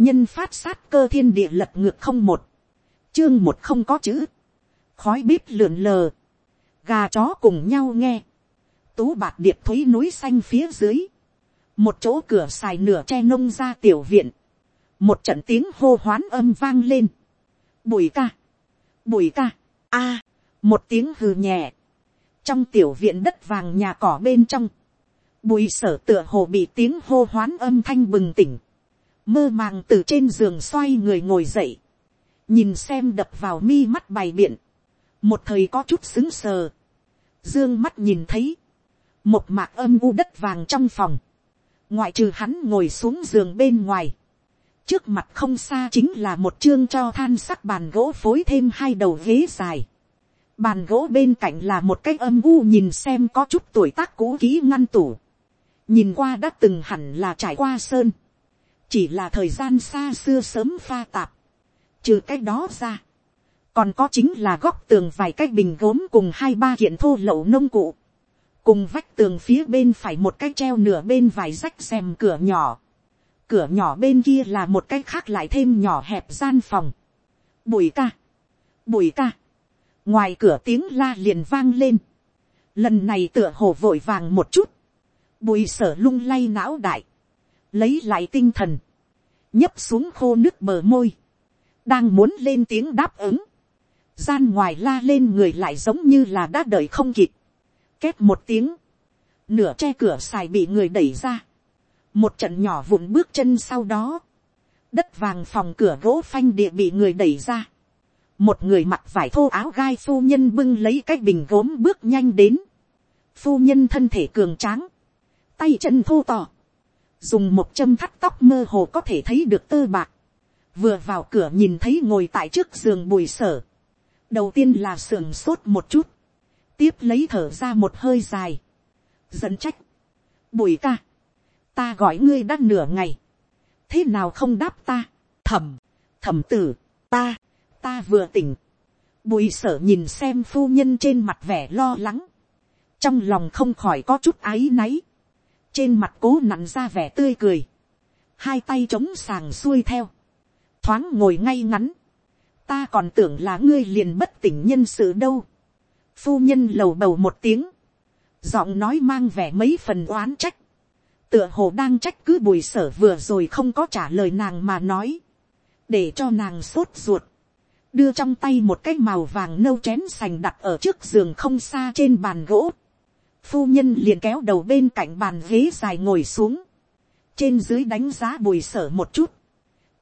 nhân phát sát cơ thiên địa lật ngược không một, chương một không có chữ, khói bíp lượn lờ, gà chó cùng nhau nghe, tú bạc điệp thúy núi xanh phía dưới, một chỗ cửa xài nửa che nông ra tiểu viện, một trận tiếng hô hoán âm vang lên, bùi ca, bùi ca, a, à, một tiếng hừ nhẹ, trong tiểu viện đất vàng nhà cỏ bên trong, bùi sở tựa hồ bị tiếng hô hoán âm thanh bừng tỉnh, mơ màng từ trên giường xoay người ngồi dậy, nhìn xem đập vào mi mắt bày biện, một thời có chút xứng sờ, dương mắt nhìn thấy, một mạc âm u đất vàng trong phòng, ngoại trừ hắn ngồi xuống giường bên ngoài, trước mặt không xa chính là một chương cho than sắc bàn gỗ phối thêm hai đầu ghế dài, bàn gỗ bên cạnh là một cái âm u nhìn xem có chút tuổi tác cũ kỹ ngăn tủ, nhìn qua đã từng hẳn là trải qua sơn, chỉ là thời gian xa xưa sớm pha tạp, trừ cái đó ra, còn có chính là góc tường vài cái bình gốm cùng hai ba kiện thô lậu nông cụ, cùng vách tường phía bên phải một cái treo nửa bên vài rách xem cửa nhỏ, cửa nhỏ bên kia là một cái khác lại thêm nhỏ hẹp gian phòng, bùi ca, bùi ca, ngoài cửa tiếng la liền vang lên, lần này tựa hồ vội vàng một chút, bùi sở lung lay não đại, lấy lại tinh thần, nhấp xuống khô nước bờ môi, đang muốn lên tiếng đáp ứng, gian ngoài la lên người lại giống như là đã đợi không kịp, két một tiếng, nửa che cửa xài bị người đẩy ra, một trận nhỏ vụn bước chân sau đó, đất vàng phòng cửa gỗ phanh địa bị người đẩy ra, một người mặc vải thô áo gai phu nhân bưng lấy cái bình gốm bước nhanh đến, phu nhân thân thể cường tráng, tay chân thô tỏ, dùng một châm thắt tóc mơ hồ có thể thấy được tơ bạc, vừa vào cửa nhìn thấy ngồi tại trước giường bùi sở, đầu tiên là sưởng sốt một chút, tiếp lấy thở ra một hơi dài, dẫn trách, bùi ca, ta gọi ngươi đã nửa ngày, thế nào không đáp ta, thầm, thầm tử, ta, ta vừa tỉnh, bùi sở nhìn xem phu nhân trên mặt vẻ lo lắng, trong lòng không khỏi có chút áy náy, trên mặt cố nặn ra vẻ tươi cười, hai tay trống sàng xuôi theo, thoáng ngồi ngay ngắn, ta còn tưởng là ngươi liền bất tỉnh nhân sự đâu, phu nhân lầu bầu một tiếng, giọng nói mang vẻ mấy phần oán trách, tựa hồ đang trách cứ bùi sở vừa rồi không có trả lời nàng mà nói, để cho nàng sốt ruột, đưa trong tay một cái màu vàng nâu chén sành đặt ở trước giường không xa trên bàn gỗ, phu nhân liền kéo đầu bên cạnh bàn ghế dài ngồi xuống, trên dưới đánh giá bùi sở một chút,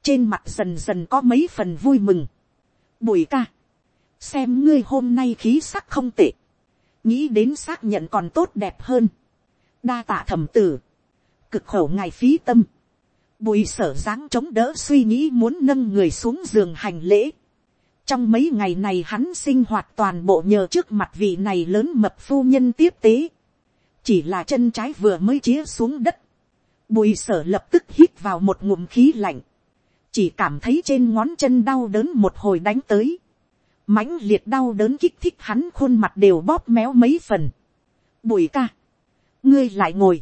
trên mặt dần dần có mấy phần vui mừng, bùi ca, xem ngươi hôm nay khí sắc không tệ, nghĩ đến xác nhận còn tốt đẹp hơn, đa tạ thẩm tử, cực khổ ngài phí tâm, bùi sở dáng chống đỡ suy nghĩ muốn nâng người xuống giường hành lễ, trong mấy ngày này hắn sinh hoạt toàn bộ nhờ trước mặt vị này lớn mập phu nhân tiếp tế, chỉ là chân trái vừa mới chĩa xuống đất, bùi sở lập tức hít vào một ngụm khí lạnh, chỉ cảm thấy trên ngón chân đau đớn một hồi đánh tới, mãnh liệt đau đớn kích thích hắn khuôn mặt đều bóp méo mấy phần. Bùi ca, ngươi lại ngồi,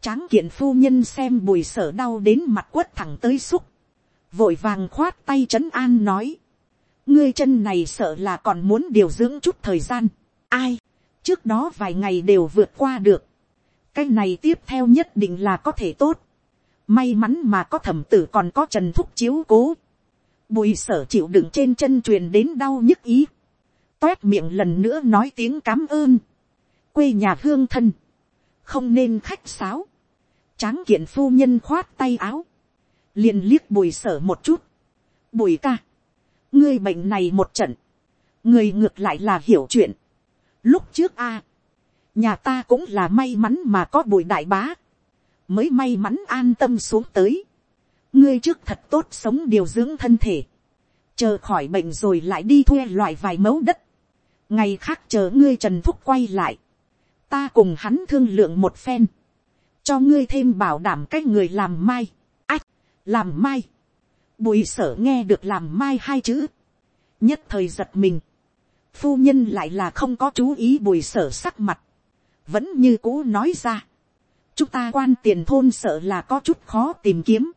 tráng kiện phu nhân xem bùi sở đau đến mặt quất thẳng tới xúc, vội vàng khoát tay c h ấ n an nói, ngươi chân này sợ là còn muốn điều dưỡng chút thời gian, ai, trước đó vài ngày đều vượt qua được, cái này tiếp theo nhất định là có thể tốt, May mắn mà có thẩm tử còn có trần thúc chiếu cố. Bùi sở chịu đựng trên chân truyền đến đau nhức ý. Toét miệng lần nữa nói tiếng cám ơn. Quê nhà hương thân. Không nên khách sáo. Tráng kiện phu nhân khoát tay áo. liền liếc bùi sở một chút. Bùi ca. Ngươi bệnh này một trận. Người ngược lại là hiểu chuyện. Lúc trước a Nhà ta cũng là may mắn mà có bùi đại bá. Mới may mắn an tâm xuống tới. ngươi trước thật tốt sống điều dưỡng thân thể, chờ khỏi bệnh rồi lại đi thuê loại vài mẫu đất, ngày khác chờ ngươi trần thúc quay lại, ta cùng hắn thương lượng một phen, cho ngươi thêm bảo đảm cái người làm mai, ách, làm mai, bùi sở nghe được làm mai hai chữ, nhất thời giật mình, phu nhân lại là không có chú ý bùi sở sắc mặt, vẫn như cũ nói ra, chúng ta quan tiền thôn sợ là có chút khó tìm kiếm,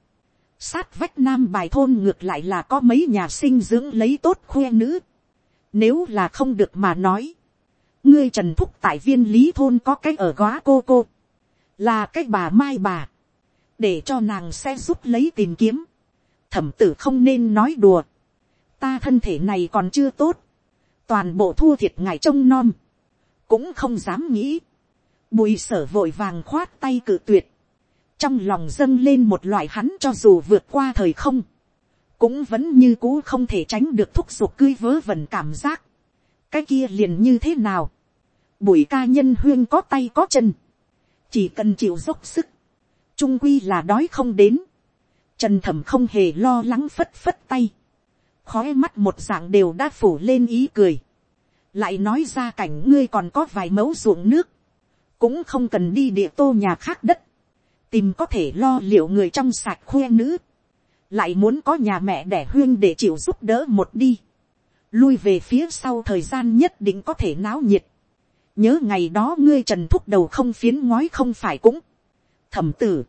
sát vách nam bài thôn ngược lại là có mấy nhà sinh dưỡng lấy tốt khoe nữ. Nếu là không được mà nói, ngươi trần thúc tại viên lý thôn có cái ở góa cô cô, là cái bà mai bà, để cho nàng sẽ giúp lấy tìm kiếm. thẩm tử không nên nói đùa, ta thân thể này còn chưa tốt, toàn bộ thua thiệt ngài trông nom, cũng không dám nghĩ, bùi sở vội vàng khoát tay cự tuyệt, trong lòng dâng lên một loại hắn cho dù vượt qua thời không, cũng vẫn như cũ không thể tránh được thúc giục cưới vớ vẩn cảm giác. cái kia liền như thế nào, bùi ca nhân huyên có tay có chân, chỉ cần chịu dốc sức, trung quy là đói không đến, trần thẩm không hề lo lắng phất phất tay, khói mắt một dạng đều đã phủ lên ý cười, lại nói ra cảnh ngươi còn có vài mẫu ruộng nước, cũng không cần đi địa tô nhà khác đất, tìm có thể lo liệu người trong sạch khoe nữ, lại muốn có nhà mẹ đẻ huyên để chịu giúp đỡ một đi, lui về phía sau thời gian nhất định có thể náo nhiệt, nhớ ngày đó ngươi trần thúc đầu không phiến ngói không phải cũng, thẩm tử,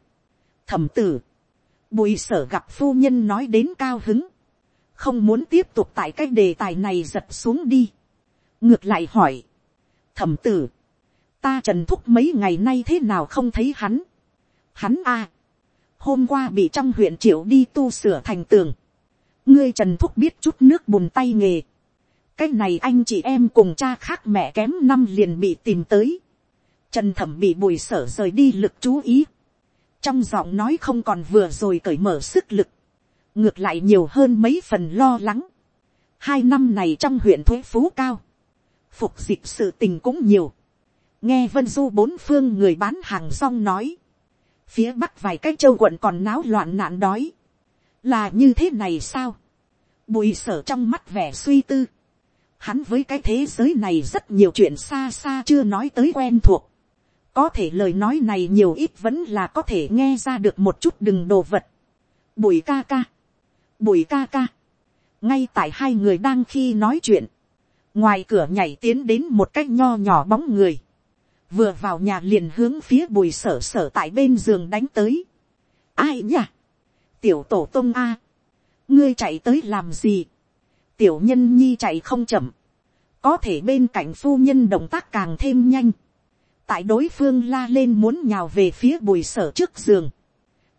thẩm tử, bùi sở gặp phu nhân nói đến cao hứng, không muốn tiếp tục tại cái đề tài này giật xuống đi, ngược lại hỏi, thẩm tử, ta trần thúc mấy ngày nay thế nào không thấy hắn, hắn a, hôm qua bị trong huyện triệu đi tu sửa thành tường, ngươi trần thúc biết chút nước bùn tay nghề, cái này anh chị em cùng cha khác mẹ kém năm liền bị tìm tới, trần thẩm bị bùi sở rời đi lực chú ý, trong giọng nói không còn vừa rồi cởi mở sức lực, ngược lại nhiều hơn mấy phần lo lắng. hai năm này trong huyện thuế phú cao, phục dịch sự tình cũng nhiều, nghe vân du bốn phương người bán hàng rong nói, phía bắc vài cái châu quận còn náo loạn nạn đói, là như thế này sao, bùi sở trong mắt vẻ suy tư, hắn với cái thế giới này rất nhiều chuyện xa xa chưa nói tới quen thuộc, có thể lời nói này nhiều ít vẫn là có thể nghe ra được một chút đừng đồ vật, bùi ca ca, bùi ca ca, ngay tại hai người đang khi nói chuyện, ngoài cửa nhảy tiến đến một cái nho nhỏ bóng người, vừa vào nhà liền hướng phía bùi sở sở tại bên giường đánh tới. ai nhỉ? tiểu tổ tông a, ngươi chạy tới làm gì, tiểu nhân nhi chạy không chậm, có thể bên cạnh phu nhân động tác càng thêm nhanh, tại đối phương la lên muốn nhào về phía bùi sở trước giường,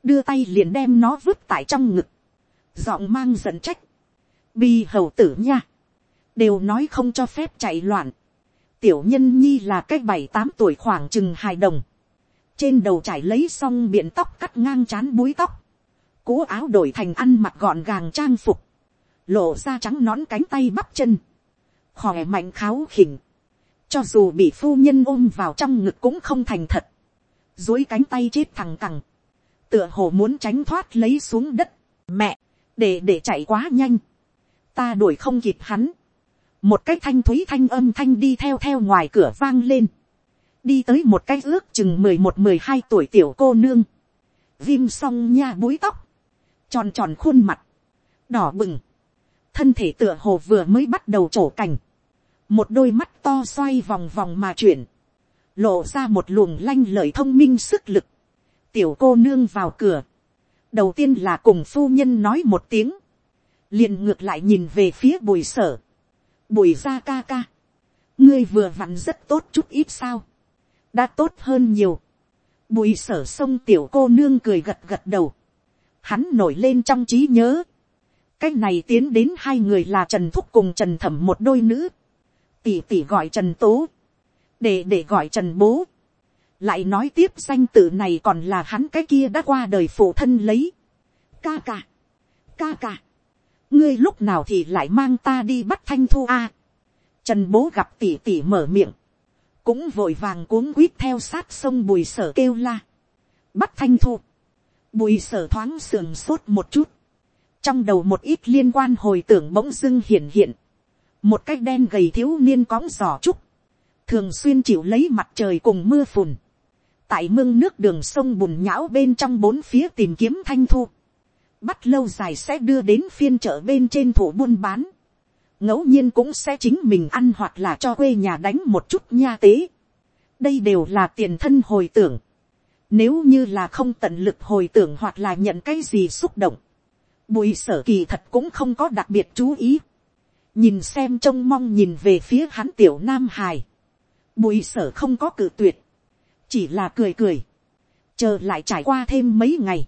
đưa tay liền đem nó vứt tại trong ngực, giọng mang giận trách, bi hầu tử nha, đều nói không cho phép chạy loạn, tiểu nhân nhi là cái bảy tám tuổi khoảng chừng hài đồng, trên đầu trải lấy xong biện tóc cắt ngang c h á n búi tóc, cú áo đổi thành ăn mặc gọn gàng trang phục, lộ ra trắng nón cánh tay bắp chân, khỏe mạnh kháo khỉnh, cho dù bị phu nhân ôm vào trong ngực cũng không thành thật, dối cánh tay chết thằng cẳng, tựa hồ muốn tránh thoát lấy xuống đất, mẹ, để để chạy quá nhanh, ta đuổi không kịp hắn, một cái thanh thúy thanh âm thanh đi theo theo ngoài cửa vang lên, đi tới một cái ước chừng mười một mười hai tuổi tiểu cô nương, viêm song nha búi tóc, tròn tròn khuôn mặt, đỏ bừng, thân thể tựa hồ vừa mới bắt đầu trổ cảnh, một đôi mắt to xoay vòng vòng mà chuyển, lộ ra một luồng lanh lợi thông minh sức lực, tiểu cô nương vào cửa, đầu tiên là cùng phu nhân nói một tiếng, liền ngược lại nhìn về phía bùi sở, bùi ra ca ca, ngươi vừa vặn rất tốt chút ít sao, đã tốt hơn nhiều, bùi sở sông tiểu cô nương cười gật gật đầu, hắn nổi lên trong trí nhớ, cái này tiến đến hai người là trần thúc cùng trần thẩm một đôi nữ, tỷ tỷ gọi trần tố, để để gọi trần bố, lại nói tiếp danh tự này còn là hắn cái kia đã qua đời phụ thân lấy, ca ca, ca ca, ngươi lúc nào thì lại mang ta đi bắt thanh thu a. trần bố gặp tỉ tỉ mở miệng, cũng vội vàng cuống quýt theo sát sông bùi sở kêu la. bắt thanh thu, bùi sở thoáng sườn sốt một chút, trong đầu một ít liên quan hồi tưởng bỗng dưng hiện hiện, một cái đen gầy thiếu niên cóng giò trúc, thường xuyên chịu lấy mặt trời cùng mưa phùn, tại mương nước đường sông bùn nhão bên trong bốn phía tìm kiếm thanh thu, bắt lâu dài sẽ đưa đến phiên chợ bên trên thủ buôn bán, ngẫu nhiên cũng sẽ chính mình ăn hoặc là cho quê nhà đánh một chút nha tế. đây đều là tiền thân hồi tưởng. nếu như là không tận lực hồi tưởng hoặc là nhận cái gì xúc động, bùi sở kỳ thật cũng không có đặc biệt chú ý, nhìn xem trông mong nhìn về phía hắn tiểu nam hài, bùi sở không có cự tuyệt, chỉ là cười cười, chờ lại trải qua thêm mấy ngày,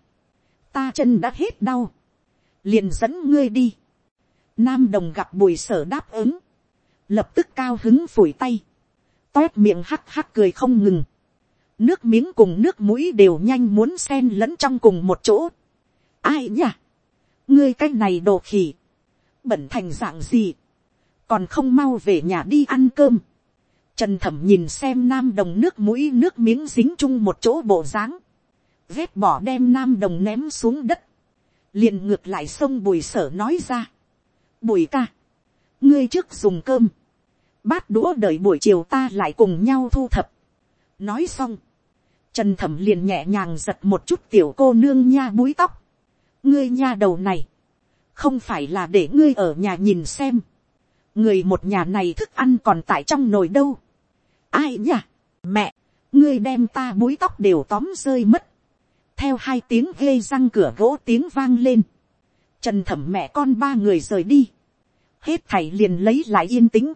ta chân đã hết đau, liền dẫn ngươi đi, nam đồng gặp bùi sở đáp ứng, lập tức cao hứng phủi tay, toét miệng hắc hắc cười không ngừng, nước miếng cùng nước mũi đều nhanh muốn xen lẫn trong cùng một chỗ. ai nhỉ, ngươi cái này đồ khỉ, bẩn thành dạng gì, còn không mau về nhà đi ăn cơm. Trần thẩm nhìn xem nam đồng nước mũi nước miếng dính chung một chỗ bộ dáng, Vết bỏ đem nam đồng ném xuống đất, liền ngược lại sông bùi sở nói ra. bùi ca, ngươi trước dùng cơm, bát đũa đợi buổi chiều ta lại cùng nhau thu thập. nói xong, trần thẩm liền nhẹ nhàng giật một chút tiểu cô nương nha búi tóc. ngươi nha đầu này, không phải là để ngươi ở nhà nhìn xem. người một nhà này thức ăn còn tại trong nồi đâu ai nhỉ, mẹ, ngươi đem ta búi tóc đều tóm rơi mất. theo hai tiếng ghê răng cửa gỗ tiếng vang lên. trần thẩm mẹ con ba người rời đi. hết thảy liền lấy lại yên tĩnh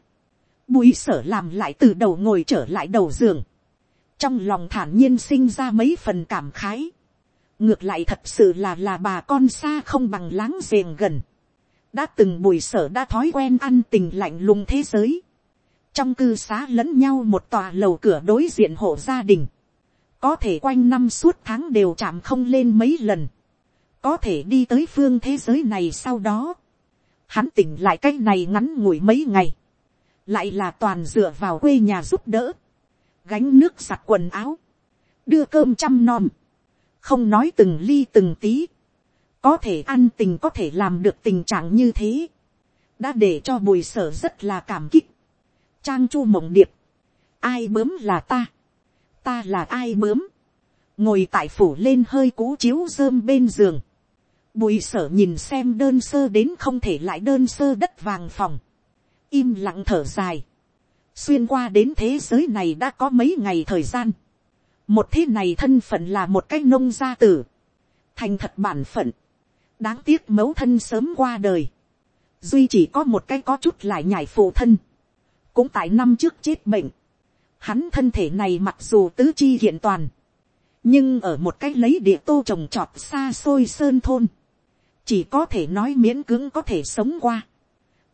bùi sở làm lại từ đầu ngồi trở lại đầu giường. trong lòng thản nhiên sinh ra mấy phần cảm khái. ngược lại thật sự là là bà con xa không bằng láng giềng gần. đã từng bùi sở đã thói quen ăn tình lạnh lùng thế giới trong cư xá lẫn nhau một tòa lầu cửa đối diện hộ gia đình. có thể quanh năm suốt tháng đều chạm không lên mấy lần. có thể đi tới phương thế giới này sau đó. hắn tỉnh lại cái này ngắn ngủi mấy ngày. Lại là toàn dựa vào quê nhà giúp đỡ, gánh nước giặt quần áo, đưa cơm chăm nom, không nói từng ly từng tí, có thể ăn tình có thể làm được tình trạng như thế, đã để cho bùi sở rất là cảm kích, trang chu mộng điệp, ai bướm là ta, ta là ai bướm, ngồi tại phủ lên hơi cú chiếu rơm bên giường, bùi sở nhìn xem đơn sơ đến không thể lại đơn sơ đất vàng phòng, im lặng thở dài, xuyên qua đến thế giới này đã có mấy ngày thời gian, một thế này thân phận là một cái nông gia tử, thành thật bản phận, đáng tiếc mẫu thân sớm qua đời, duy chỉ có một cái có chút lại nhảy phụ thân, cũng tại năm trước chết bệnh, hắn thân thể này mặc dù tứ chi hiện toàn, nhưng ở một cái lấy địa tô trồng trọt xa xôi sơn thôn, chỉ có thể nói miễn cưỡng có thể sống qua.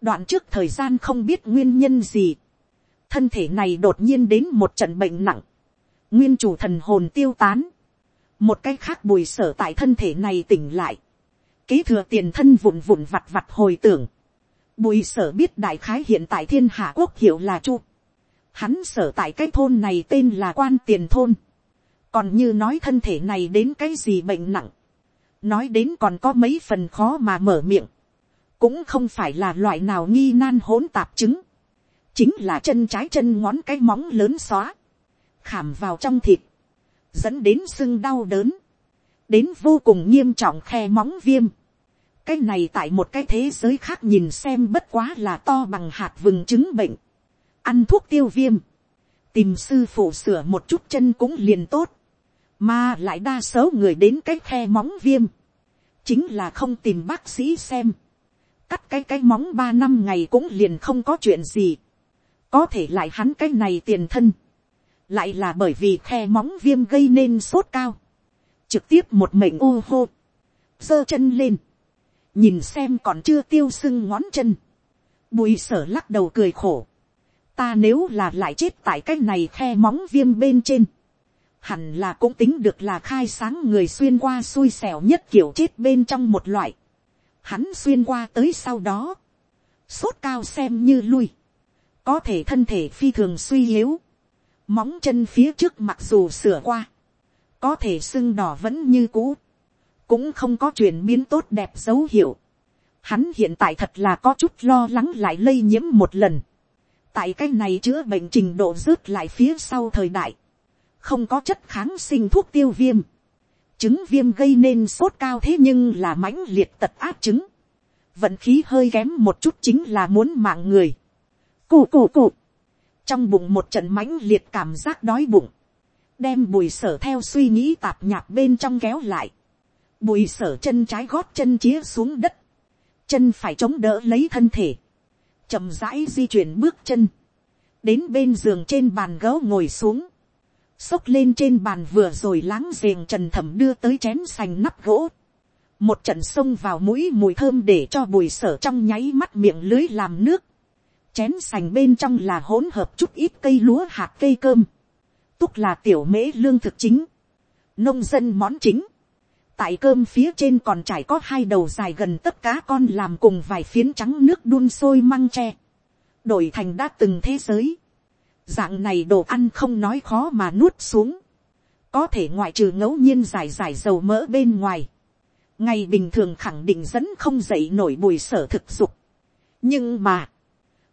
Đoạn trước thời gian không biết nguyên nhân gì, thân thể này đột nhiên đến một trận bệnh nặng, nguyên chủ thần hồn tiêu tán, một cái khác bùi sở tại thân thể này tỉnh lại, kế thừa tiền thân vụn vụn vặt vặt hồi tưởng, bùi sở biết đại khái hiện tại thiên hạ quốc hiệu là chu, hắn sở tại cái thôn này tên là quan tiền thôn, còn như nói thân thể này đến cái gì bệnh nặng, nói đến còn có mấy phần khó mà mở miệng, cũng không phải là loại nào nghi nan hỗn tạp chứng, chính là chân trái chân ngón cái móng lớn xóa, khảm vào trong thịt, dẫn đến sưng đau đớn, đến vô cùng nghiêm trọng khe móng viêm cái này tại một cái thế giới khác nhìn xem bất quá là to bằng hạt vừng chứng bệnh, ăn thuốc tiêu viêm, tìm sư phụ sửa một chút chân cũng liền tốt, mà lại đa số người đến cái khe móng viêm, chính là không tìm bác sĩ xem, cắt cái cái móng ba năm ngày cũng liền không có chuyện gì. có thể lại hắn cái này tiền thân. lại là bởi vì khe móng viêm gây nên sốt cao. trực tiếp một mệnh ô hô. giơ chân lên nhìn xem còn chưa tiêu sưng ngón chân. bùi sở lắc đầu cười khổ. ta nếu là lại chết tại cái này khe móng viêm bên trên. hẳn là cũng tính được là khai sáng người xuyên qua xui xẻo nhất kiểu chết bên trong một loại hắn xuyên qua tới sau đó, sốt cao xem như lui, có thể thân thể phi thường suy yếu, móng chân phía trước mặc dù sửa qua, có thể sưng đỏ vẫn như cũ, cũng không có chuyển biến tốt đẹp dấu hiệu. Hắn hiện tại thật là có chút lo lắng lại lây nhiễm một lần. tại cái này chữa bệnh trình độ rớt lại phía sau thời đại, không có chất kháng sinh thuốc tiêu viêm chứng viêm gây nên sốt cao thế nhưng là mãnh liệt tật áp chứng. Vận khí hơi kém một chút chính là muốn mạng người. Cụ cụ cụ. Trong bụng một trận mãnh liệt cảm giác đói bụng. Đem bùi sở theo suy nghĩ tạp nhạp bên trong kéo lại bùi sở chân trái gót chân chía xuống đất, chân phải chống đỡ lấy thân thể, chậm rãi di chuyển bước chân, đến bên giường trên bàn gấu ngồi xuống, xốc lên trên bàn vừa rồi láng giềng trần thẩm đưa tới chén sành nắp gỗ, một trận xông vào mũi mùi thơm để cho bùi sở trong nháy mắt miệng lưới làm nước, chén sành bên trong là hỗn hợp chút ít cây lúa hạt cây cơm, túc là tiểu mễ lương thực chính, nông dân món chính, tại cơm phía trên còn trải có hai đầu dài gần tất cá con làm cùng vài phiến trắng nước đun sôi măng tre, đổi thành đã từng thế giới, dạng này đồ ăn không nói khó mà nuốt xuống, có thể ngoại trừ ngẫu nhiên dài dài dầu mỡ bên ngoài, ngày bình thường khẳng định dẫn không dậy nổi mùi sở thực dục, nhưng mà,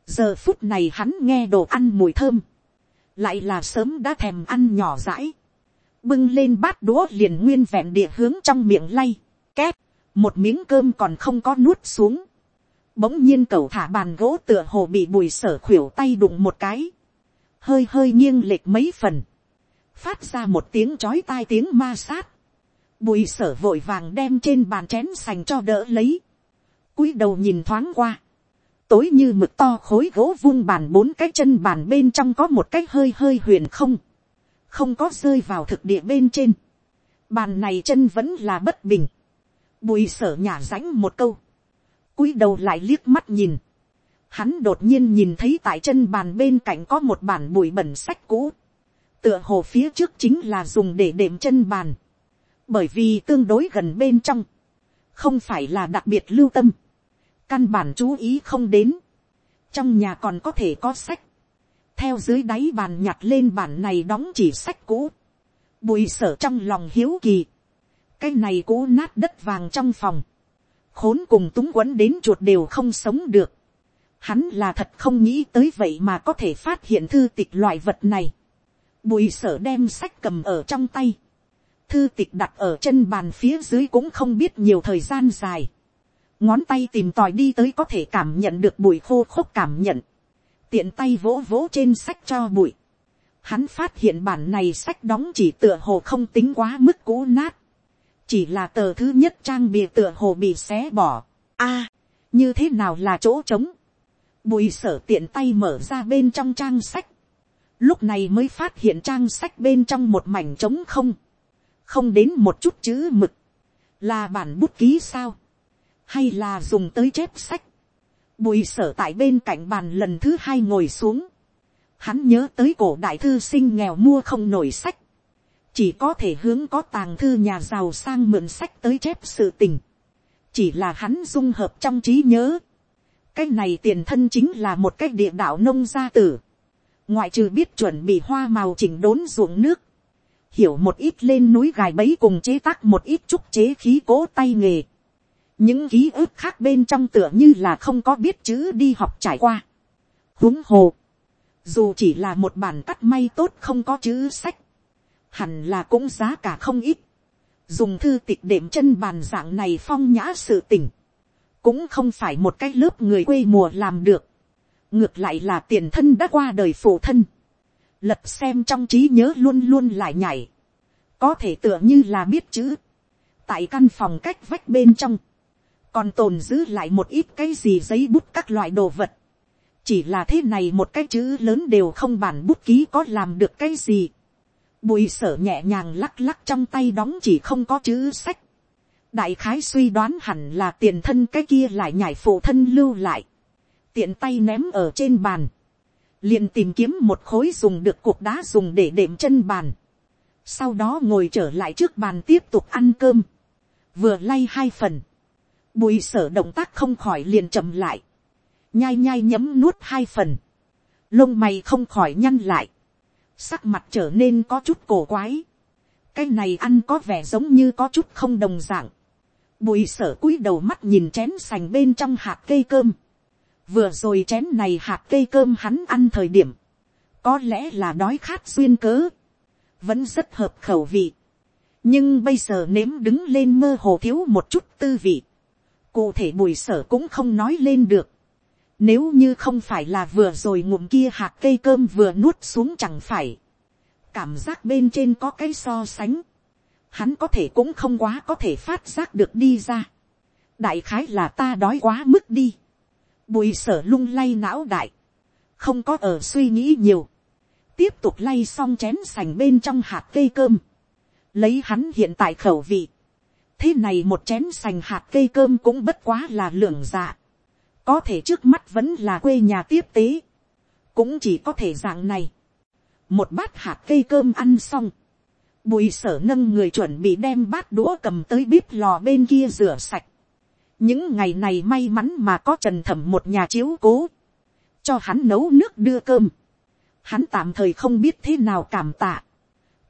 giờ phút này hắn nghe đồ ăn mùi thơm, lại là sớm đã thèm ăn nhỏ rãi, bưng lên bát đũa liền nguyên vẹn địa hướng trong miệng lay, két, một miếng cơm còn không có nuốt xuống, bỗng nhiên cầu thả bàn gỗ tựa hồ bị bùi sở khuỷu tay đụng một cái, hơi hơi nghiêng lệch mấy phần, phát ra một tiếng chói tai tiếng ma sát, bùi sở vội vàng đem trên bàn chén sành cho đỡ lấy, cúi đầu nhìn thoáng qua, tối như mực to khối gỗ vung bàn bốn cái chân bàn bên trong có một cái hơi hơi huyền không, không có rơi vào thực địa bên trên, bàn này chân vẫn là bất bình, bùi sở nhả rãnh một câu, cúi đầu lại liếc mắt nhìn, hắn đột nhiên nhìn thấy tại chân bàn bên cạnh có một bản bụi bẩn sách cũ, tựa hồ phía trước chính là dùng để đệm chân bàn, bởi vì tương đối gần bên trong, không phải là đặc biệt lưu tâm, căn bản chú ý không đến, trong nhà còn có thể có sách, theo dưới đáy bàn nhặt lên bản này đóng chỉ sách cũ, bùi sở trong lòng hiếu kỳ, cái này cũ nát đất vàng trong phòng, khốn cùng túng quấn đến chuột đều không sống được, hắn là thật không nghĩ tới vậy mà có thể phát hiện thư tịch loại vật này, bùi sở đem sách cầm ở trong tay, thư tịch đặt ở chân bàn phía dưới cũng không biết nhiều thời gian dài, ngón tay tìm tòi đi tới có thể cảm nhận được bụi khô khốc cảm nhận, tiện tay vỗ vỗ trên sách cho bụi, hắn phát hiện bản này sách đóng chỉ tựa hồ không tính quá mức cũ nát, chỉ là tờ thứ nhất trang bìa tựa hồ bị xé bỏ, a, như thế nào là chỗ trống, bùi sở tiện tay mở ra bên trong trang sách, lúc này mới phát hiện trang sách bên trong một mảnh trống không, không đến một chút chữ mực, là bản bút ký sao, hay là dùng tới chép sách. Bùi sở tại bên cạnh bàn lần thứ hai ngồi xuống. Hắn nhớ tới cổ đại thư sinh nghèo mua không nổi sách. Chỉ có thể hướng có tàng thư nhà giàu sang mượn sách tới chép sự tình. Chỉ là hắn dung hợp trong trí nhớ. Cái này tiền thân chính là một cái địa đạo nông gia tử. Ngoại trừ biết chuẩn bị hoa màu chỉnh đốn ruộng nước. Hiểu một ít lên núi gài bấy cùng chế tác một ít trúc chế khí cố tay nghề những ký ức khác bên trong tựa như là không có biết chữ đi học trải qua. huống hồ, dù chỉ là một bản cắt may tốt không có chữ sách, hẳn là cũng giá cả không ít. dùng thư tịch đệm chân bàn dạng này phong nhã sự tỉnh, cũng không phải một cái lớp người quê mùa làm được. ngược lại là tiền thân đã qua đời phụ thân. lật xem trong trí nhớ luôn luôn lại nhảy. có thể tựa như là biết chữ. tại căn phòng cách vách bên trong, còn tồn giữ lại một ít cái gì giấy bút các loại đồ vật. chỉ là thế này một cái chữ lớn đều không bản bút ký có làm được cái gì. bùi sở nhẹ nhàng lắc lắc trong tay đóng chỉ không có chữ sách. đại khái suy đoán hẳn là tiền thân cái kia lại nhảy phụ thân lưu lại. tiện tay ném ở trên bàn. liền tìm kiếm một khối dùng được cục đá dùng để đệm chân bàn. sau đó ngồi trở lại trước bàn tiếp tục ăn cơm. vừa lay hai phần Bùi sở động tác không khỏi liền chậm lại. Nhai nhai nhấm nuốt hai phần. Lông mày không khỏi nhăn lại. Sắc mặt trở nên có chút cổ quái. Cái này ăn có vẻ giống như có chút không đồng dạng. Bùi sở cúi đầu mắt nhìn chén sành bên trong hạt cây cơm. Vừa rồi chén này hạt cây cơm hắn ăn thời điểm. Có lẽ là đói khát xuyên cớ. Vẫn rất hợp khẩu vị. Nhưng bây giờ nếm đứng lên mơ hồ thiếu một chút tư vị cụ thể bùi sở cũng không nói lên được. Nếu như không phải là vừa rồi ngụm kia hạt cây cơm vừa nuốt xuống chẳng phải. Cảm giác bên trên có cái so sánh. hắn có thể cũng không quá có thể phát giác được đi ra. đại khái là ta đói quá mức đi. bùi sở lung lay não đại, không có ở suy nghĩ nhiều, tiếp tục lay xong chén sành bên trong hạt cây cơm, lấy hắn hiện tại khẩu vị, thế này một chén sành hạt cây cơm cũng bất quá là lượng dạ, có thể trước mắt vẫn là quê nhà tiếp tế, cũng chỉ có thể dạng này, một bát hạt cây cơm ăn xong, bùi sở nâng người chuẩn bị đem bát đũa cầm tới bếp lò bên kia rửa sạch. những ngày này may mắn mà có trần thẩm một nhà chiếu cố, cho hắn nấu nước đưa cơm. hắn tạm thời không biết thế nào cảm tạ,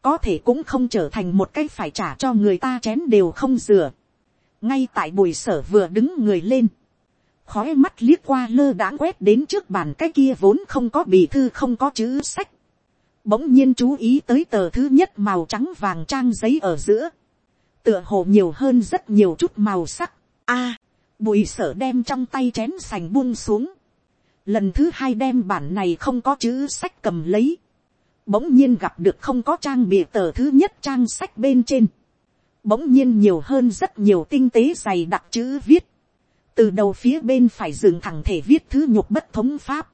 có thể cũng không trở thành một cái phải trả cho người ta chén đều không rửa. ngay tại bùi sở vừa đứng người lên, khói mắt liếc qua lơ đãng quét đến trước bàn cái kia vốn không có bì thư không có chữ sách. Bỗng nhiên chú ý tới tờ thứ nhất màu trắng vàng trang giấy ở giữa, tựa hồ nhiều hơn rất nhiều chút màu sắc. A, à, bùi sở đem trong tay chén sành buông xuống, lần thứ hai đem bản này không có chữ sách cầm lấy, bỗng nhiên gặp được không có trang bìa tờ thứ nhất trang sách bên trên, bỗng nhiên nhiều hơn rất nhiều tinh tế dày đặc chữ viết, từ đầu phía bên phải dừng thẳng thể viết thứ nhục bất thống pháp,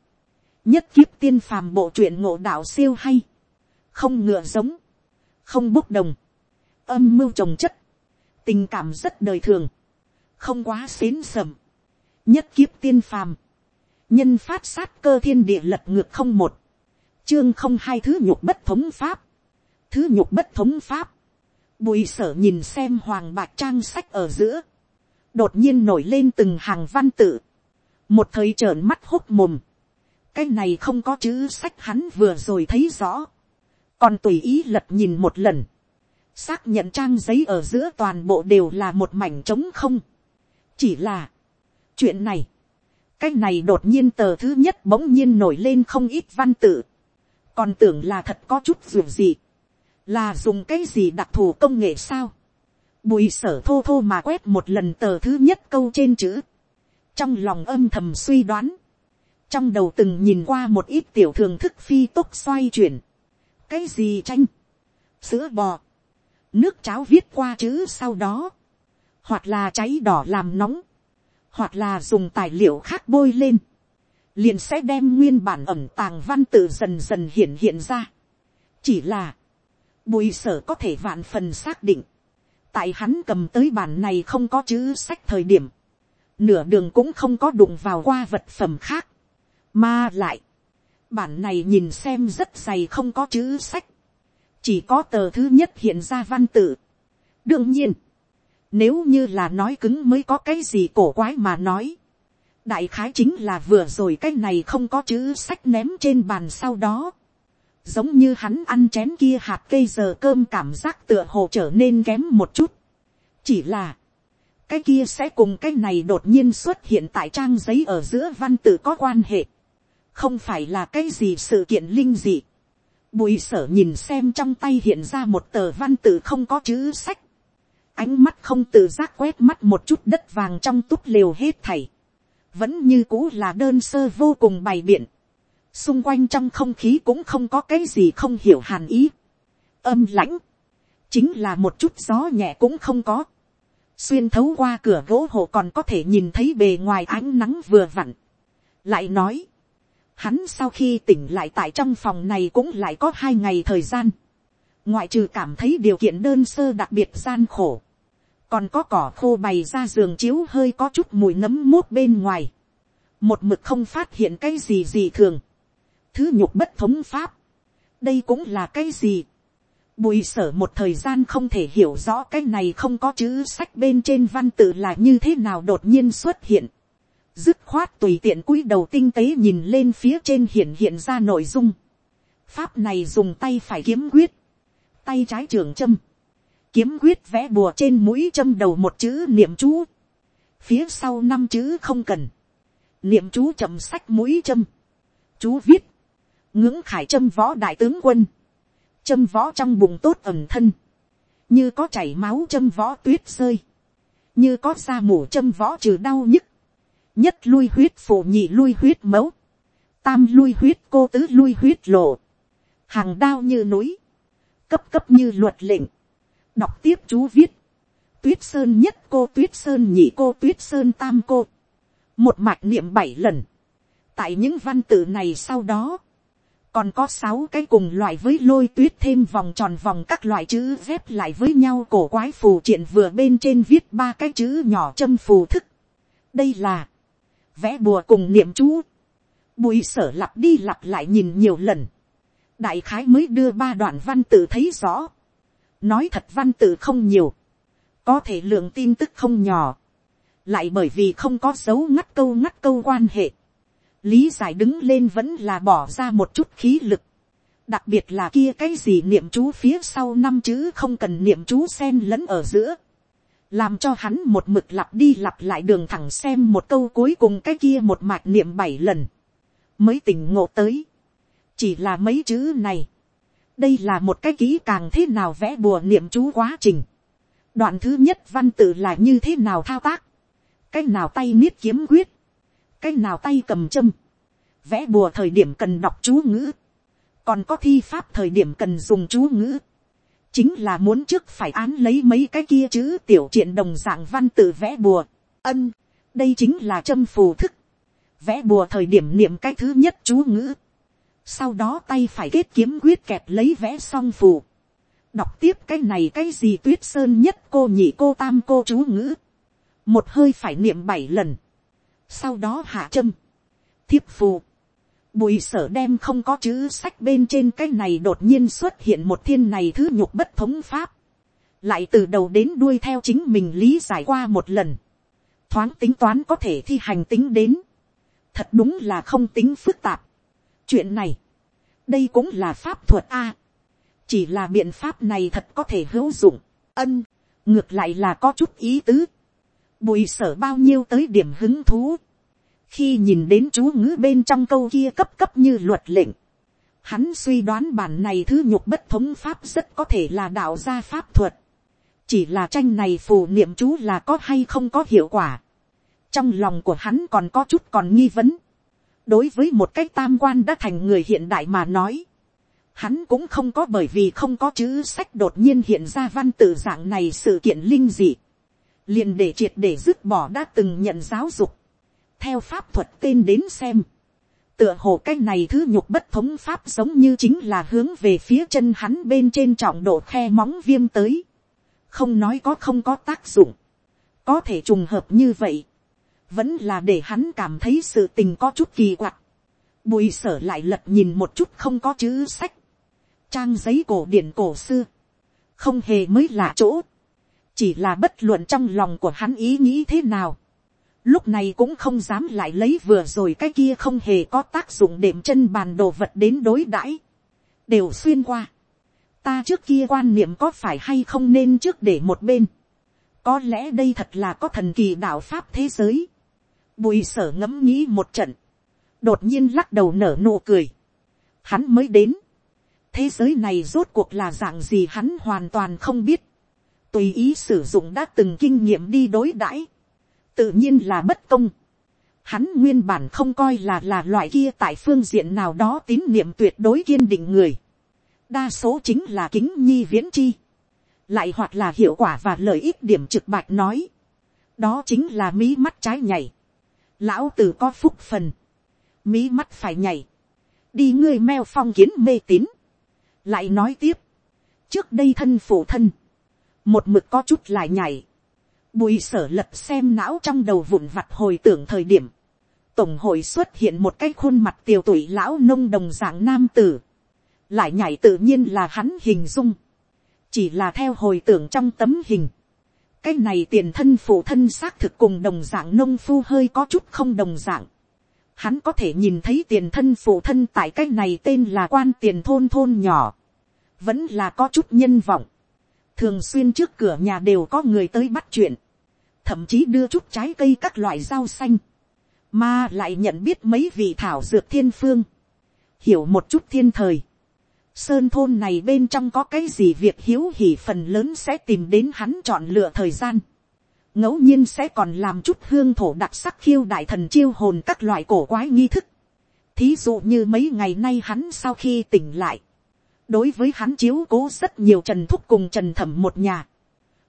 nhất kiếp tiên phàm bộ truyện ngộ đạo siêu hay, không ngựa giống, không bốc đồng, âm mưu trồng chất, tình cảm rất đời thường, không quá xến sầm, nhất kiếp tiên phàm, nhân phát sát cơ thiên địa lật ngược không một, chương không hai thứ nhục bất thống pháp, thứ nhục bất thống pháp, bùi sở nhìn xem hoàng bạc trang sách ở giữa, đột nhiên nổi lên từng hàng văn tự, một thời trợn mắt hốt mồm, cái này không có chữ sách hắn vừa rồi thấy rõ, còn tùy ý lật nhìn một lần, xác nhận trang giấy ở giữa toàn bộ đều là một mảnh trống không. chỉ là, chuyện này, cái này đột nhiên tờ thứ nhất bỗng nhiên nổi lên không ít văn tự, còn tưởng là thật có chút dù gì, là dùng cái gì đặc thù công nghệ sao, bùi sở thô thô mà quét một lần tờ thứ nhất câu trên chữ, trong lòng âm thầm suy đoán, trong đầu từng nhìn qua một ít tiểu thường thức phi tốc xoay chuyển, cái gì tranh, sữa bò, nước cháo viết qua chữ sau đó, hoặc là cháy đỏ làm nóng, hoặc là dùng tài liệu khác bôi lên, liền sẽ đem nguyên bản ẩm tàng văn tự dần dần hiện hiện ra. chỉ là, bùi sở có thể vạn phần xác định, tại hắn cầm tới bản này không có chữ sách thời điểm, nửa đường cũng không có đụng vào qua vật phẩm khác, mà lại, bản này nhìn xem rất dày không có chữ sách, chỉ có tờ thứ nhất hiện ra văn tự. đương nhiên, nếu như là nói cứng mới có cái gì cổ quái mà nói, đại khái chính là vừa rồi cái này không có chữ sách ném trên bàn sau đó, giống như hắn ăn chén kia hạt cây giờ cơm cảm giác tựa hồ trở nên kém một chút, chỉ là, cái kia sẽ cùng cái này đột nhiên xuất hiện tại trang giấy ở giữa văn tự có quan hệ không phải là cái gì sự kiện linh dị. Bùi sở nhìn xem trong tay hiện ra một tờ văn tự không có chữ sách. Ánh mắt không tự giác quét mắt một chút đất vàng trong túp liều hết thảy. Vẫn như cũ là đơn sơ vô cùng bày biện. Xung quanh trong không khí cũng không có cái gì không hiểu hàn ý. Âm lãnh. Chính là một chút gió nhẹ cũng không có. Xuyên thấu qua cửa gỗ hộ còn có thể nhìn thấy bề ngoài ánh nắng vừa vặn. Lại nói Hắn sau khi tỉnh lại tại trong phòng này cũng lại có hai ngày thời gian. Ngoại trừ cảm thấy điều kiện đơn sơ đặc biệt gian khổ. Còn có cỏ khô bày ra giường chiếu hơi có chút mùi nấm mốt bên ngoài. Một mực không phát hiện cái gì gì thường. Thứ nhục bất thống pháp. Đây cũng là cái gì. Bùi sở một thời gian không thể hiểu rõ cái này không có chữ sách bên trên văn tự là như thế nào đột nhiên xuất hiện dứt khoát tùy tiện cúi đầu tinh tế nhìn lên phía trên hiện hiện ra nội dung. pháp này dùng tay phải kiếm quyết, tay trái trường châm, kiếm quyết vẽ bùa trên mũi châm đầu một chữ niệm chú, phía sau năm chữ không cần, niệm chú chậm sách mũi châm, chú viết, ngưỡng khải châm võ đại tướng quân, châm võ trong bụng tốt ẩm thân, như có chảy máu châm võ tuyết rơi, như có da mủ châm võ trừ đau nhức, nhất lui huyết phổ nhị lui huyết mẫu, tam lui huyết cô tứ lui huyết lộ, hàng đao như núi, cấp cấp như luật lệnh, đọc tiếp chú viết, tuyết sơn nhất cô tuyết sơn nhị cô tuyết sơn tam cô, một mạch niệm bảy lần, tại những văn tự này sau đó, còn có sáu cái cùng loại với lôi tuyết thêm vòng tròn vòng các loại chữ ghép lại với nhau cổ quái phù triện vừa bên trên viết ba cái chữ nhỏ châm phù thức. đây là vẽ bùa cùng niệm chú. bùi sở lặp đi lặp lại nhìn nhiều lần. đại khái mới đưa ba đoạn văn tự thấy rõ nói thật văn tự không nhiều. có thể lượng tin tức không nhỏ. lại bởi vì không có dấu ngắt câu ngắt câu quan hệ lý giải đứng lên vẫn là bỏ ra một chút khí lực. đặc biệt là kia cái gì niệm chú phía sau năm chữ không cần niệm chú sen lẫn ở giữa. làm cho hắn một mực lặp đi lặp lại đường thẳng xem một câu cuối cùng cái kia một mạch niệm bảy lần. mới tỉnh ngộ tới. chỉ là mấy chữ này đây là một cái kỹ càng thế nào vẽ bùa niệm chú quá trình. đoạn thứ nhất văn tự là như thế nào thao tác. cái nào tay niết kiếm quyết? Cái nào tay cầm châm, vẽ bùa thời điểm cần đọc chú ngữ, còn có thi pháp thời điểm cần dùng chú ngữ, chính là muốn trước phải án lấy mấy cái kia chữ tiểu triện đồng dạng văn tự vẽ bùa, ân, đây chính là châm phù thức, vẽ bùa thời điểm niệm cái thứ nhất chú ngữ, sau đó tay phải kết kiếm quyết kẹp lấy vẽ song phù, đọc tiếp cái này cái gì tuyết sơn nhất cô nhị cô tam cô chú ngữ, một hơi phải niệm bảy lần, sau đó hạ châm, thiếp phù, bùi sở đem không có chữ sách bên trên cái này đột nhiên xuất hiện một thiên này thứ nhục bất thống pháp, lại từ đầu đến đuôi theo chính mình lý giải qua một lần, thoáng tính toán có thể thi hành tính đến, thật đúng là không tính phức tạp chuyện này, đây cũng là pháp thuật a, chỉ là biện pháp này thật có thể hữu dụng, ân, ngược lại là có chút ý tứ, bùi sở bao nhiêu tới điểm hứng thú. khi nhìn đến chú ngữ bên trong câu kia cấp cấp như luật lệnh, hắn suy đoán bản này thứ nhục bất thống pháp rất có thể là đạo gia pháp thuật. chỉ là tranh này phù niệm chú là có hay không có hiệu quả. trong lòng của hắn còn có chút còn nghi vấn đối với một cái tam quan đã thành người hiện đại mà nói, hắn cũng không có bởi vì không có chữ sách đột nhiên hiện ra văn tự dạng này sự kiện linh dị. Liền để triệt để dứt bỏ đã từng nhận giáo dục, theo pháp thuật tên đến xem, tựa hồ cái này thứ nhục bất thống pháp giống như chính là hướng về phía chân hắn bên trên trọng độ khe móng viêm tới, không nói có không có tác dụng, có thể trùng hợp như vậy, vẫn là để hắn cảm thấy sự tình có chút kỳ quặc, bùi sở lại lật nhìn một chút không có chữ sách, trang giấy cổ điển cổ xưa, không hề mới lạ chỗ, chỉ là bất luận trong lòng của hắn ý nghĩ thế nào, lúc này cũng không dám lại lấy vừa rồi cái kia không hề có tác dụng đệm chân bàn đồ vật đến đối đãi, đều xuyên qua. ta trước kia quan niệm có phải hay không nên trước để một bên, có lẽ đây thật là có thần kỳ đạo pháp thế giới, bùi sở ngẫm nghĩ một trận, đột nhiên lắc đầu nở nụ cười, hắn mới đến, thế giới này rốt cuộc là dạng gì hắn hoàn toàn không biết, tùy ý sử dụng đã từng kinh nghiệm đi đối đãi, tự nhiên là bất công. Hắn nguyên bản không coi là là loại kia tại phương diện nào đó tín niệm tuyệt đối kiên định người. đa số chính là kính nhi viễn chi, lại hoặc là hiệu quả và lợi ích điểm trực bạch nói. đó chính là mí mắt trái nhảy lão tử có phúc phần, mí mắt phải nhảy, đi ngươi meo phong kiến mê tín. lại nói tiếp, trước đây thân phụ thân, một mực có chút lại nhảy, bùi sở lật xem não trong đầu vụn vặt hồi tưởng thời điểm, tổng hội xuất hiện một cái khuôn mặt tiều tuổi lão nông đồng dạng nam tử, lại nhảy tự nhiên là hắn hình dung, chỉ là theo hồi tưởng trong tấm hình, cái này tiền thân phụ thân xác thực cùng đồng dạng nông phu hơi có chút không đồng dạng, hắn có thể nhìn thấy tiền thân phụ thân tại cái này tên là quan tiền thôn thôn nhỏ, vẫn là có chút nhân vọng, thường xuyên trước cửa nhà đều có người tới bắt chuyện, thậm chí đưa chút trái cây các loại rau xanh, mà lại nhận biết mấy vị thảo dược thiên phương, hiểu một chút thiên thời. Sơn thôn này bên trong có cái gì việc hiếu hỉ phần lớn sẽ tìm đến hắn chọn lựa thời gian. ngẫu nhiên sẽ còn làm chút hương thổ đặc sắc khiêu đại thần chiêu hồn các loại cổ quái nghi thức. Thí dụ như mấy ngày nay hắn sau khi tỉnh lại, đối với hắn chiếu cố rất nhiều trần thúc cùng trần thẩm một nhà,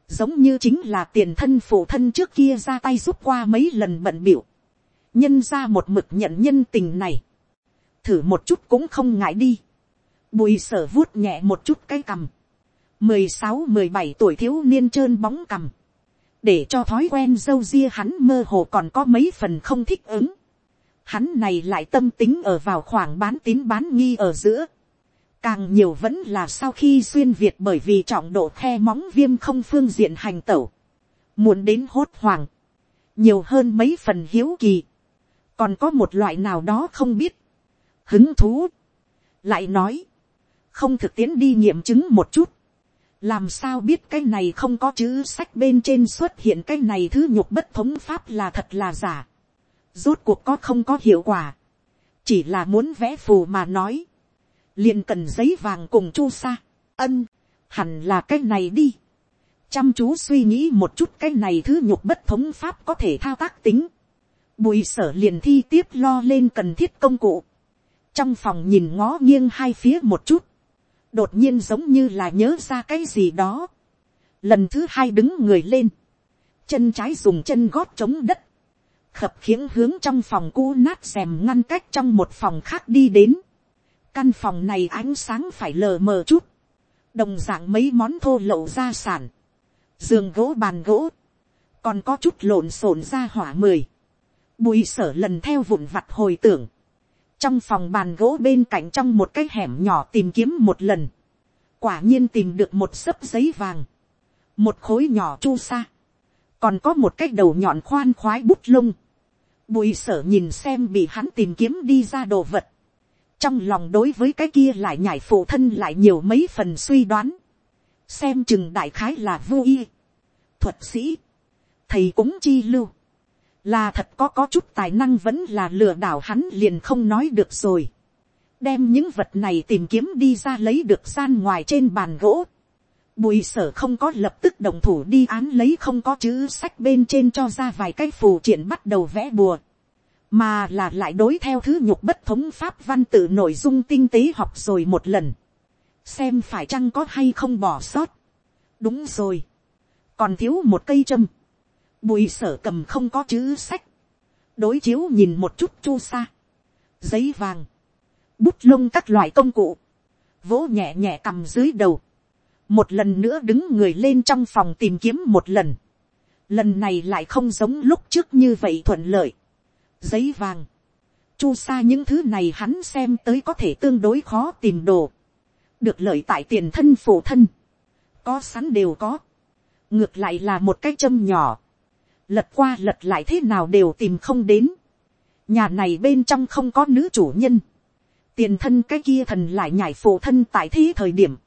giống như chính là tiền thân phụ thân trước kia ra tay giúp qua mấy lần bận biểu, nhân ra một mực nhận nhân tình này, thử một chút cũng không ngại đi, bùi sở vuốt nhẹ một chút cái cằm, mười sáu mười bảy tuổi thiếu niên trơn bóng cằm, để cho thói quen dâu ria hắn mơ hồ còn có mấy phần không thích ứng, hắn này lại tâm tính ở vào khoảng bán tín bán nghi ở giữa, càng nhiều vẫn là sau khi xuyên việt bởi vì trọng độ khe móng viêm không phương diện hành tẩu, muốn đến hốt hoàng, nhiều hơn mấy phần hiếu kỳ, còn có một loại nào đó không biết, hứng thú, lại nói, không thực tiễn đi nghiệm chứng một chút, làm sao biết cái này không có chữ sách bên trên xuất hiện cái này thứ nhục bất thống pháp là thật là giả, rốt cuộc có không có hiệu quả, chỉ là muốn vẽ phù mà nói, liền cần giấy vàng cùng chu sa, ân, hẳn là cái này đi, chăm chú suy nghĩ một chút cái này thứ nhục bất thống pháp có thể thao tác tính, bùi sở liền thi tiếp lo lên cần thiết công cụ, trong phòng nhìn ngó nghiêng hai phía một chút, đột nhiên giống như là nhớ ra cái gì đó, lần thứ hai đứng người lên, chân trái dùng chân gót chống đất, khập khiễng hướng trong phòng cũ nát rèm ngăn cách trong một phòng khác đi đến. Căn phòng này ánh sáng phải lờ mờ chút. Đồng dạng mấy món thô lậu gia sản. Giường gỗ bàn gỗ. Còn có chút lộn xộn ra hỏa mười. Bùi sở lần theo vụn vặt hồi tưởng. Trong phòng bàn gỗ bên cạnh trong một cái hẻm nhỏ tìm kiếm một lần. Quả nhiên tìm được một sấp giấy vàng. Một khối nhỏ chu sa. Còn có một cái đầu nhọn khoan khoái bút lông Bùi sở nhìn xem bị hắn tìm kiếm đi ra đồ vật. Trong lòng đối với cái kia lại nhảy phụ thân lại nhiều mấy phần suy đoán. Xem chừng đại khái là vô y. Thuật sĩ. Thầy cũng chi lưu. Là thật có có chút tài năng vẫn là lừa đảo hắn liền không nói được rồi. Đem những vật này tìm kiếm đi ra lấy được gian ngoài trên bàn gỗ. Bùi sở không có lập tức đồng thủ đi án lấy không có chữ sách bên trên cho ra vài cái phù triển bắt đầu vẽ bùa. Mà là lại đối theo thứ nhục bất thống pháp văn tự nội dung tinh tế học rồi một lần. Xem phải chăng có hay không bỏ sót. Đúng rồi. Còn thiếu một cây châm. Bùi sở cầm không có chữ sách. Đối chiếu nhìn một chút chu sa. Giấy vàng. Bút lông các loại công cụ. Vỗ nhẹ nhẹ cầm dưới đầu một lần nữa đứng người lên trong phòng tìm kiếm một lần. lần này lại không giống lúc trước như vậy thuận lợi. giấy vàng, chu sa những thứ này hắn xem tới có thể tương đối khó tìm đồ. được lợi tại tiền thân phổ thân. có sẵn đều có. ngược lại là một cái châm nhỏ lật qua lật lại thế nào đều tìm không đến. nhà này bên trong không có nữ chủ nhân. tiền thân cái kia thần lại nhảy phụ thân tại thế thời điểm.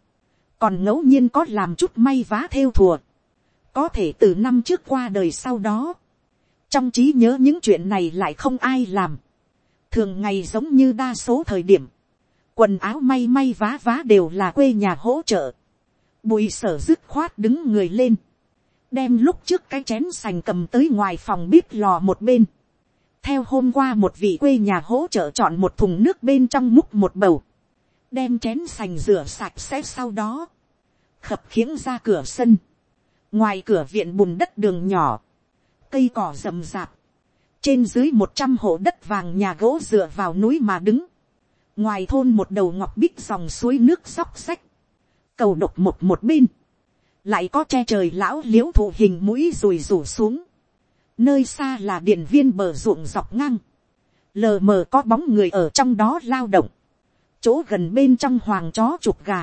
Còn ngẫu nhiên có làm chút may vá theo thùa, có thể từ năm trước qua đời sau đó, trong trí nhớ những chuyện này lại không ai làm, thường ngày giống như đa số thời điểm, quần áo may may vá vá đều là quê nhà hỗ trợ, bùi sở dứt khoát đứng người lên, đem lúc trước cái chén sành cầm tới ngoài phòng bếp lò một bên, theo hôm qua một vị quê nhà hỗ trợ chọn một thùng nước bên trong múc một bầu, đem chén sành rửa sạch sẽ sau đó, khập khiếng ra cửa sân, ngoài cửa viện bùn đất đường nhỏ, cây cỏ rậm rạp, trên dưới một trăm hộ đất vàng nhà gỗ dựa vào núi mà đứng, ngoài thôn một đầu ngọc bích dòng suối nước xóc xách, cầu độc một một bên, lại có che trời lão l i ễ u thụ hình mũi rùi rủ xuống, nơi xa là điện viên bờ ruộng dọc ngang, lờ mờ có bóng người ở trong đó lao động, chỗ gần bên trong hoàng chó chụp gà,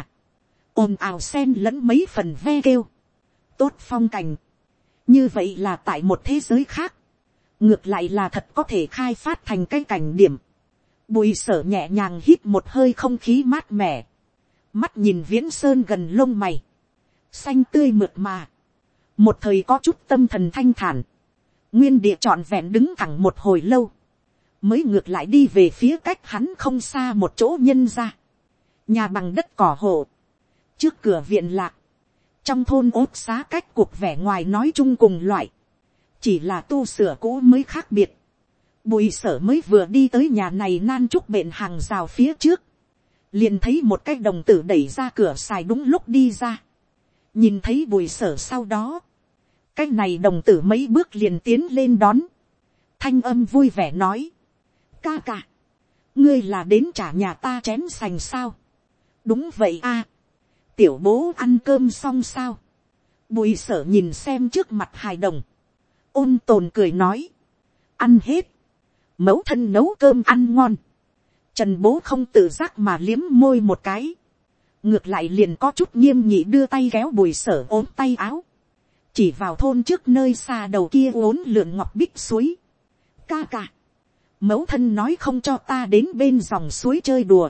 ồn ào sen lẫn mấy phần ve kêu, tốt phong cảnh, như vậy là tại một thế giới khác, ngược lại là thật có thể khai phát thành cái cảnh điểm, bùi sở nhẹ nhàng hít một hơi không khí mát mẻ, mắt nhìn viễn sơn gần lông mày, xanh tươi mượt mà, một thời có chút tâm thần thanh thản, nguyên địa trọn vẹn đứng thẳng một hồi lâu, mới ngược lại đi về phía cách hắn không xa một chỗ nhân ra. nhà bằng đất cỏ hộ, trước cửa viện lạc, trong thôn ốt xá cách cuộc vẻ ngoài nói chung cùng loại, chỉ là tu sửa cũ mới khác biệt. Bùi sở mới vừa đi tới nhà này nan trúc bệnh hàng rào phía trước, liền thấy một cái đồng tử đẩy ra cửa xài đúng lúc đi ra, nhìn thấy bùi sở sau đó, cái này đồng tử mấy bước liền tiến lên đón, thanh âm vui vẻ nói, ca ca, ngươi là đến trả nhà ta chén sành sao, đúng vậy a, tiểu bố ăn cơm xong sao, bùi sở nhìn xem trước mặt hài đồng, ôn tồn cười nói, ăn hết, mẫu thân nấu cơm ăn ngon, trần bố không tự giác mà liếm môi một cái, ngược lại liền có chút nghiêm nhị đưa tay kéo bùi sở ốm tay áo, chỉ vào thôn trước nơi xa đầu kia ốm lượn ngọc bích suối, ca ca, mẫu thân nói không cho ta đến bên dòng suối chơi đùa,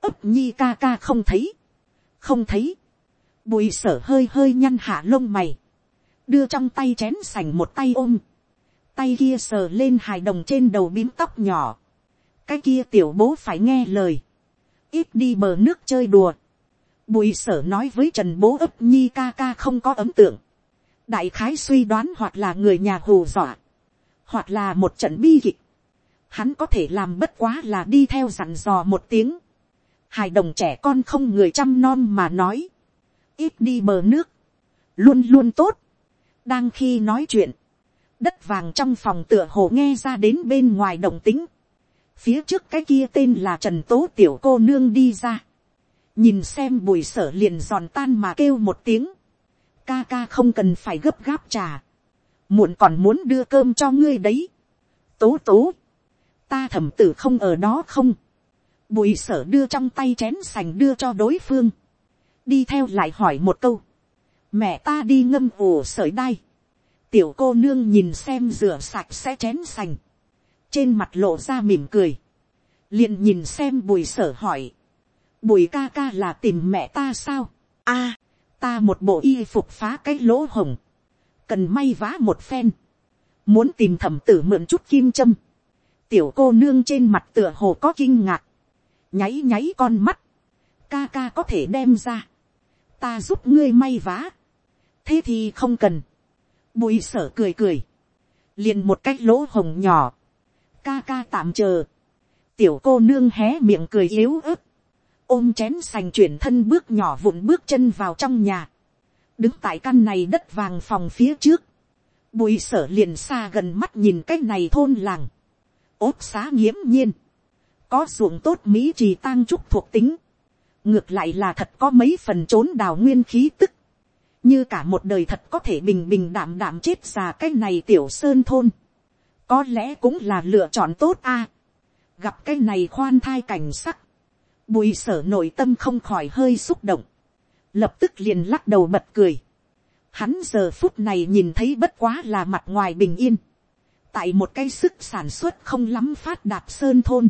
ấp nhi ca ca không thấy, không thấy, bùi sở hơi hơi nhăn hạ lông mày, đưa trong tay chén sành một tay ôm, tay kia sờ lên hài đồng trên đầu bím tóc nhỏ, cái kia tiểu bố phải nghe lời, ít đi bờ nước chơi đùa, bùi sở nói với trần bố ấp nhi ca ca không có ấn tượng, đại khái suy đoán hoặc là người nhà hù dọa, hoặc là một trận bi kịch, hắn có thể làm bất quá là đi theo dặn dò một tiếng, hài đồng trẻ con không người chăm non mà nói, ít đi bờ nước, luôn luôn tốt, đang khi nói chuyện, đất vàng trong phòng tựa hồ nghe ra đến bên ngoài đồng tính, phía trước cái kia tên là trần tố tiểu cô nương đi ra, nhìn xem bùi sở liền giòn tan mà kêu một tiếng, ca ca không cần phải gấp gáp trà, muộn còn muốn đưa cơm cho ngươi đấy, tố tố, ta thẩm tử không ở đó không, bùi sở đưa trong tay chén sành đưa cho đối phương, đi theo lại hỏi một câu, mẹ ta đi ngâm ủ sợi đai, tiểu cô nương nhìn xem rửa sạch sẽ chén sành, trên mặt lộ ra mỉm cười, liền nhìn xem bùi sở hỏi, bùi ca ca là tìm mẹ ta sao, a, ta một bộ y phục phá cái lỗ hồng, cần may vá một phen, muốn tìm thẩm tử mượn chút kim châm, tiểu cô nương trên mặt tựa hồ có kinh ngạc, nháy nháy con mắt, ca ca có thể đem ra, ta giúp ngươi may vá, thế thì không cần, bùi sở cười cười, liền một cái lỗ hồng nhỏ, ca ca tạm chờ, tiểu cô nương hé miệng cười yếu ớt, ôm chén sành chuyển thân bước nhỏ vụn bước chân vào trong nhà, đứng tại căn này đất vàng phòng phía trước, bùi sở liền xa gần mắt nhìn cái này thôn làng, ốt xá nghiễm nhiên, có ruộng tốt mỹ trì tang trúc thuộc tính, ngược lại là thật có mấy phần trốn đào nguyên khí tức, như cả một đời thật có thể bình bình đảm đảm chết già cái này tiểu sơn thôn, có lẽ cũng là lựa chọn tốt a, gặp cái này khoan thai cảnh sắc, bùi sở nội tâm không khỏi hơi xúc động, lập tức liền lắc đầu bật cười, hắn giờ phút này nhìn thấy bất quá là mặt ngoài bình yên, tại một cái sức sản xuất không lắm phát đạt sơn thôn,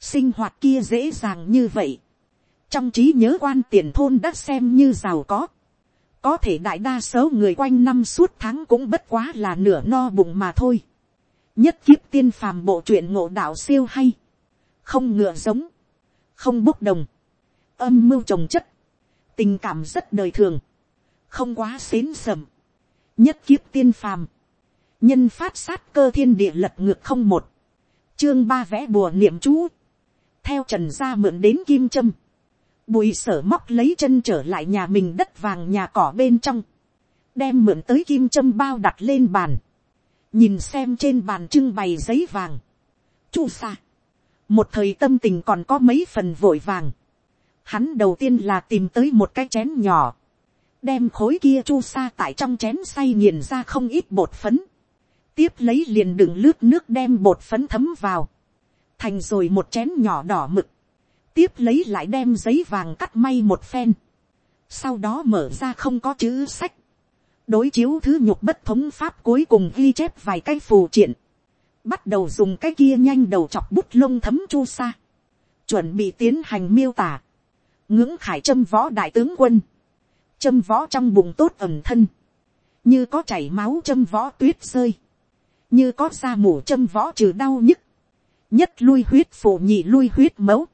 sinh hoạt kia dễ dàng như vậy, trong trí nhớ quan tiền thôn đã xem như giàu có, có thể đại đa số người quanh năm suốt tháng cũng bất quá là nửa no bụng mà thôi, nhất kiếp tiên phàm bộ truyện ngộ đạo siêu hay, không ngựa giống, không bốc đồng, âm mưu trồng chất, tình cảm rất đời thường, không quá xến sầm, nhất kiếp tiên phàm, nhân phát sát cơ thiên địa lật ngược không một, chương ba vẽ bùa niệm chú, theo trần gia mượn đến kim trâm, bùi sở móc lấy chân trở lại nhà mình đất vàng nhà cỏ bên trong, đem mượn tới kim trâm bao đặt lên bàn, nhìn xem trên bàn trưng bày giấy vàng, chu sa, một thời tâm tình còn có mấy phần vội vàng, hắn đầu tiên là tìm tới một cái chén nhỏ, đem khối kia chu sa tại trong chén say nghiền ra không ít bột phấn, tiếp lấy liền đựng lướt nước đem bột phấn thấm vào, thành rồi một chén nhỏ đỏ mực, tiếp lấy lại đem giấy vàng cắt may một phen, sau đó mở ra không có chữ sách, đối chiếu thứ nhục bất thống pháp cuối cùng ghi chép vài cái phù triện, bắt đầu dùng cái kia nhanh đầu chọc bút lông thấm chu sa, chuẩn bị tiến hành miêu tả, ngưỡng khải châm võ đại tướng quân, châm võ trong bụng tốt ẩm thân, như có chảy máu châm võ tuyết rơi, như có da mủ châm võ trừ đau nhức, nhất lui huyết phổ nhị lui huyết mẫu,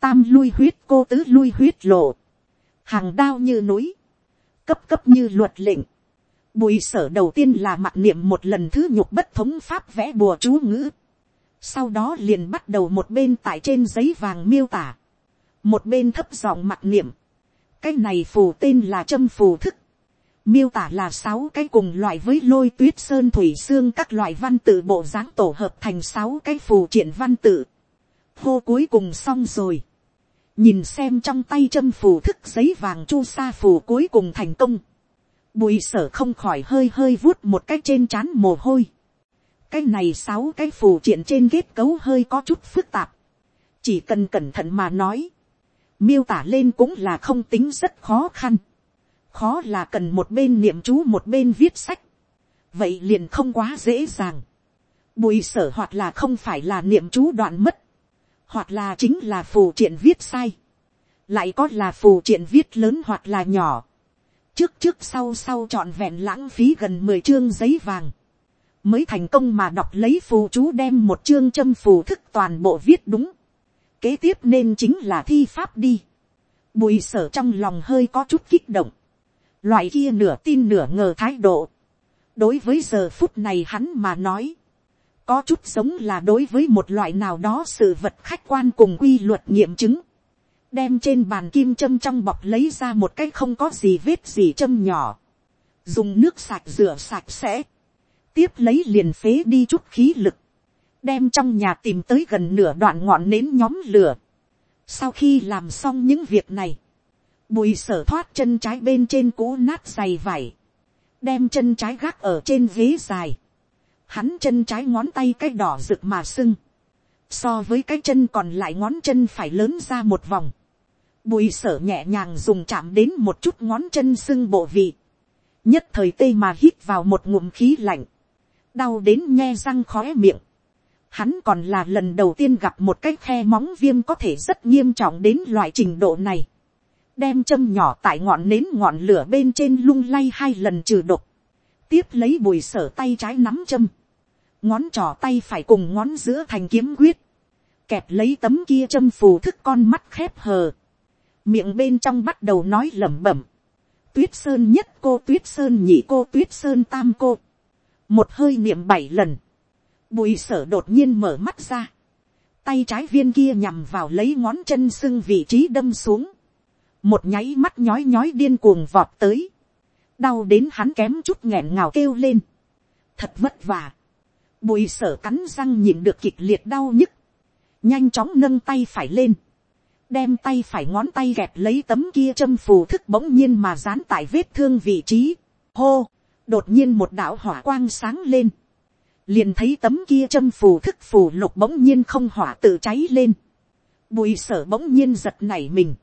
tam lui huyết cô tứ lui huyết lộ, hàng đao như núi, cấp cấp như luật lệnh, bùi sở đầu tiên là mặc niệm một lần thứ nhục bất thống pháp vẽ bùa chú ngữ, sau đó liền bắt đầu một bên tại trên giấy vàng miêu tả, một bên thấp giọng mặc niệm, cái này phù tên là châm phù thức, miêu tả là sáu cái cùng loại với lôi tuyết sơn thủy xương các loại văn tự bộ dáng tổ hợp thành sáu cái phù triển văn tự. hô cuối cùng xong rồi. nhìn xem trong tay châm phù thức giấy vàng chu sa phù cuối cùng thành công bùi sở không khỏi hơi hơi vuốt một cái trên trán mồ hôi. cái này sáu cái phù triện trên kết cấu hơi có chút phức tạp. chỉ cần cẩn thận mà nói. miêu tả lên cũng là không tính rất khó khăn khó là cần một bên niệm chú một bên viết sách, vậy liền không quá dễ dàng. Bùi sở hoặc là không phải là niệm chú đoạn mất, hoặc là chính là phù triện viết sai, lại có là phù triện viết lớn hoặc là nhỏ, trước trước sau sau trọn vẹn lãng phí gần mười chương giấy vàng, mới thành công mà đọc lấy phù chú đem một chương châm phù thức toàn bộ viết đúng, kế tiếp nên chính là thi pháp đi, bùi sở trong lòng hơi có chút kích động, Loại kia nửa tin nửa ngờ thái độ. Đối với giờ phút này hắn mà nói. Có chút giống là đối với một loại nào đó sự vật khách quan cùng quy luật nghiệm chứng. Đem trên bàn kim châm trong bọc lấy ra một cái không có gì vết gì châm nhỏ. Dùng nước sạch rửa sạch sẽ. Tiếp lấy liền phế đi chút khí lực. Đem trong nhà tìm tới gần nửa đoạn ngọn nến nhóm lửa. Sau khi làm xong những việc này, Bùi sở thoát chân trái bên trên cũ nát dày vải. Đem chân trái gác ở trên ghế dài. Hắn chân trái ngón tay cái đỏ rực mà sưng. So với cái chân còn lại ngón chân phải lớn ra một vòng. Bùi sở nhẹ nhàng dùng chạm đến một chút ngón chân sưng bộ vị. Nhất thời tê mà hít vào một ngụm khí lạnh. Đau đến nghe răng khóe miệng. Hắn còn là lần đầu tiên gặp một cái khe móng viêm có thể rất nghiêm trọng đến loại trình độ này đem châm nhỏ tại ngọn nến ngọn lửa bên trên lung lay hai lần trừ độc, tiếp lấy bùi sở tay trái nắm châm, ngón trỏ tay phải cùng ngón giữa thành kiếm quyết, kẹp lấy tấm kia châm phù thức con mắt khép hờ, miệng bên trong bắt đầu nói lẩm bẩm, tuyết sơn nhất cô tuyết sơn nhị cô tuyết sơn tam cô, một hơi niệm bảy lần, bùi sở đột nhiên mở mắt ra, tay trái viên kia nhằm vào lấy ngón chân sưng vị trí đâm xuống, một nháy mắt nhói nhói điên cuồng vọt tới, đau đến hắn kém chút nghẹn ngào kêu lên, thật vất vả, bùi sở cắn răng nhìn được kịch liệt đau nhức, nhanh chóng nâng tay phải lên, đem tay phải ngón tay gẹp lấy tấm kia châm phù thức bỗng nhiên mà dán tại vết thương vị trí, hô, đột nhiên một đạo hỏa quang sáng lên, liền thấy tấm kia châm phù thức phù lục bỗng nhiên không hỏa tự cháy lên, bùi sở bỗng nhiên giật nảy mình,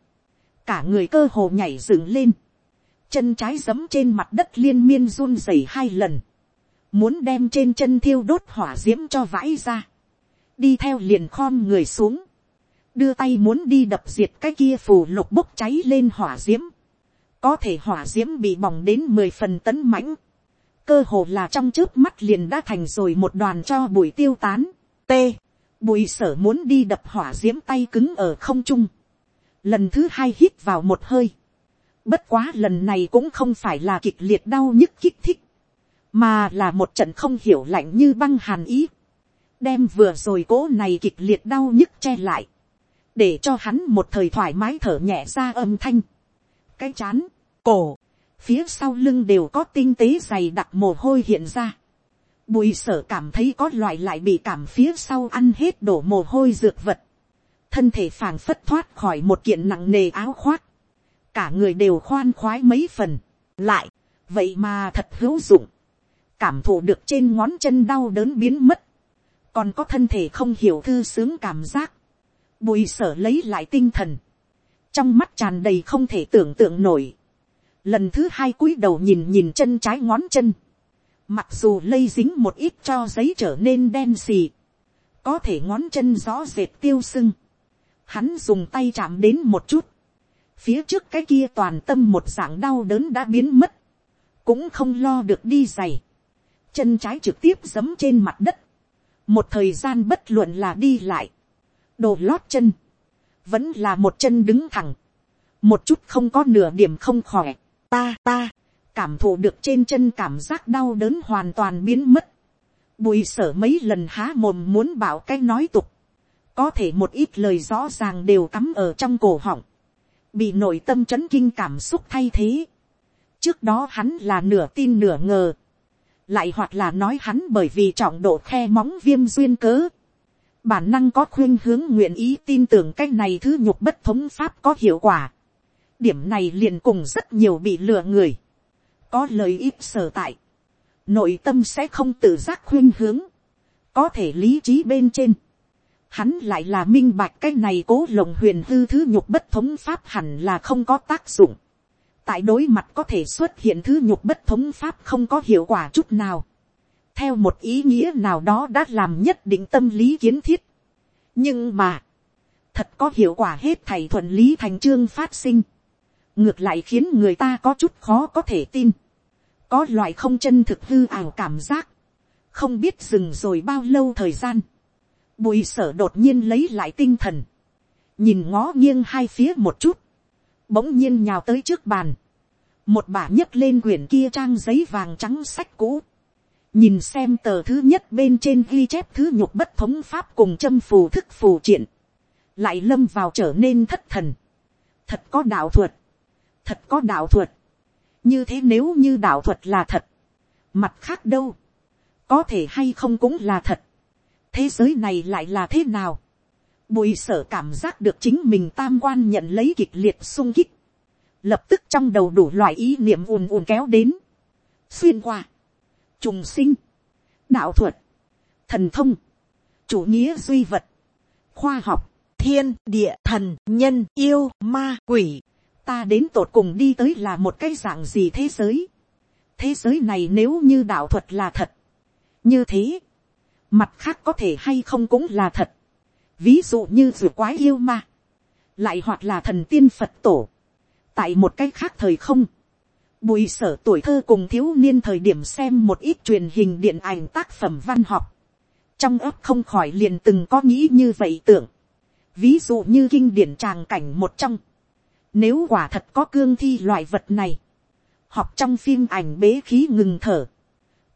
cả người cơ hồ nhảy dựng lên, chân trái giấm trên mặt đất liên miên run rẩy hai lần, muốn đem trên chân thiêu đốt hỏa diễm cho vãi ra, đi theo liền khom người xuống, đưa tay muốn đi đập diệt cái kia phù lục bốc cháy lên hỏa d i ễ m có thể hỏa d i ễ m bị bỏng đến mười phần tấn mãnh, cơ hồ là trong trước mắt liền đã thành rồi một đoàn cho bụi tiêu tán, t, bụi sở muốn đi đập hỏa d i ễ m tay cứng ở không trung, lần thứ hai hít vào một hơi, bất quá lần này cũng không phải là kịch liệt đau nhức kích thích, mà là một trận không hiểu lạnh như băng hàn ý, đem vừa rồi cố này kịch liệt đau nhức che lại, để cho hắn một thời thoải mái thở nhẹ ra âm thanh, cái chán, cổ, phía sau lưng đều có tinh tế dày đặc mồ hôi hiện ra, bùi sở cảm thấy có loại lại bị cảm phía sau ăn hết đổ mồ hôi dược vật, thân thể phảng phất thoát khỏi một kiện nặng nề áo khoác, cả người đều khoan khoái mấy phần, lại, vậy mà thật hữu dụng, cảm thụ được trên ngón chân đau đớn biến mất, còn có thân thể không hiểu thư sướng cảm giác, bùi sở lấy lại tinh thần, trong mắt tràn đầy không thể tưởng tượng nổi, lần thứ hai cúi đầu nhìn nhìn chân trái ngón chân, mặc dù lây dính một ít cho giấy trở nên đen xì, có thể ngón chân rõ rệt tiêu sưng, hắn dùng tay chạm đến một chút, phía trước cái kia toàn tâm một dạng đau đớn đã biến mất, cũng không lo được đi giày, chân trái trực tiếp giấm trên mặt đất, một thời gian bất luận là đi lại, đồ lót chân, vẫn là một chân đứng thẳng, một chút không có nửa điểm không khỏe, ta ta, cảm thụ được trên chân cảm giác đau đớn hoàn toàn biến mất, bùi sở mấy lần há mồm muốn bảo cái nói tục, có thể một ít lời rõ ràng đều cắm ở trong cổ họng, bị nội tâm c h ấ n kinh cảm xúc thay thế. trước đó hắn là nửa tin nửa ngờ, lại hoặc là nói hắn bởi vì trọng độ khe móng viêm duyên cớ, bản năng có khuyên hướng nguyện ý tin tưởng cái này thứ nhục bất thống pháp có hiệu quả. điểm này liền cùng rất nhiều bị lừa người, có lời ít sở tại, nội tâm sẽ không tự giác khuyên hướng, có thể lý trí bên trên, hắn lại là minh bạch cái này cố lồng huyền hư thứ nhục bất thống pháp hẳn là không có tác dụng. tại đối mặt có thể xuất hiện thứ nhục bất thống pháp không có hiệu quả chút nào theo một ý nghĩa nào đó đã làm nhất định tâm lý kiến thiết. nhưng mà, thật có hiệu quả hết thầy thuận lý thành chương phát sinh. ngược lại khiến người ta có chút khó có thể tin. có loại không chân thực hư ảo cảm giác. không biết dừng rồi bao lâu thời gian Bùi sở đột nhiên lấy lại tinh thần. Nhìn ngó nghiêng hai phía một chút. Bỗng nhiên nhào tới trước bàn. Một bà nhấc lên quyển kia trang giấy vàng trắng sách cũ. Nhìn xem tờ thứ nhất bên trên ghi chép thứ nhục bất thống pháp cùng châm phù thức phù triện. Lại lâm vào trở nên thất thần. Thật có đạo thuật. Thật có đạo thuật. Như thế nếu như đạo thuật là thật. Mặt khác đâu. Có thể hay không cũng là thật thế giới này lại là thế nào. Bùi sở cảm giác được chính mình tam quan nhận lấy kịch liệt sung kích. Lập tức trong đầu đủ loại ý niệm ùn ùn kéo đến. Xuyên qua. Trùng sinh. Đạo thuật. Thần thông. Chủ nghĩa duy vật. Khoa học. Thiên, địa, thần, nhân, yêu, ma, quỷ. Ta đến tột cùng đi tới là một cái dạng gì thế giới. Thế giới này nếu như đạo thuật là thật. Như thế mặt khác có thể hay không cũng là thật, ví dụ như ruột quái yêu ma, lại hoặc là thần tiên phật tổ, tại một cái khác thời không, bùi sở tuổi thơ cùng thiếu niên thời điểm xem một ít truyền hình điện ảnh tác phẩm văn học, trong ấp không khỏi liền từng có nghĩ như vậy tưởng, ví dụ như kinh điển tràng cảnh một trong, nếu quả thật có cương thi loại vật này, học trong phim ảnh bế khí ngừng thở,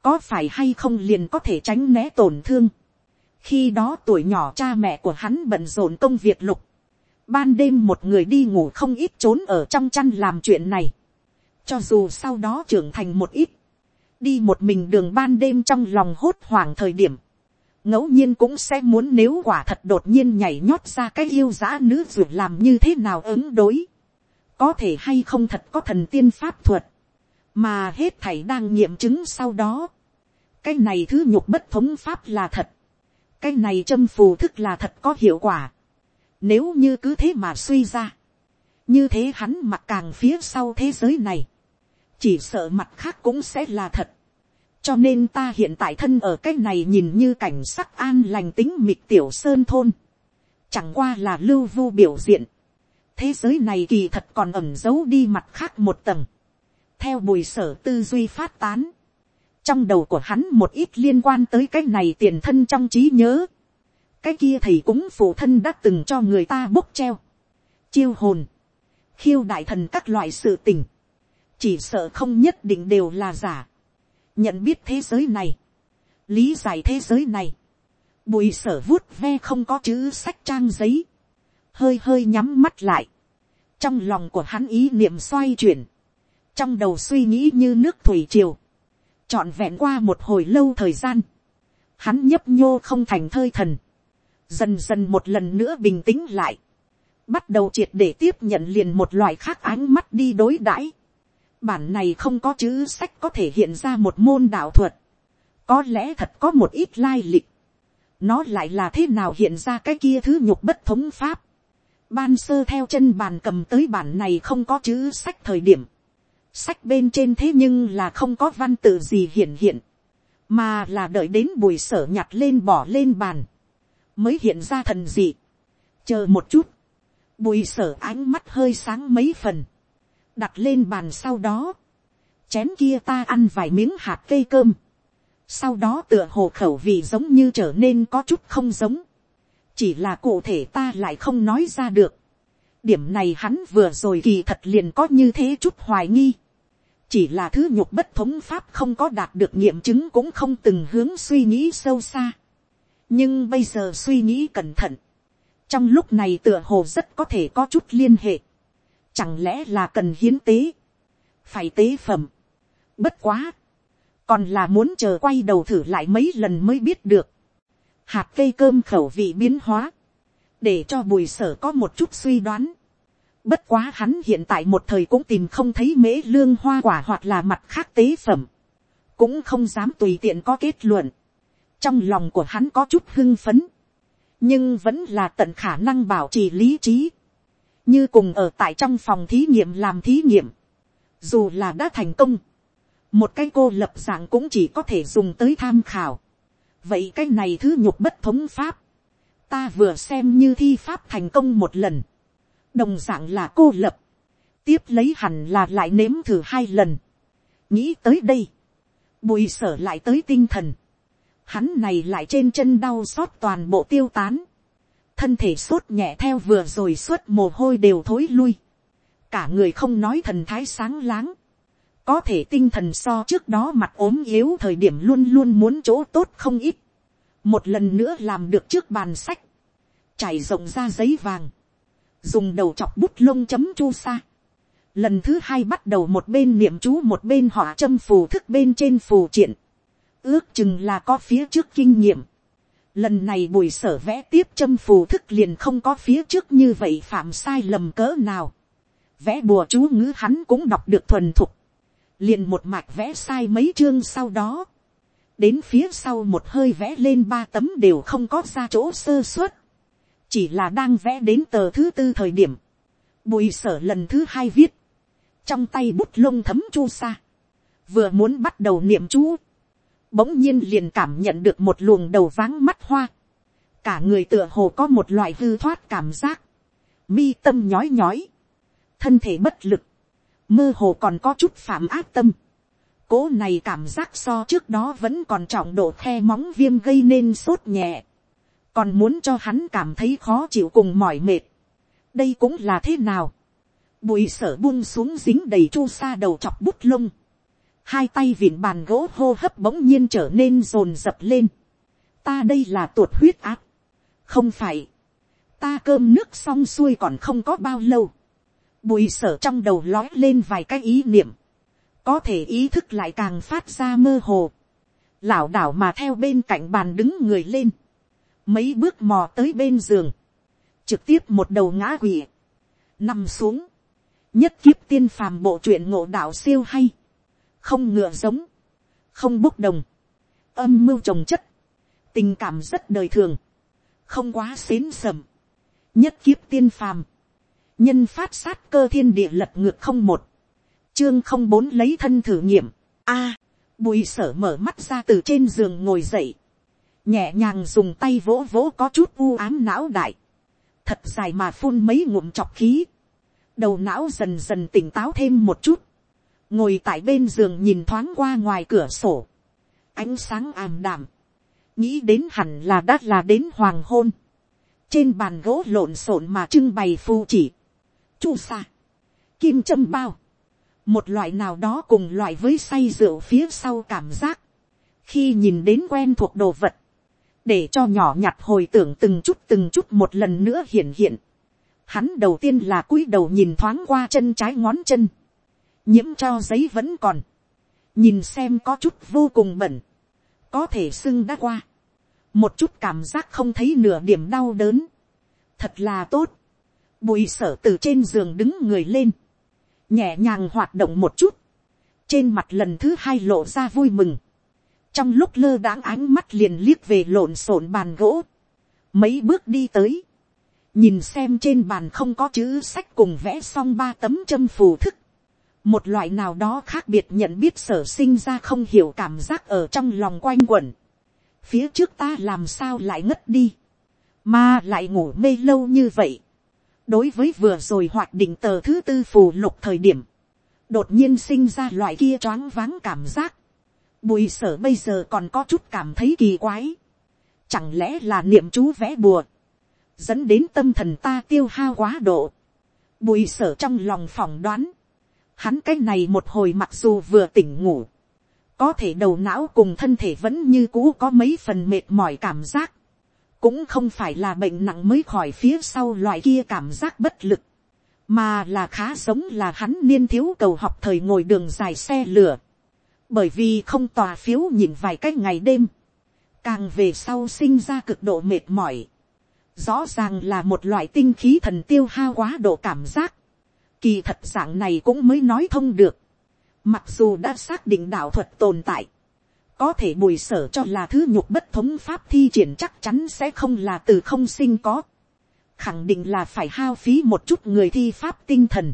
có phải hay không liền có thể tránh né tổn thương. khi đó tuổi nhỏ cha mẹ của hắn bận rộn công việc lục, ban đêm một người đi ngủ không ít trốn ở trong chăn làm chuyện này, cho dù sau đó trưởng thành một ít, đi một mình đường ban đêm trong lòng hốt hoảng thời điểm, ngẫu nhiên cũng sẽ muốn nếu quả thật đột nhiên nhảy nhót ra cái yêu dã nữ ruột làm như thế nào ứng đối, có thể hay không thật có thần tiên pháp thuật, mà hết thảy đang nghiệm chứng sau đó, cái này thứ nhục bất thống pháp là thật, cái này châm phù thức là thật có hiệu quả, nếu như cứ thế mà suy ra, như thế hắn mặc càng phía sau thế giới này, chỉ sợ mặt khác cũng sẽ là thật, cho nên ta hiện tại thân ở cái này nhìn như cảnh sắc an lành tính mịt tiểu sơn thôn, chẳng qua là lưu vu biểu diện, thế giới này kỳ thật còn ẩm giấu đi mặt khác một tầng, theo bùi sở tư duy phát tán, trong đầu của hắn một ít liên quan tới cái này tiền thân trong trí nhớ, cái kia thầy cũng phụ thân đã từng cho người ta bốc treo, chiêu hồn, khiêu đại thần các loại sự tình, chỉ sợ không nhất định đều là giả, nhận biết thế giới này, lý giải thế giới này, bùi sở vuốt ve không có chữ sách trang giấy, hơi hơi nhắm mắt lại, trong lòng của hắn ý niệm xoay chuyển, trong đầu suy nghĩ như nước thủy triều, trọn vẹn qua một hồi lâu thời gian, hắn nhấp nhô không thành thơi thần, dần dần một lần nữa bình tĩnh lại, bắt đầu triệt để tiếp nhận liền một loại khác ánh mắt đi đối đãi. Bản này không có chữ sách có thể hiện ra một môn đạo thuật, có lẽ thật có một ít lai lịch, nó lại là thế nào hiện ra cái kia thứ nhục bất thống pháp. Ban sơ theo chân bàn cầm tới bản này không có chữ sách thời điểm, sách bên trên thế nhưng là không có văn tự gì hiện hiện, mà là đợi đến bùi sở nhặt lên bỏ lên bàn, mới hiện ra thần dị. chờ một chút, bùi sở ánh mắt hơi sáng mấy phần, đặt lên bàn sau đó, chén kia ta ăn vài miếng hạt cây cơm, sau đó tựa hồ khẩu vị giống như trở nên có chút không giống, chỉ là cụ thể ta lại không nói ra được, điểm này hắn vừa rồi kỳ thật liền có như thế chút hoài nghi. Chỉ là thứ nhục bất thống pháp không có đạt được nghiệm chứng cũng không từng hướng suy nghĩ sâu xa. nhưng bây giờ suy nghĩ cẩn thận, trong lúc này tựa hồ rất có thể có chút liên hệ, chẳng lẽ là cần hiến tế, phải tế phẩm, bất quá, còn là muốn chờ quay đầu thử lại mấy lần mới biết được, hạt cây cơm khẩu vị biến hóa, để cho bùi sở có một chút suy đoán, Bất quá hắn hiện tại một thời cũng tìm không thấy mễ lương hoa quả hoặc là mặt khác tế phẩm. Cũng không dám tùy tiện có kết luận. Trong lòng của hắn có chút hưng phấn. Nhưng vẫn là tận khả năng bảo trì lý trí. Như cùng ở tại trong phòng thí nghiệm làm thí nghiệm. Dù là đã thành công. Một cái cô lập dạng cũng chỉ có thể dùng tới tham khảo. Vậy cái này thứ nhục bất thống pháp. Ta vừa xem như thi pháp thành công một lần đồng dạng là cô lập, tiếp lấy hẳn là lại nếm thử hai lần, nghĩ tới đây, bùi sở lại tới tinh thần, hắn này lại trên chân đau xót toàn bộ tiêu tán, thân thể sốt nhẹ theo vừa rồi suốt mồ hôi đều thối lui, cả người không nói thần thái sáng láng, có thể tinh thần so trước đó mặt ốm yếu thời điểm luôn luôn muốn chỗ tốt không ít, một lần nữa làm được trước bàn sách, trải rộng ra giấy vàng, dùng đầu chọc bút lông chấm chu sa. Lần thứ hai bắt đầu một bên niệm chú một bên họa châm phù thức bên trên phù triện. Ước chừng là có phía trước kinh nghiệm. Lần này bùi sở vẽ tiếp châm phù thức liền không có phía trước như vậy phạm sai lầm cỡ nào. Vẽ bùa chú ngữ hắn cũng đọc được thuần thục. Liền một mạch vẽ sai mấy chương sau đó. Đến phía sau một hơi vẽ lên ba tấm đều không có ra chỗ sơ suất chỉ là đang vẽ đến tờ thứ tư thời điểm, bùi sở lần thứ hai viết, trong tay bút lông thấm chu sa, vừa muốn bắt đầu niệm chú, bỗng nhiên liền cảm nhận được một luồng đầu váng mắt hoa, cả người tựa hồ có một loại hư thoát cảm giác, mi tâm nhói nhói, thân thể bất lực, mơ hồ còn có chút phạm ác tâm, cố này cảm giác so trước đó vẫn còn trọng độ the móng viêm gây nên sốt nhẹ, còn muốn cho hắn cảm thấy khó chịu cùng mỏi mệt. đây cũng là thế nào. bùi sở buông xuống dính đầy chu sa đầu chọc bút lông hai tay vịn bàn gỗ hô hấp bỗng nhiên trở nên rồn rập lên. ta đây là tuột huyết áp. không phải. ta cơm nước xong xuôi còn không có bao lâu. bùi sở trong đầu lói lên vài cái ý niệm. có thể ý thức lại càng phát ra mơ hồ. lảo đảo mà theo bên cạnh bàn đứng người lên mấy bước mò tới bên giường, trực tiếp một đầu ngã quỵ, nằm xuống, nhất kiếp tiên phàm bộ truyện ngộ đạo siêu hay, không ngựa giống, không bốc đồng, âm mưu trồng chất, tình cảm rất đời thường, không quá xến sầm, nhất kiếp tiên phàm, nhân phát sát cơ thiên địa lật ngược không một, chương không bốn lấy thân thử nghiệm, a, bùi sở mở mắt ra từ trên giường ngồi dậy, nhẹ nhàng dùng tay vỗ vỗ có chút u ám não đại, thật dài mà phun mấy ngụm chọc khí, đầu não dần dần tỉnh táo thêm một chút, ngồi tại bên giường nhìn thoáng qua ngoài cửa sổ, ánh sáng ảm đạm, nghĩ đến hẳn là đã là đến hoàng hôn, trên bàn gỗ lộn xộn mà trưng bày phu chỉ, chu sa, kim châm bao, một loại nào đó cùng loại với say rượu phía sau cảm giác, khi nhìn đến quen thuộc đồ vật, để cho nhỏ nhặt hồi tưởng từng chút từng chút một lần nữa hiện hiện. Hắn đầu tiên là cúi đầu nhìn thoáng qua chân trái ngón chân, nhiễm cho giấy vẫn còn, nhìn xem có chút vô cùng bẩn, có thể sưng đã qua, một chút cảm giác không thấy nửa điểm đau đớn, thật là tốt, bùi sở từ trên giường đứng người lên, nhẹ nhàng hoạt động một chút, trên mặt lần thứ hai lộ ra vui mừng, trong lúc lơ đãng ánh mắt liền liếc về lộn xộn bàn gỗ, mấy bước đi tới, nhìn xem trên bàn không có chữ sách cùng vẽ xong ba tấm châm phù thức, một loại nào đó khác biệt nhận biết sở sinh ra không hiểu cảm giác ở trong lòng quanh quẩn, phía trước ta làm sao lại ngất đi, mà lại ngủ mê lâu như vậy, đối với vừa rồi hoạt định tờ thứ tư phù lục thời điểm, đột nhiên sinh ra loại kia choáng váng cảm giác, Bùi sở bây giờ còn có chút cảm thấy kỳ quái. Chẳng lẽ là niệm chú vẽ bùa. Dẫn đến tâm thần ta tiêu hao quá độ. Bùi sở trong lòng phỏng đoán. Hắn cái này một hồi mặc dù vừa tỉnh ngủ. Có thể đầu não cùng thân thể vẫn như cũ có mấy phần mệt mỏi cảm giác. cũng không phải là bệnh nặng mới khỏi phía sau loại kia cảm giác bất lực, mà là khá giống là hắn niên thiếu cầu học thời ngồi đường dài xe lửa, bởi vì không tòa phiếu nhìn vài cái ngày đêm, càng về sau sinh ra cực độ mệt mỏi, rõ ràng là một loại tinh khí thần tiêu hao quá độ cảm giác, kỳ thật dạng này cũng mới nói thông được, mặc dù đã xác định đạo thuật tồn tại, có thể bùi sở cho là thứ nhục bất thống pháp thi triển chắc chắn sẽ không là từ không sinh có, khẳng định là phải hao phí một chút người thi pháp tinh thần,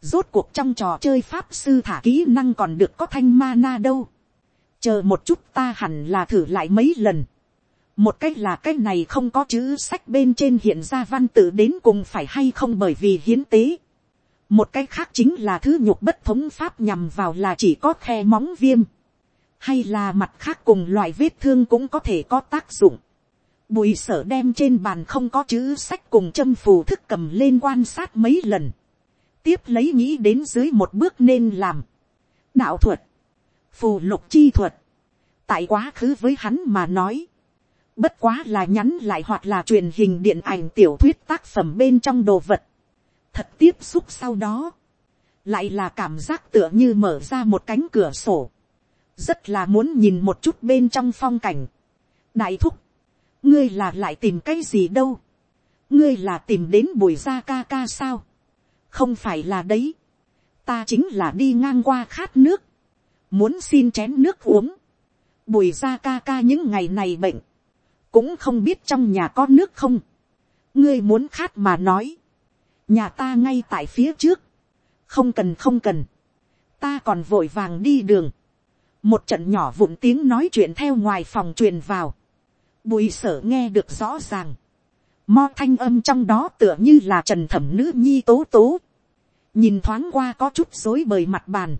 rốt cuộc trong trò chơi pháp sư thả kỹ năng còn được có thanh ma na đâu, chờ một chút ta hẳn là thử lại mấy lần, một cách là cái này không có chữ sách bên trên hiện ra văn tự đến cùng phải hay không bởi vì hiến tế một cái khác chính là thứ nhục bất thống pháp nhằm vào là chỉ có khe móng viêm, hay là mặt khác cùng loại vết thương cũng có thể có tác dụng. bùi sở đem trên bàn không có chữ sách cùng châm phù thức cầm lên quan sát mấy lần, tiếp lấy nghĩ đến dưới một bước nên làm. đạo thuật, phù lục chi thuật, tại quá khứ với hắn mà nói, bất quá là nhắn lại hoặc là truyền hình điện ảnh tiểu thuyết tác phẩm bên trong đồ vật, thật tiếp xúc sau đó, lại là cảm giác tựa như mở ra một cánh cửa sổ, rất là muốn nhìn một chút bên trong phong cảnh. đại thúc, ngươi là lại tìm cái gì đâu, ngươi là tìm đến bùi gia ca ca sao, không phải là đấy, ta chính là đi ngang qua khát nước, muốn xin chén nước uống, bùi gia ca ca những ngày này bệnh, cũng không biết trong nhà có nước không, ngươi muốn khát mà nói, nhà ta ngay tại phía trước, không cần không cần, ta còn vội vàng đi đường, một trận nhỏ vụn tiếng nói chuyện theo ngoài phòng truyền vào, bùi sở nghe được rõ ràng, mo thanh âm trong đó tựa như là trần thẩm nữ nhi tố tố, nhìn thoáng qua có chút dối bời mặt bàn,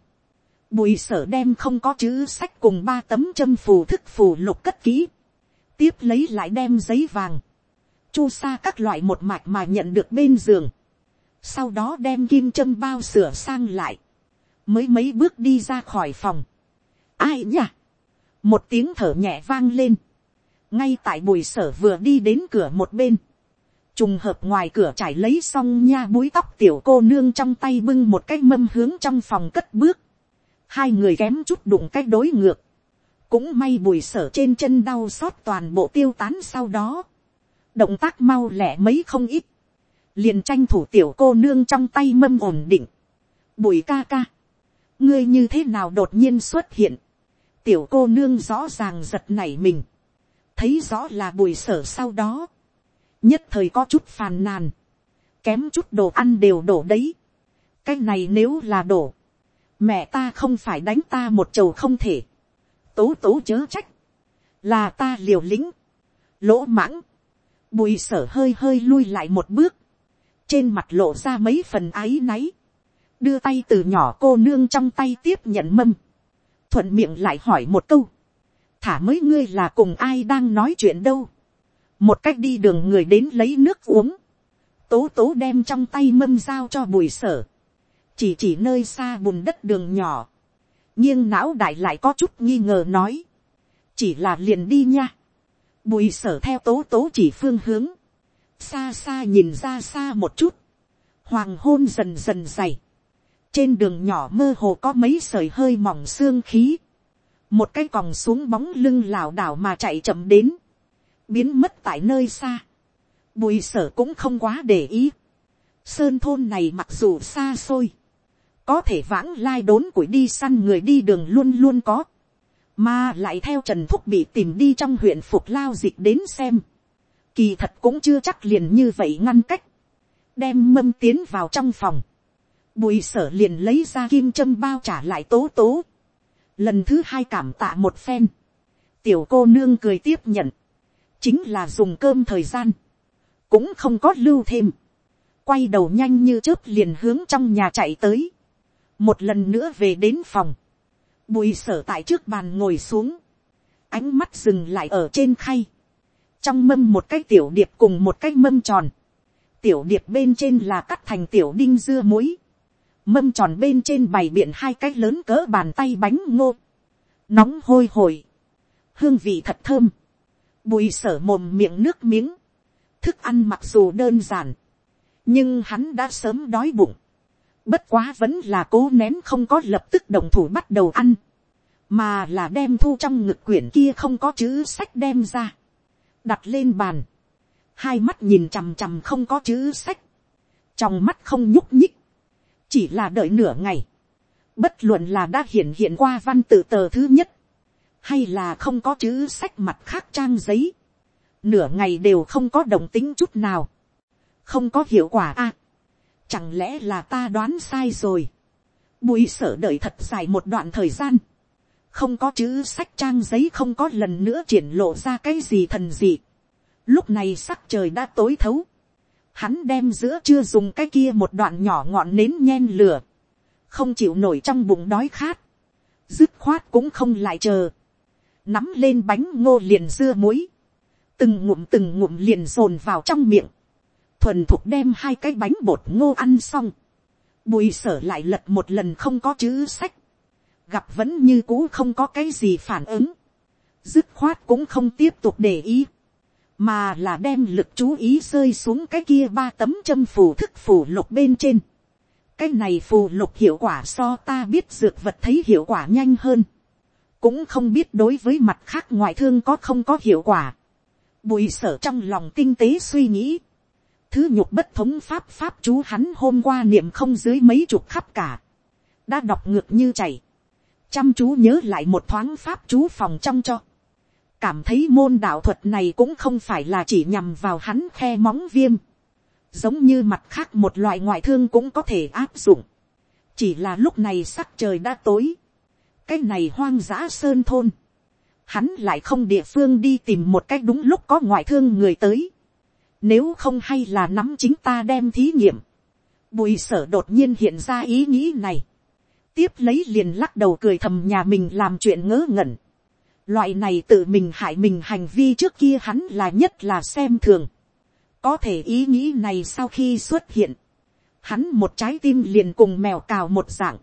bùi sở đem không có chữ sách cùng ba tấm châm phù thức phù lục cất kỹ, tiếp lấy lại đem giấy vàng, chu sa các loại một mạch mà nhận được bên giường, sau đó đem kim châm bao sửa sang lại, mới mấy bước đi ra khỏi phòng. ai nhỉ? một tiếng thở nhẹ vang lên, ngay tại bùi sở vừa đi đến cửa một bên, trùng hợp ngoài cửa trải lấy xong nha búi tóc tiểu cô nương trong tay bưng một cái mâm hướng trong phòng cất bước, hai người kém chút đụng cái đối ngược, cũng may bùi sở trên chân đau xót toàn bộ tiêu tán sau đó, động tác mau lẻ mấy không ít, liền tranh thủ tiểu cô nương trong tay mâm ổn định, bùi ca ca, ngươi như thế nào đột nhiên xuất hiện, tiểu cô nương rõ ràng giật nảy mình, thấy rõ là bùi sở sau đó, nhất thời có chút phàn nàn, kém chút đồ ăn đều đổ đấy, cái này nếu là đổ, mẹ ta không phải đánh ta một chầu không thể, tố tố chớ trách, là ta liều lĩnh, lỗ mãng, bùi sở hơi hơi lui lại một bước, trên mặt lộ ra mấy phần áy náy, đưa tay từ nhỏ cô nương trong tay tiếp nhận mâm, thuận miệng lại hỏi một câu, thả mấy ngươi là cùng ai đang nói chuyện đâu, một cách đi đường người đến lấy nước uống, tố tố đem trong tay mâm giao cho bùi sở, chỉ chỉ nơi xa bùn đất đường nhỏ, nghiêng não đại lại có chút nghi ngờ nói, chỉ là liền đi nha, bùi sở theo tố tố chỉ phương hướng, xa xa nhìn ra xa một chút, hoàng hôn dần dần dày, trên đường nhỏ mơ hồ có mấy sợi hơi mỏng xương khí, một cái còng xuống bóng lưng lảo đảo mà chạy chậm đến, biến mất tại nơi xa, bùi sở cũng không quá để ý, sơn thôn này mặc dù xa xôi, có thể vãng lai đốn củi đi săn người đi đường luôn luôn có, mà lại theo trần thúc bị tìm đi trong huyện phục lao dịch đến xem, kỳ thật cũng chưa chắc liền như vậy ngăn cách, đem mâm tiến vào trong phòng, bùi sở liền lấy ra kim châm bao trả lại tố tố, lần thứ hai cảm tạ một phen, tiểu cô nương cười tiếp nhận, chính là dùng cơm thời gian, cũng không có lưu thêm, quay đầu nhanh như chớp liền hướng trong nhà chạy tới, một lần nữa về đến phòng, bùi sở tại trước bàn ngồi xuống, ánh mắt dừng lại ở trên khay, trong mâm một cái tiểu điệp cùng một cái mâm tròn, tiểu điệp bên trên là cắt thành tiểu đinh dưa muối, mâm tròn bên trên bày biện hai cái lớn cỡ bàn tay bánh ngô, nóng hôi hổi, hương vị thật thơm, bùi sở mồm miệng nước miếng, thức ăn mặc dù đơn giản, nhưng hắn đã sớm đói bụng, bất quá vẫn là cố nén không có lập tức đồng thủ bắt đầu ăn, mà là đem thu trong ngực quyển kia không có chữ sách đem ra, đặt lên bàn, hai mắt nhìn chằm chằm không có chữ sách, trong mắt không nhúc nhích, chỉ là đợi nửa ngày, bất luận là đã hiện hiện qua văn tự tờ thứ nhất, hay là không có chữ sách mặt khác trang giấy, nửa ngày đều không có đồng tính chút nào, không có hiệu quả a, chẳng lẽ là ta đoán sai rồi, bùi sở đợi thật dài một đoạn thời gian, không có chữ sách trang giấy không có lần nữa triển lộ ra cái gì thần gì. Lúc này sắc trời đã tối thấu. Hắn đem giữa chưa dùng cái kia một đoạn nhỏ ngọn nến nhen lửa. Không chịu nổi trong bụng đói khát. Dứt khoát cũng không lại chờ. Nắm lên bánh ngô liền dưa muối. Từng ngụm từng ngụm liền dồn vào trong miệng. Thuần thục đem hai cái bánh bột ngô ăn xong. Bùi sở lại lật một lần không có chữ sách gặp vẫn như cũ không có cái gì phản ứng, dứt khoát cũng không tiếp tục để ý, mà là đem lực chú ý rơi xuống cái kia ba tấm châm phù thức phù lục bên trên. cái này phù lục hiệu quả so ta biết dược vật thấy hiệu quả nhanh hơn, cũng không biết đối với mặt khác ngoại thương có không có hiệu quả. bùi sở trong lòng tinh tế suy nghĩ, thứ nhục bất thống pháp pháp chú hắn hôm qua niệm không dưới mấy chục khắp cả, đã đọc ngược như chảy, chăm chú nhớ lại một thoáng pháp chú phòng trong cho. cảm thấy môn đạo thuật này cũng không phải là chỉ nhằm vào hắn khe móng viêm. giống như mặt khác một loại ngoại thương cũng có thể áp dụng. chỉ là lúc này sắc trời đã tối. cái này hoang dã sơn thôn. hắn lại không địa phương đi tìm một cách đúng lúc có ngoại thương người tới. nếu không hay là nắm chính ta đem thí nghiệm. bùi sở đột nhiên hiện ra ý nghĩ này tiếp lấy liền lắc đầu cười thầm nhà mình làm chuyện ngớ ngẩn. Loại này tự mình hại mình hành vi trước kia hắn là nhất là xem thường. Có thể ý nghĩ này sau khi xuất hiện. Hắn một trái tim liền cùng mèo cào một dạng.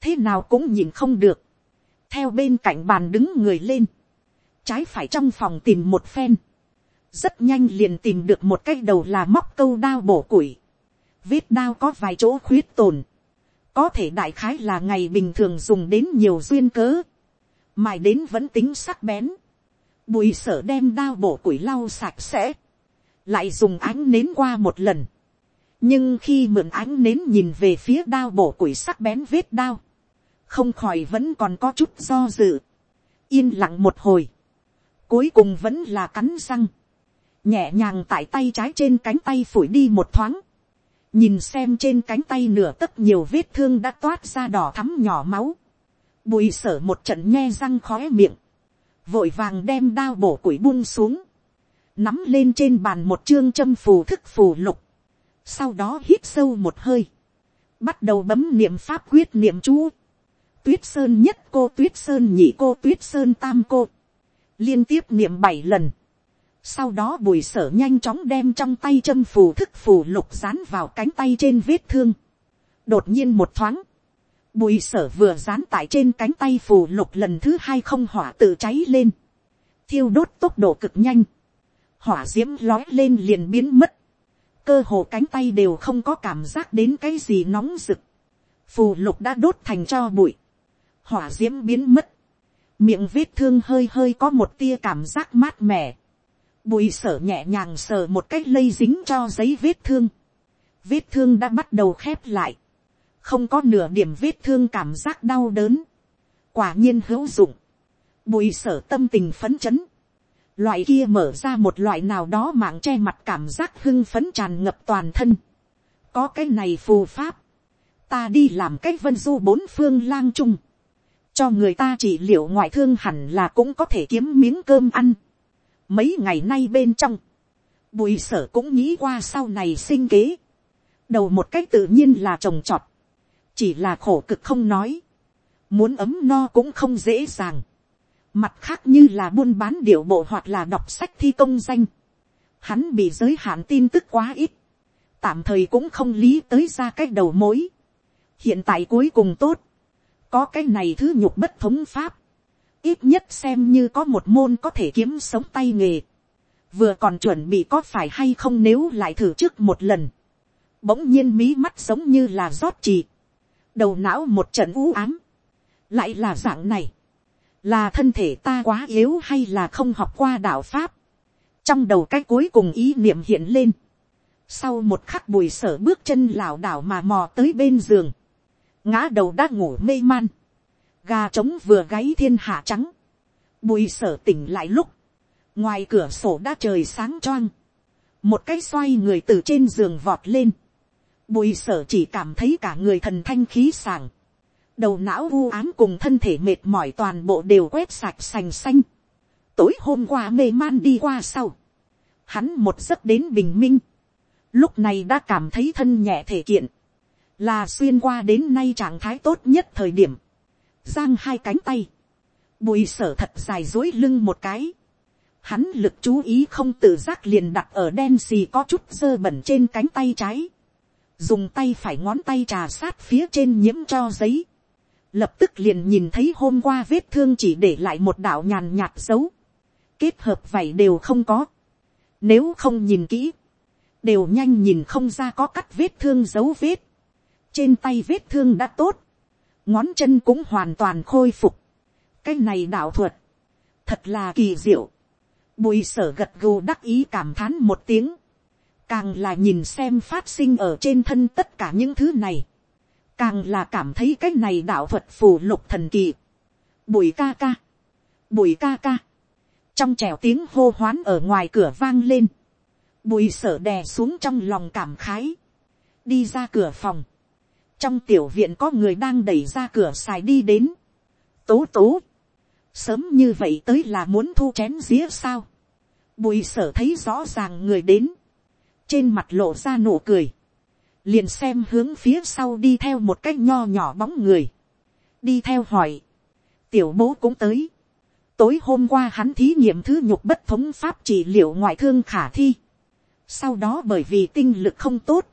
Thế nào cũng nhìn không được. Theo bên cạnh bàn đứng người lên. Trái phải trong phòng tìm một phen. Rất nhanh liền tìm được một cái đầu là móc câu đao bổ củi. Vết đao có vài chỗ khuyết tồn có thể đại khái là ngày bình thường dùng đến nhiều duyên cớ, mài đến vẫn tính sắc bén, bùi sở đem đao bổ củi lau sạch sẽ, lại dùng ánh nến qua một lần, nhưng khi mượn ánh nến nhìn về phía đao bổ củi sắc bén vết đao, không khỏi vẫn còn có chút do dự, yên lặng một hồi, cuối cùng vẫn là cắn răng, nhẹ nhàng tại tay trái trên cánh tay phủi đi một thoáng, nhìn xem trên cánh tay nửa tấc nhiều vết thương đã toát ra đỏ thắm nhỏ máu, bùi sở một trận nhe răng khói miệng, vội vàng đem đao bổ củi buông xuống, nắm lên trên bàn một chương châm phù thức phù lục, sau đó hít sâu một hơi, bắt đầu bấm niệm pháp quyết niệm chú, tuyết sơn nhất cô tuyết sơn nhị cô tuyết sơn tam cô, liên tiếp niệm bảy lần, sau đó bùi sở nhanh chóng đem trong tay châm phù thức phù lục dán vào cánh tay trên vết thương. đột nhiên một thoáng, bùi sở vừa dán tại trên cánh tay phù lục lần thứ hai không hỏa tự cháy lên, thiêu đốt tốc độ cực nhanh, hỏa diễm lói lên liền biến mất, cơ hồ cánh tay đều không có cảm giác đến cái gì nóng rực, phù lục đã đốt thành cho bụi, hỏa diễm biến mất, miệng vết thương hơi hơi có một tia cảm giác mát mẻ, Bùi sở nhẹ nhàng sờ một cách lây dính cho giấy vết thương. Vết thương đã bắt đầu khép lại. Không có nửa điểm vết thương cảm giác đau đớn. Quả nhiên hữu dụng. Bùi sở tâm tình phấn chấn. Loại kia mở ra một loại nào đó mạng che mặt cảm giác hưng phấn tràn ngập toàn thân. Có cái này phù pháp. Ta đi làm cách vân du bốn phương lang trung. Cho người ta chỉ liệu ngoại thương hẳn là cũng có thể kiếm miếng cơm ăn Mấy ngày nay bên trong, bùi sở cũng nghĩ qua sau này sinh kế. Đầu một cách tự nhiên là trồng trọt. Chỉ là khổ cực không nói. Muốn ấm no cũng không dễ dàng. Mặt khác như là buôn bán điệu bộ hoặc là đọc sách thi công danh. Hắn bị giới hạn tin tức quá ít. Tạm thời cũng không lý tới ra cách đầu mối. Hiện tại cuối cùng tốt. Có cái này thứ nhục bất thống pháp ít nhất xem như có một môn có thể kiếm sống tay nghề, vừa còn chuẩn bị có phải hay không nếu lại thử trước một lần, bỗng nhiên mí mắt giống như là rót trì, đầu não một trận u ám, lại là dạng này, là thân thể ta quá yếu hay là không học qua đạo pháp, trong đầu cái cuối cùng ý niệm hiện lên, sau một khắc bùi sở bước chân lảo đảo mà mò tới bên giường, ngã đầu đã ngủ mê man, gà trống vừa gáy thiên hạ trắng, bùi sở tỉnh lại lúc, ngoài cửa sổ đã trời sáng choang, một cái xoay người từ trên giường vọt lên, bùi sở chỉ cảm thấy cả người thần thanh khí sàng, đầu não u ám cùng thân thể mệt mỏi toàn bộ đều quét sạch sành xanh, tối hôm qua mê man đi qua sau, hắn một giấc đến bình minh, lúc này đã cảm thấy thân nhẹ thể kiện, là xuyên qua đến nay trạng thái tốt nhất thời điểm, giang hai cánh tay, bùi sở thật dài dối lưng một cái, hắn lực chú ý không tự giác liền đặt ở đen xì có chút dơ bẩn trên cánh tay trái, dùng tay phải ngón tay trà sát phía trên nhiễm cho giấy, lập tức liền nhìn thấy hôm qua vết thương chỉ để lại một đạo nhàn nhạt dấu, kết hợp vảy đều không có, nếu không nhìn kỹ, đều nhanh nhìn không ra có cắt vết thương dấu vết, trên tay vết thương đã tốt, ngón chân cũng hoàn toàn khôi phục, cái này đạo thuật, thật là kỳ diệu, bùi sở gật gù đắc ý cảm thán một tiếng, càng là nhìn xem phát sinh ở trên thân tất cả những thứ này, càng là cảm thấy cái này đạo thuật phù lục thần kỳ. Bùi ca ca, bùi ca ca, trong trèo tiếng hô hoán ở ngoài cửa vang lên, bùi sở đè xuống trong lòng cảm khái, đi ra cửa phòng, trong tiểu viện có người đang đẩy ra cửa xài đi đến, tố tố, sớm như vậy tới là muốn thu chén dĩa sao, bùi sở thấy rõ ràng người đến, trên mặt lộ ra nụ cười, liền xem hướng phía sau đi theo một cái nho nhỏ bóng người, đi theo hỏi, tiểu bố cũng tới, tối hôm qua hắn thí nghiệm thứ nhục bất thống pháp trị liệu ngoại thương khả thi, sau đó bởi vì tinh lực không tốt,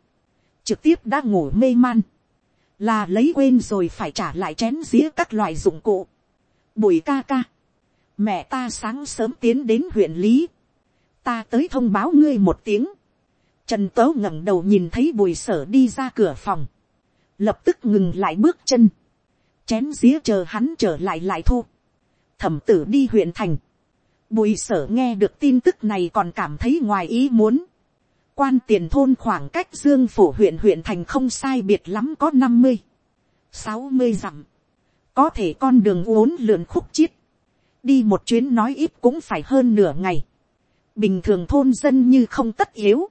trực tiếp đã ngủ mê man, là lấy quên rồi phải trả lại chén dĩa các loại dụng cụ. Bùi ca ca, mẹ ta sáng sớm tiến đến huyện lý, ta tới thông báo ngươi một tiếng, Trần Tố ngẩng đầu nhìn thấy bùi sở đi ra cửa phòng. Lập tức ngừng lại bước chân. Chén dĩa chờ hắn trở lại lại thu. Thẩm tử đi huyện thành. Bùi sở nghe được tin tức này còn cảm thấy ngoài ý muốn. Quan tiền thôn khoảng cách dương phủ huyện huyện thành không sai biệt lắm có năm mươi, sáu mươi dặm. Có thể con đường uốn lượn khúc chiết. Đi một chuyến nói ít cũng phải hơn nửa ngày. Bình thường thôn dân như không tất yếu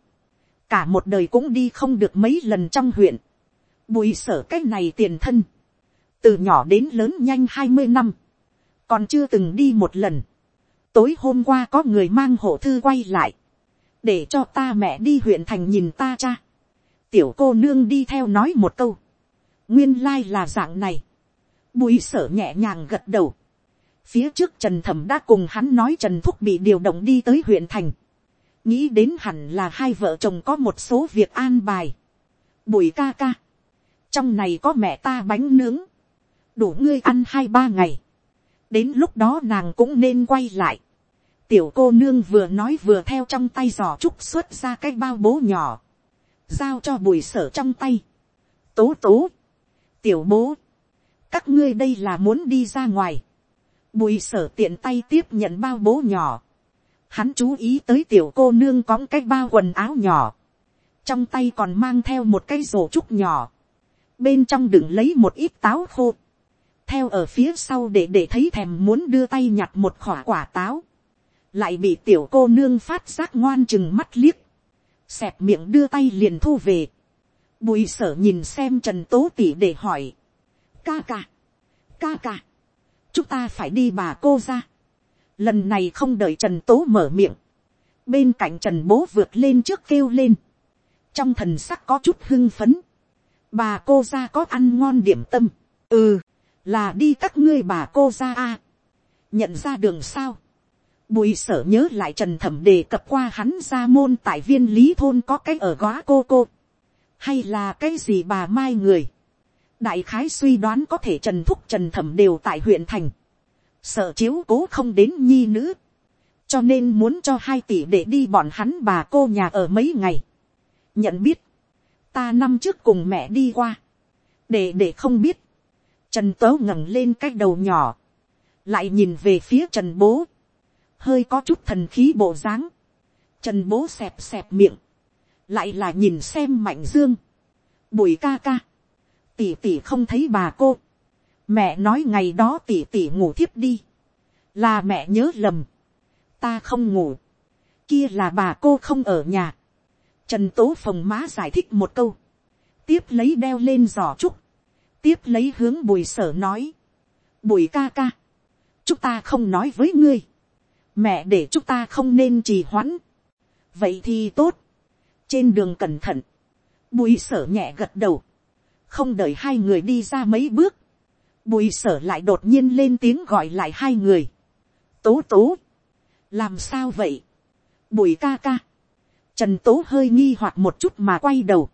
cả một đời cũng đi không được mấy lần trong huyện, bùi sở cái này tiền thân, từ nhỏ đến lớn nhanh hai mươi năm, còn chưa từng đi một lần, tối hôm qua có người mang hộ thư quay lại, để cho ta mẹ đi huyện thành nhìn ta cha, tiểu cô nương đi theo nói một câu, nguyên lai là dạng này, bùi sở nhẹ nhàng gật đầu, phía trước trần thẩm đã cùng hắn nói trần thúc bị điều động đi tới huyện thành, nghĩ đến hẳn là hai vợ chồng có một số việc an bài. bùi ca ca, trong này có mẹ ta bánh nướng, đủ ngươi ăn hai ba ngày, đến lúc đó nàng cũng nên quay lại tiểu cô nương vừa nói vừa theo trong tay giò trúc xuất ra cái bao bố nhỏ, giao cho bùi sở trong tay. tố tố, tiểu bố, các ngươi đây là muốn đi ra ngoài. bùi sở tiện tay tiếp nhận bao bố nhỏ. Hắn chú ý tới tiểu cô nương có cái bao quần áo nhỏ, trong tay còn mang theo một cái rổ trúc nhỏ, bên trong đựng lấy một ít táo khô, theo ở phía sau để để thấy thèm muốn đưa tay nhặt một khỏa quả táo, lại bị tiểu cô nương phát giác ngoan chừng mắt liếc, xẹp miệng đưa tay liền thu về, bùi sở nhìn xem trần tố tỉ để hỏi, ca ca, ca ca, chúng ta phải đi bà cô ra, lần này không đợi trần tố mở miệng, bên cạnh trần bố vượt lên trước kêu lên, trong thần sắc có chút hưng phấn, bà cô ra có ăn ngon điểm tâm, ừ, là đi các ngươi bà cô ra a, nhận ra đường sao, bùi sở nhớ lại trần thẩm đề cập qua hắn ra môn tại viên lý thôn có cái ở góa cô cô, hay là cái gì bà mai người, đại khái suy đoán có thể trần thúc trần thẩm đều tại huyện thành, sợ chiếu cố không đến nhi nữ, cho nên muốn cho hai tỷ để đi bọn hắn bà cô nhà ở mấy ngày. nhận biết, ta năm trước cùng mẹ đi qua, để để không biết, trần tớ ngẩng lên cái đầu nhỏ, lại nhìn về phía trần bố, hơi có chút thần khí bộ dáng, trần bố xẹp xẹp miệng, lại là nhìn xem mạnh dương, bùi ca ca, tỷ tỷ không thấy bà cô, mẹ nói ngày đó tỷ tỷ ngủ thiếp đi, là mẹ nhớ lầm, ta không ngủ, kia là bà cô không ở nhà, trần tố phòng má giải thích một câu, tiếp lấy đeo lên giỏ trúc, tiếp lấy hướng bùi sở nói, bùi ca ca, chúng ta không nói với ngươi, mẹ để chúng ta không nên trì hoãn, vậy thì tốt, trên đường cẩn thận, bùi sở nhẹ gật đầu, không đợi hai người đi ra mấy bước, bùi sở lại đột nhiên lên tiếng gọi lại hai người, tố tố, làm sao vậy, bùi ca ca, trần tố hơi nghi hoặc một chút mà quay đầu,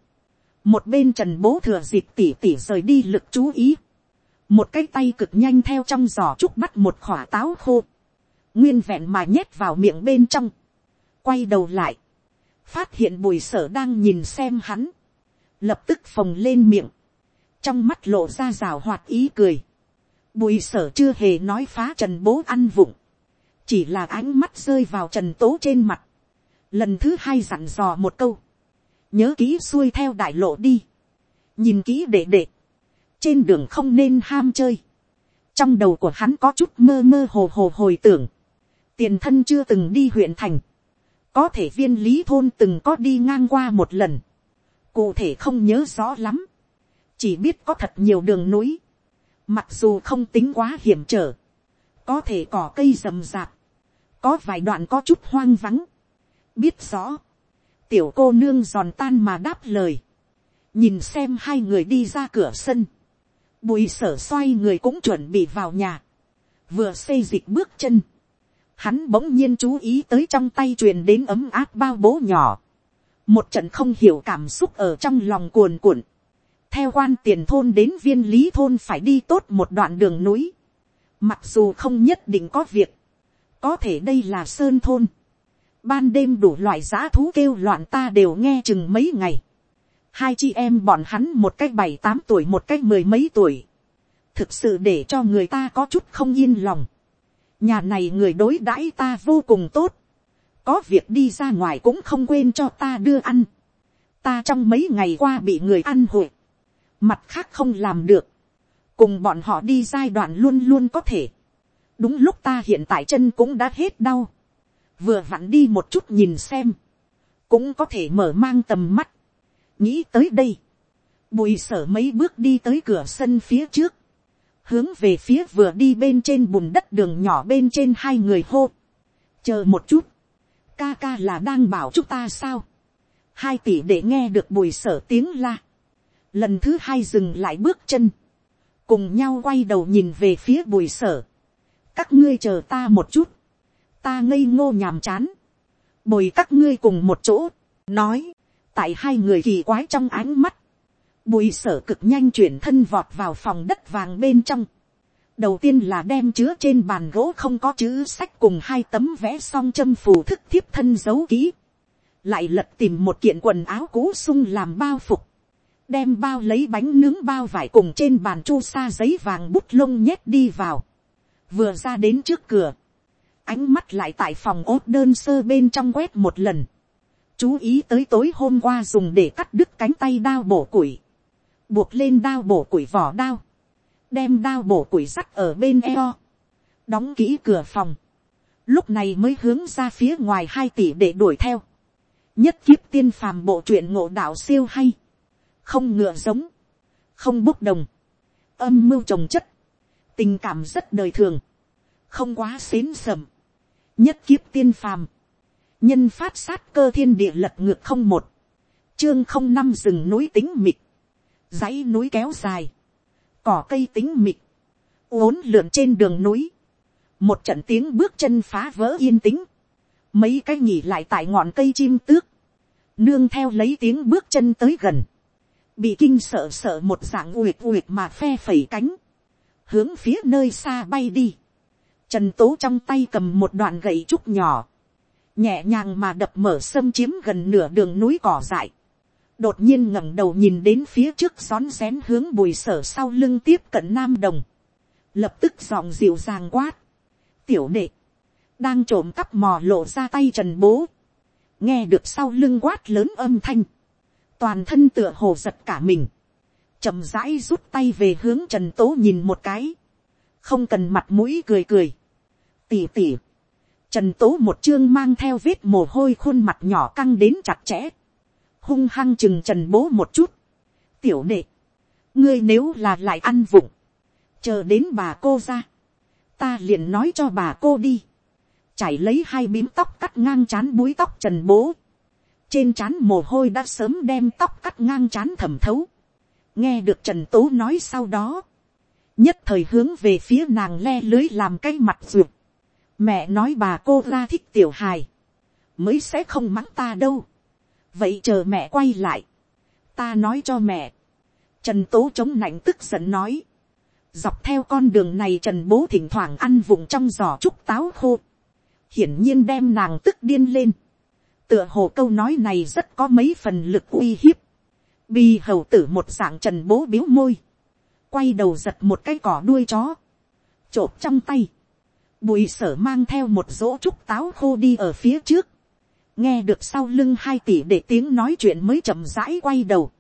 một bên trần bố thừa dịp tỉ tỉ rời đi lực chú ý, một cái tay cực nhanh theo trong giỏ trúc bắt một khỏa táo khô, nguyên vẹn mà nhét vào miệng bên trong, quay đầu lại, phát hiện bùi sở đang nhìn xem hắn, lập tức phồng lên miệng, trong mắt lộ ra rào hoạt ý cười, bùi sở chưa hề nói phá trần bố ăn vụng, chỉ là ánh mắt rơi vào trần tố trên mặt, lần thứ hai dặn dò một câu, nhớ kỹ xuôi theo đại lộ đi, nhìn kỹ để để, trên đường không nên ham chơi, trong đầu của hắn có chút mơ mơ hồ hồ hồi tưởng, tiền thân chưa từng đi huyện thành, có thể viên lý thôn từng có đi ngang qua một lần, cụ thể không nhớ rõ lắm, chỉ biết có thật nhiều đường núi, mặc dù không tính quá hiểm trở, có thể cỏ cây rầm rạp, có vài đoạn có chút hoang vắng, biết rõ, tiểu cô nương giòn tan mà đáp lời, nhìn xem hai người đi ra cửa sân, bùi sở xoay người cũng chuẩn bị vào nhà, vừa xây dịch bước chân, hắn bỗng nhiên chú ý tới trong tay truyền đến ấm áp bao bố nhỏ, một trận không hiểu cảm xúc ở trong lòng cuồn cuộn, theo quan tiền thôn đến viên lý thôn phải đi tốt một đoạn đường núi, mặc dù không nhất định có việc, có thể đây là sơn thôn, ban đêm đủ loại giã thú kêu loạn ta đều nghe chừng mấy ngày, hai chị em bọn hắn một cách bảy tám tuổi một cách mười mấy tuổi, thực sự để cho người ta có chút không yên lòng, nhà này người đối đãi ta vô cùng tốt, có việc đi ra ngoài cũng không quên cho ta đưa ăn, ta trong mấy ngày qua bị người ăn hụi, mặt khác không làm được, cùng bọn họ đi giai đoạn luôn luôn có thể, đúng lúc ta hiện tại chân cũng đã hết đau, vừa vặn đi một chút nhìn xem, cũng có thể mở mang tầm mắt, nghĩ tới đây, bùi sở mấy bước đi tới cửa sân phía trước, hướng về phía vừa đi bên trên bùn đất đường nhỏ bên trên hai người hô, chờ một chút, ca ca là đang bảo chúng ta sao, hai tỷ để nghe được bùi sở tiếng la, lần thứ hai dừng lại bước chân, cùng nhau quay đầu nhìn về phía bùi sở, các ngươi chờ ta một chút, ta ngây ngô nhàm chán, bồi các ngươi cùng một chỗ, nói, tại hai người kỳ quái trong ánh mắt, bùi sở cực nhanh chuyển thân vọt vào phòng đất vàng bên trong, đầu tiên là đem chứa trên bàn gỗ không có chữ sách cùng hai tấm vẽ song châm phù thức thiếp thân giấu kỹ, lại lật tìm một kiện quần áo cũ sung làm bao phục, đem bao lấy bánh nướng bao vải cùng trên bàn chu sa giấy vàng bút lông nhét đi vào, vừa ra đến trước cửa, ánh mắt lại tại phòng ốt đơn sơ bên trong quét một lần, chú ý tới tối hôm qua dùng để cắt đứt cánh tay đao bổ củi, buộc lên đao bổ củi vỏ đao, đem đao bổ củi sắt ở bên eo, đóng kỹ cửa phòng, lúc này mới hướng ra phía ngoài hai tỷ để đuổi theo, nhất kiếp tiên phàm bộ truyện ngộ đạo siêu hay, không ngựa giống, không bốc đồng, âm mưu trồng chất, tình cảm rất đời thường, không quá xến sầm, nhất kiếp tiên phàm, nhân phát sát cơ thiên địa lật ngược không một, chương không năm rừng núi tính mịt, dãy núi kéo dài, cỏ cây tính mịt, uốn lượn trên đường núi, một trận tiếng bước chân phá vỡ yên tĩnh, mấy cái nhỉ lại tại ngọn cây chim tước, nương theo lấy tiếng bước chân tới gần, bị kinh sợ sợ một dạng uyệt uyệt mà phe phẩy cánh, hướng phía nơi xa bay đi, Trần tố trong tay cầm một đoạn gậy trúc nhỏ, nhẹ nhàng mà đập mở xâm chiếm gần nửa đường núi cỏ dại đột nhiên ngẩng đầu nhìn đến phía trước rón rén hướng bùi sở sau lưng tiếp cận nam đồng, lập tức giọng dịu dàng quát, tiểu đệ, đang trộm cắp mò lộ ra tay trần bố, nghe được sau lưng quát lớn âm thanh, toàn thân tựa hồ giật cả mình, chậm rãi rút tay về hướng trần tố nhìn một cái, không cần mặt mũi cười cười, tỉ tỉ, trần tố một chương mang theo vết mồ hôi khuôn mặt nhỏ căng đến chặt chẽ, hung hăng chừng trần bố một chút, tiểu đệ, ngươi nếu là lại ăn vụng, chờ đến bà cô ra, ta liền nói cho bà cô đi, chảy lấy hai bím tóc cắt ngang c h á n búi tóc trần bố, trên c h á n mồ hôi đã sớm đem tóc cắt ngang c h á n thẩm thấu, nghe được trần tố nói sau đó, nhất thời hướng về phía nàng le lưới làm cái mặt ruột, mẹ nói bà cô ra thích tiểu hài, mới sẽ không mắng ta đâu, vậy chờ mẹ quay lại, ta nói cho mẹ, trần tố chống nạnh tức giận nói, dọc theo con đường này trần bố thỉnh thoảng ăn vùng trong giò trúc táo khô, hiển nhiên đem nàng tức điên lên. tựa hồ câu nói này rất có mấy phần lực uy hiếp. bi hầu tử một dạng trần bố biếu môi. Quay đầu giật một cái cỏ đuôi chó. Chộp trong tay. Bùi sở mang theo một dỗ trúc táo khô đi ở phía trước. Nghe được sau lưng hai tỷ để tiếng nói chuyện mới chậm rãi quay đầu.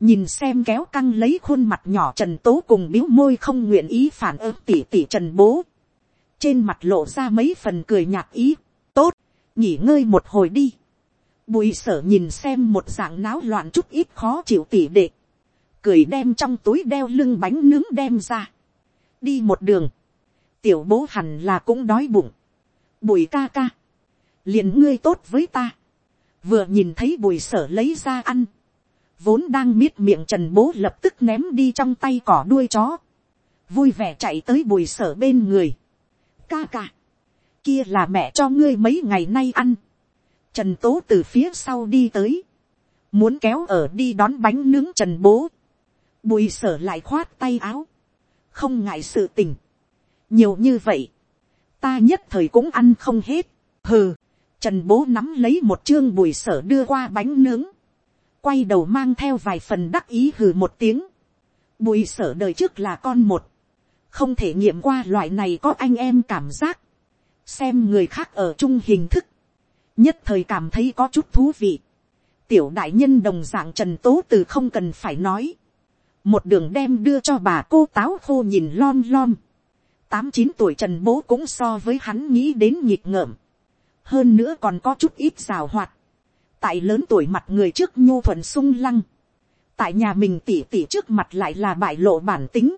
Nhìn xem kéo căng lấy khuôn mặt nhỏ trần tố cùng biếu môi không nguyện ý phản ứng tỷ tỷ trần bố. Trên mặt lộ ra mấy phần cười nhạt ý, tốt, nghỉ ngơi một hồi đi. Bùi sở nhìn xem một dạng náo loạn chút ít khó chịu tỷ đệ, cười đem trong túi đeo lưng bánh nướng đem ra, đi một đường, tiểu bố hẳn là cũng đói bụng, bùi ca ca, liền ngươi tốt với ta, vừa nhìn thấy bùi sở lấy ra ăn, vốn đang miết miệng trần bố lập tức ném đi trong tay cỏ đuôi chó, vui vẻ chạy tới bùi sở bên người, ca ca, kia là mẹ cho ngươi mấy ngày nay ăn. Trần tố từ phía sau đi tới, muốn kéo ở đi đón bánh nướng trần bố. Bùi sở lại khoát tay áo, không ngại sự tình. nhiều như vậy, ta nhất thời cũng ăn không hết. hừ, trần bố nắm lấy một chương bùi sở đưa qua bánh nướng, quay đầu mang theo vài phần đắc ý hừ một tiếng. Bùi sở đời trước là con một, không thể nghiệm qua loại này có anh em cảm giác, xem người khác ở chung hình thức, nhất thời cảm thấy có chút thú vị. tiểu đại nhân đồng dạng trần tố từ không cần phải nói, một đường đem đưa cho bà cô táo khô nhìn lon lon. Tám chín tuổi trần bố cũng so với hắn nghĩ đến nhịp ngợm, hơn nữa còn có chút ít rào hoạt, tại lớn tuổi mặt người trước nhu thuần sung lăng, tại nhà mình tỉ tỉ trước mặt lại là bại lộ bản tính,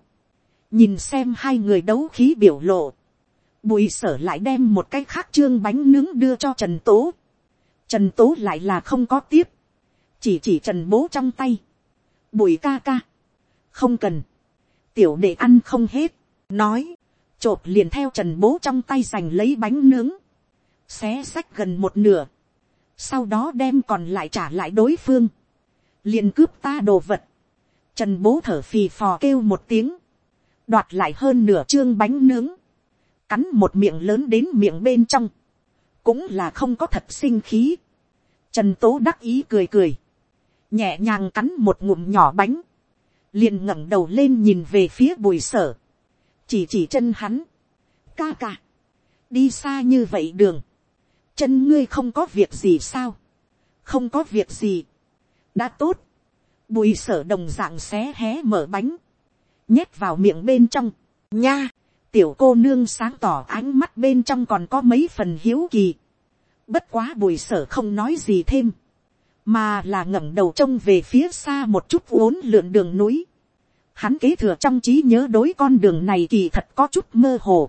nhìn xem hai người đấu khí biểu lộ, bùi sở lại đem một cái khác trương bánh nướng đưa cho trần tố, trần tố lại là không có tiếp, chỉ chỉ trần bố trong tay, bùi ca ca, không cần, tiểu đệ ăn không hết, nói, chộp liền theo trần bố trong tay giành lấy bánh nướng, xé sách gần một nửa, sau đó đem còn lại trả lại đối phương, liền cướp ta đồ vật, trần bố thở phì phò kêu một tiếng, đoạt lại hơn nửa chương bánh nướng, cắn một miệng lớn đến miệng bên trong, cũng là không có thật sinh khí. Trần tố đắc ý cười cười, nhẹ nhàng cắn một ngụm nhỏ bánh, liền ngẩng đầu lên nhìn về phía bùi sở, chỉ chỉ chân hắn, ca ca, đi xa như vậy đường, chân ngươi không có việc gì sao, không có việc gì, đã tốt, bùi sở đồng d ạ n g xé hé mở bánh, nhét vào miệng bên trong, nha, tiểu cô nương sáng tỏ ánh mắt bên trong còn có mấy phần hiếu kỳ. Bất quá bùi sở không nói gì thêm, mà là ngẩng đầu trông về phía xa một chút uốn lượn đường núi. Hắn kế thừa trong trí nhớ đối con đường này kỳ thật có chút mơ hồ,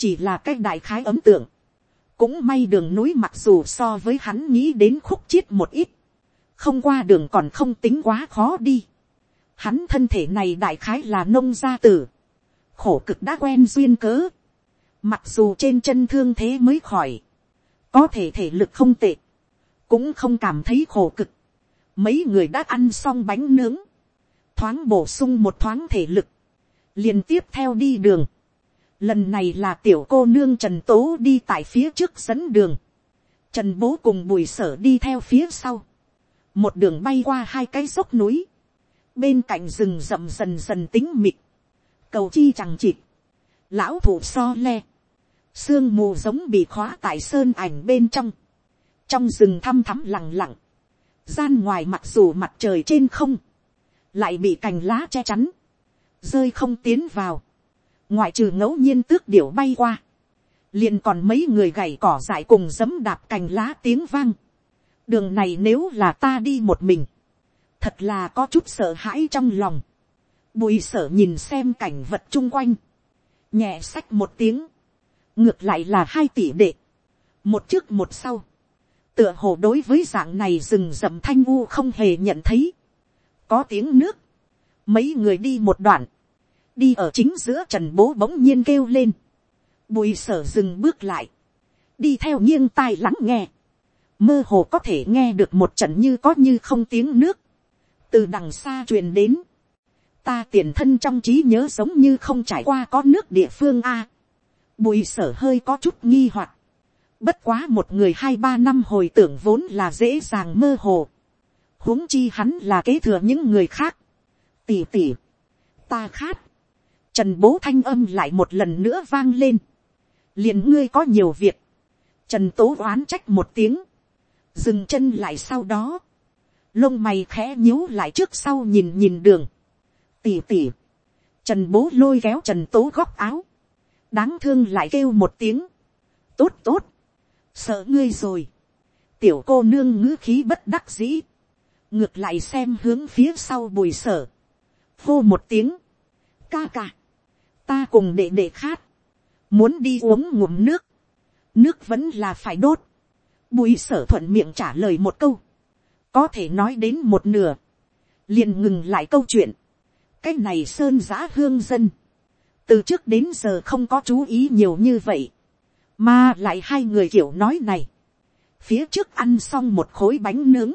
chỉ là cái đại khái ấm tượng cũng may đường núi mặc dù so với hắn nghĩ đến khúc chiết một ít, không qua đường còn không tính quá khó đi Hắn thân thể này đại khái là nông gia tử. Khổ cực đã quen duyên cớ. Mặc dù trên chân thương thế mới khỏi. Có thể thể lực không tệ. Cũng không cảm thấy khổ cực. Mấy người đã ăn xong bánh nướng. Thoáng bổ sung một thoáng thể lực. liền tiếp theo đi đường. Lần này là tiểu cô nương Trần Tố đi tại phía trước dẫn đường. Trần Bố cùng bùi sở đi theo phía sau. Một đường bay qua hai cái dốc núi. Bên cạnh rừng rậm dần dần tính mịt. Cầu chi chẳng chịt. Lão thủ so le. Sương mù giống bị khóa tại sơn ảnh bên trong. Trong rừng thăm thắm lặng lặng. Gian ngoài mặc dù mặt trời trên không. Lại bị cành lá che chắn. Rơi không tiến vào. Ngoại trừ ngẫu nhiên tước điểu bay qua. Liền còn mấy người gảy cỏ dại cùng giấm đạp cành lá tiếng vang. Đường này nếu là ta đi một mình. Thật là có chút sợ hãi trong lòng. Bùi sở nhìn xem cảnh vật chung quanh. Nhẹ sách một tiếng. Ngược lại là hai tỷ đệ. Một trước một sau. Tựa hồ đối với dạng này rừng rậm thanh u không hề nhận thấy. Có tiếng nước. Mấy người đi một đoạn. Đi ở chính giữa trần bố bỗng nhiên kêu lên. Bùi sở dừng bước lại. Đi theo nghiêng tai lắng nghe. Mơ hồ có thể nghe được một trận như có như không tiếng nước. Từ đằng xa truyền đến. Ta tiền thân trong trí nhớ giống như không trải qua có nước địa phương A. Bùi sở hơi có chút nghi hoặc Bất quá một người hai ba năm hồi tưởng vốn là dễ dàng mơ hồ. huống chi hắn là kế thừa những người khác. Tỉ tỉ. Ta khát. Trần bố thanh âm lại một lần nữa vang lên. liền ngươi có nhiều việc. Trần tố oán trách một tiếng. Dừng chân lại sau đó. Lông mày khẽ nhíu lại trước sau nhìn nhìn đường. Tỉ tỉ. Trần bố lôi kéo trần tố góc áo. Đáng thương lại kêu một tiếng. Tốt tốt sợ ngươi rồi. tiểu cô nương ngữ khí bất đắc dĩ. ngược lại xem hướng phía sau bùi sở. hô một tiếng. ca ca ta cùng đệ đệ khát. muốn đi uống ngụm nước. nước vẫn là phải đốt. bùi sở thuận miệng trả lời một câu. có thể nói đến một nửa. liền ngừng lại câu chuyện. cái này sơn giã hương dân. từ trước đến giờ không có chú ý nhiều như vậy mà lại hai người kiểu nói này. Phía trước ăn xong một khối bánh nướng.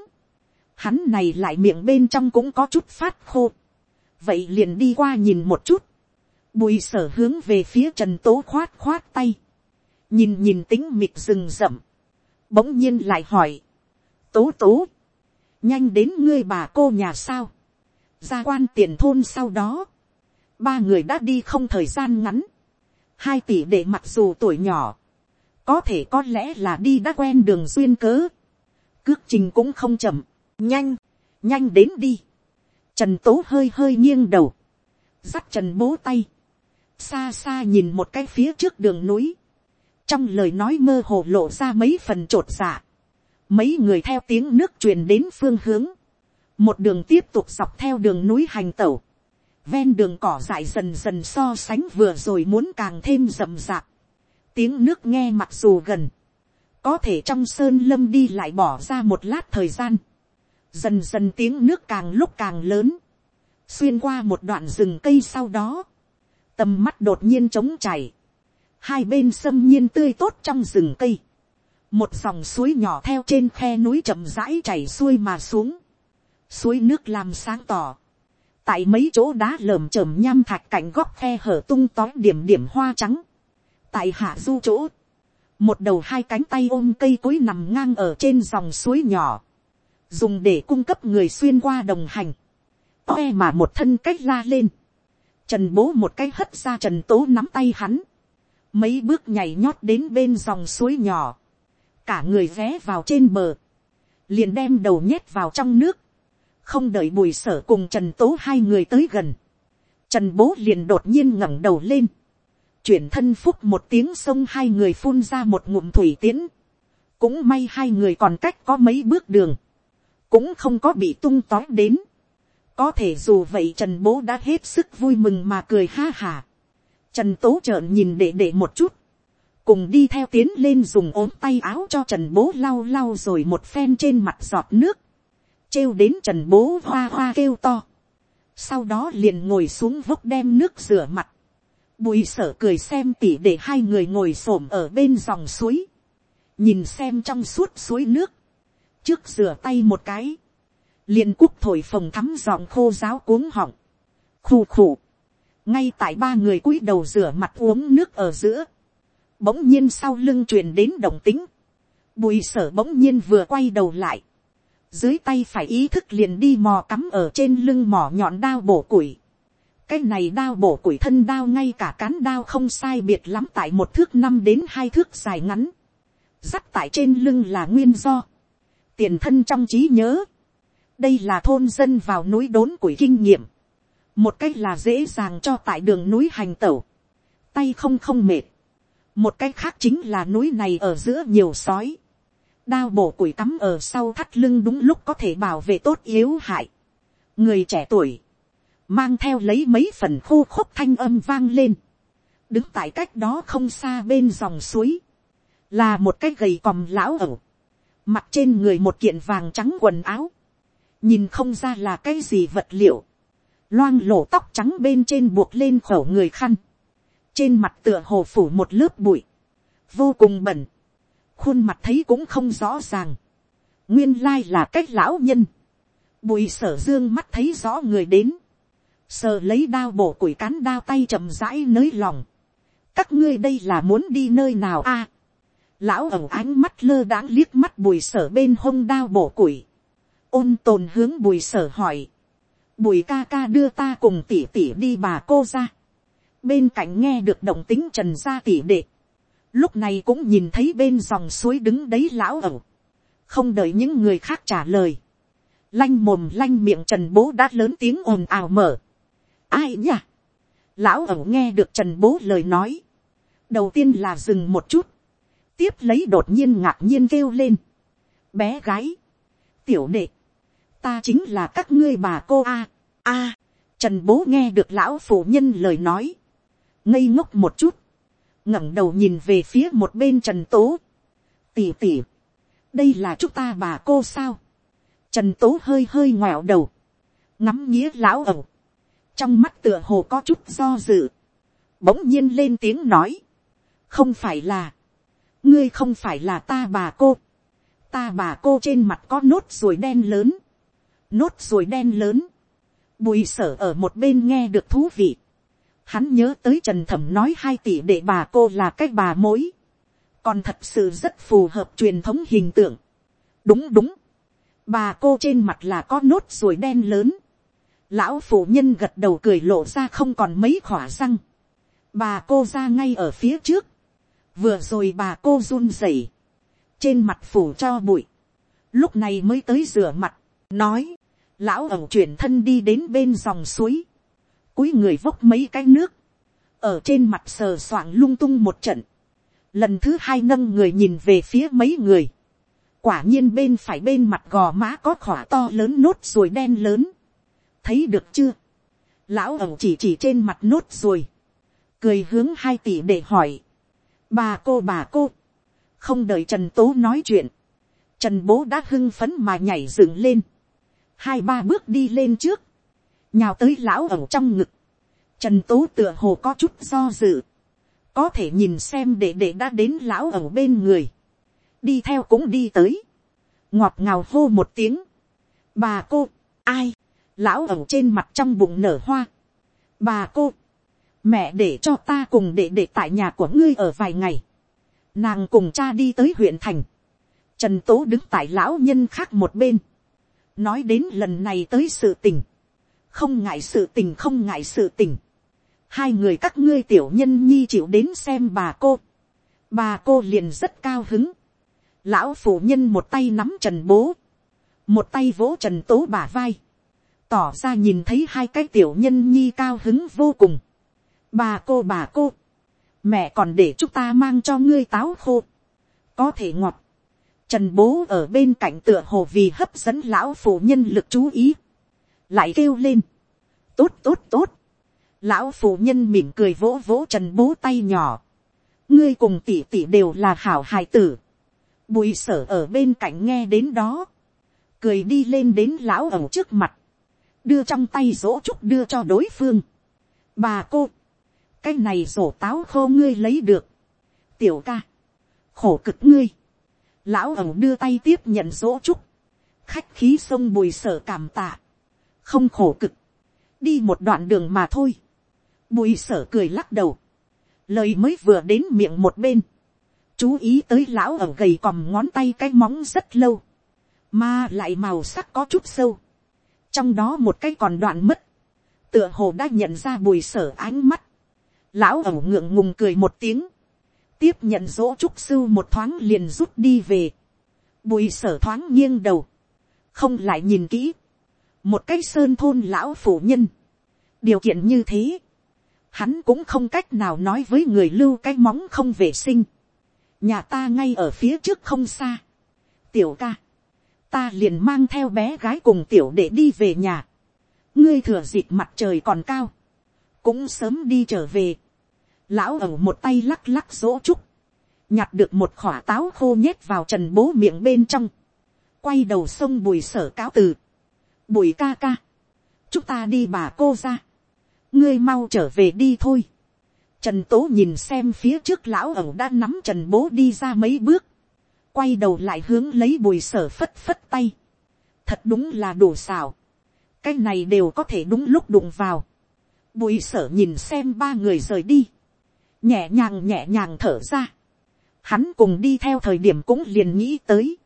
Hắn này lại miệng bên trong cũng có chút phát khô. Vậy liền đi qua nhìn một chút. Bùi sở hướng về phía trần tố khoát khoát tay. Nhìn nhìn tính mịt rừng rậm. Bỗng nhiên lại hỏi. Tố tố. Nhanh đến ngươi bà cô nhà sao. Ra quan tiền thôn sau đó. Ba người đã đi không thời gian ngắn. Hai tỷ để mặc dù tuổi nhỏ có thể có lẽ là đi đã quen đường duyên cớ, cước trình cũng không chậm, nhanh, nhanh đến đi. Trần tố hơi hơi nghiêng đầu, dắt trần bố tay, xa xa nhìn một cái phía trước đường núi, trong lời nói mơ hồ lộ ra mấy phần t r ộ t dạ, mấy người theo tiếng nước truyền đến phương hướng, một đường tiếp tục dọc theo đường núi hành tẩu, ven đường cỏ dại dần dần so sánh vừa rồi muốn càng thêm rậm rạp, tiếng nước nghe mặc dù gần, có thể trong sơn lâm đi lại bỏ ra một lát thời gian, dần dần tiếng nước càng lúc càng lớn, xuyên qua một đoạn rừng cây sau đó, tầm mắt đột nhiên trống chảy, hai bên xâm nhiên tươi tốt trong rừng cây, một dòng suối nhỏ theo trên khe núi chậm rãi chảy xuôi mà xuống, suối nước làm sáng tỏ, tại mấy chỗ đá lởm chởm nham thạch cạnh góc khe hở tung tói điểm điểm hoa trắng, tại hạ du chỗ, một đầu hai cánh tay ôm cây cối nằm ngang ở trên dòng suối nhỏ, dùng để cung cấp người xuyên qua đồng hành, oe mà một thân cách la lên, trần bố một cái hất ra trần tố nắm tay hắn, mấy bước nhảy nhót đến bên dòng suối nhỏ, cả người ghé vào trên bờ, liền đem đầu nhét vào trong nước, không đợi bùi sở cùng trần tố hai người tới gần, trần bố liền đột nhiên ngẩng đầu lên, chuyển thân phúc một tiếng sông hai người phun ra một ngụm thủy tiến. cũng may hai người còn cách có mấy bước đường, cũng không có bị tung tói đến có thể dù vậy trần bố đã hết sức vui mừng mà cười ha hà. trần tố trợn nhìn để để một chút, cùng đi theo tiến lên dùng ốm tay áo cho trần bố lau lau rồi một phen trên mặt giọt nước, trêu đến trần bố hoa hoa kêu to. sau đó liền ngồi xuống vốc đem nước rửa mặt, Bùi sở cười xem tỉ để hai người ngồi xổm ở bên dòng suối. Nhìn xem trong suốt suối nước. Trước rửa tay một cái liền cúc thổi phồng thắm giọng khô giáo cuống họng. Khù khủ. ngay tại ba người cúi đầu rửa mặt uống nước ở giữa, bỗng nhiên sau lưng truyền đến động tính, bùi sở bỗng nhiên vừa quay đầu lại, dưới tay phải ý thức liền đi mò cắm ở trên lưng mỏ nhọn đao bổ củi, cái này đao bổ củi thân đao ngay cả cán đao không sai biệt lắm tại một thước năm đến hai thước dài ngắn, dắt tại trên lưng là nguyên do, tiền thân trong trí nhớ, đây là thôn dân vào núi đốn củi kinh nghiệm, một cách là dễ dàng cho tại đường núi hành tẩu, tay không không mệt, một cách khác chính là núi này ở giữa nhiều sói, đao bổ củi cắm ở sau thắt lưng đúng lúc có thể bảo vệ tốt yếu hại. người trẻ tuổi, mang theo lấy mấy phần khô khúc thanh âm vang lên, đứng tại cách đó không xa bên dòng suối, là một cái gầy còm lão ẩu, mặt trên người một kiện vàng trắng quần áo, nhìn không ra là cái gì vật liệu, loang lổ tóc trắng bên trên buộc lên khẩu người khăn, trên mặt tựa hồ phủ một lớp bụi, vô cùng bẩn, khuôn mặt thấy cũng không rõ ràng, nguyên lai là cách lão nhân, bụi sở dương mắt thấy rõ người đến, sờ lấy đao bổ củi cán đao tay chậm rãi nới lòng, các ngươi đây là muốn đi nơi nào a, lão ẩu ánh mắt lơ đãng liếc mắt bùi sở bên hông đao bổ củi, ôn tồn hướng bùi sở hỏi, bùi ca ca đưa ta cùng tỉ tỉ đi bà cô ra, bên cạnh nghe được động tính trần gia tỉ đệ, lúc này cũng nhìn thấy bên dòng suối đứng đấy lão ẩu, không đợi những người khác trả lời, lanh mồm lanh miệng trần bố đã lớn tiếng ồn ào mở, ai nhỉ? lão ẩu nghe được trần bố lời nói, đầu tiên là dừng một chút, tiếp lấy đột nhiên ngạc nhiên kêu lên, bé gái, tiểu đệ, ta chính là các ngươi bà cô a, a, trần bố nghe được lão phụ nhân lời nói, ngây ngốc một chút, ngẩng đầu nhìn về phía một bên trần tố, tỉ tỉ, đây là chúng ta bà cô sao, trần tố hơi hơi ngoẹo đầu, ngắm nghĩa lão ẩu, trong mắt tựa hồ có chút do dự, bỗng nhiên lên tiếng nói, không phải là, ngươi không phải là ta bà cô, ta bà cô trên mặt có nốt ruồi đen lớn, nốt ruồi đen lớn, bùi sở ở một bên nghe được thú vị, hắn nhớ tới trần thẩm nói hai tỷ để bà cô là cái bà mối, còn thật sự rất phù hợp truyền thống hình tượng. đúng đúng, bà cô trên mặt là có nốt ruồi đen lớn, lão phụ nhân gật đầu cười lộ ra không còn mấy khỏa răng, bà cô ra ngay ở phía trước, vừa rồi bà cô run rẩy, trên mặt phủ cho bụi, lúc này mới tới rửa mặt, nói, lão ẩu chuyển thân đi đến bên dòng suối, cúi người vốc mấy cái nước, ở trên mặt sờ soạng lung tung một trận, lần thứ hai nâng người nhìn về phía mấy người, quả nhiên bên phải bên mặt gò má có khỏa to lớn nốt ruồi đen lớn, thấy được chưa, lão ẩu chỉ chỉ trên mặt nốt ruồi, cười hướng hai tỷ để hỏi, bà cô bà cô, không đợi trần tố nói chuyện, trần bố đã hưng phấn mà nhảy dựng lên, hai ba bước đi lên trước, nhào tới lão ẩu trong ngực, trần tố tựa hồ có chút do dự, có thể nhìn xem để để đã đến lão ẩu bên người, đi theo cũng đi tới, ngọt ngào hô một tiếng, bà cô, ai, lão ẩu trên mặt trong bụng nở hoa, bà cô, mẹ để cho ta cùng để để tại nhà của ngươi ở vài ngày, nàng cùng cha đi tới huyện thành, trần tố đứng tại lão nhân khác một bên, nói đến lần này tới sự tình, không ngại sự tình không ngại sự tình, hai người các ngươi tiểu nhân nhi chịu đến xem bà cô, bà cô liền rất cao hứng, lão phụ nhân một tay nắm trần bố, một tay vỗ trần tố bà vai, tỏ ra nhìn thấy hai cái tiểu nhân nhi cao hứng vô cùng, bà cô bà cô, mẹ còn để chúng ta mang cho ngươi táo khô, có thể ngọt, Trần bố ở bên cạnh tựa hồ vì hấp dẫn lão phụ nhân lực chú ý. Lại kêu lên. Tốt tốt tốt. Lão phụ nhân mỉm cười vỗ vỗ trần bố tay nhỏ. Ngươi cùng tỷ tỷ đều là hảo hài tử. Bùi sở ở bên cạnh nghe đến đó. Cười đi lên đến lão ẩu trước mặt. Đưa trong tay rỗ trúc đưa cho đối phương. Bà cô. Cái này rổ táo khô ngươi lấy được. Tiểu ca. Khổ cực ngươi lão ẩu đưa tay tiếp nhận dỗ trúc, khách khí sông bùi sở cảm tạ, không khổ cực, đi một đoạn đường mà thôi, bùi sở cười lắc đầu, lời mới vừa đến miệng một bên, chú ý tới lão ẩu gầy còm ngón tay cái móng rất lâu, mà lại màu sắc có chút sâu, trong đó một cái còn đoạn mất, tựa hồ đã nhận ra bùi sở ánh mắt, lão ẩu ngượng ngùng cười một tiếng, tiếp nhận dỗ trúc sưu một thoáng liền rút đi về, bùi sở thoáng nghiêng đầu, không lại nhìn kỹ, một cái sơn thôn lão phụ nhân, điều kiện như thế, hắn cũng không cách nào nói với người lưu cái móng không vệ sinh, nhà ta ngay ở phía trước không xa, tiểu ca, ta liền mang theo bé gái cùng tiểu để đi về nhà, ngươi thừa dịp mặt trời còn cao, cũng sớm đi trở về, lão ẩu một tay lắc lắc dỗ trúc, nhặt được một khỏa táo khô nhét vào trần bố miệng bên trong, quay đầu sông bùi sở cáo từ, bùi ca ca, chúng ta đi bà cô ra, ngươi mau trở về đi thôi, trần tố nhìn xem phía trước lão ẩu đã nắm trần bố đi ra mấy bước, quay đầu lại hướng lấy bùi sở phất phất tay, thật đúng là đủ xào, cái này đều có thể đúng lúc đụng vào, bùi sở nhìn xem ba người rời đi, nhẹ nhàng nhẹ nhàng thở ra, hắn cùng đi theo thời điểm cũng liền nghĩ tới,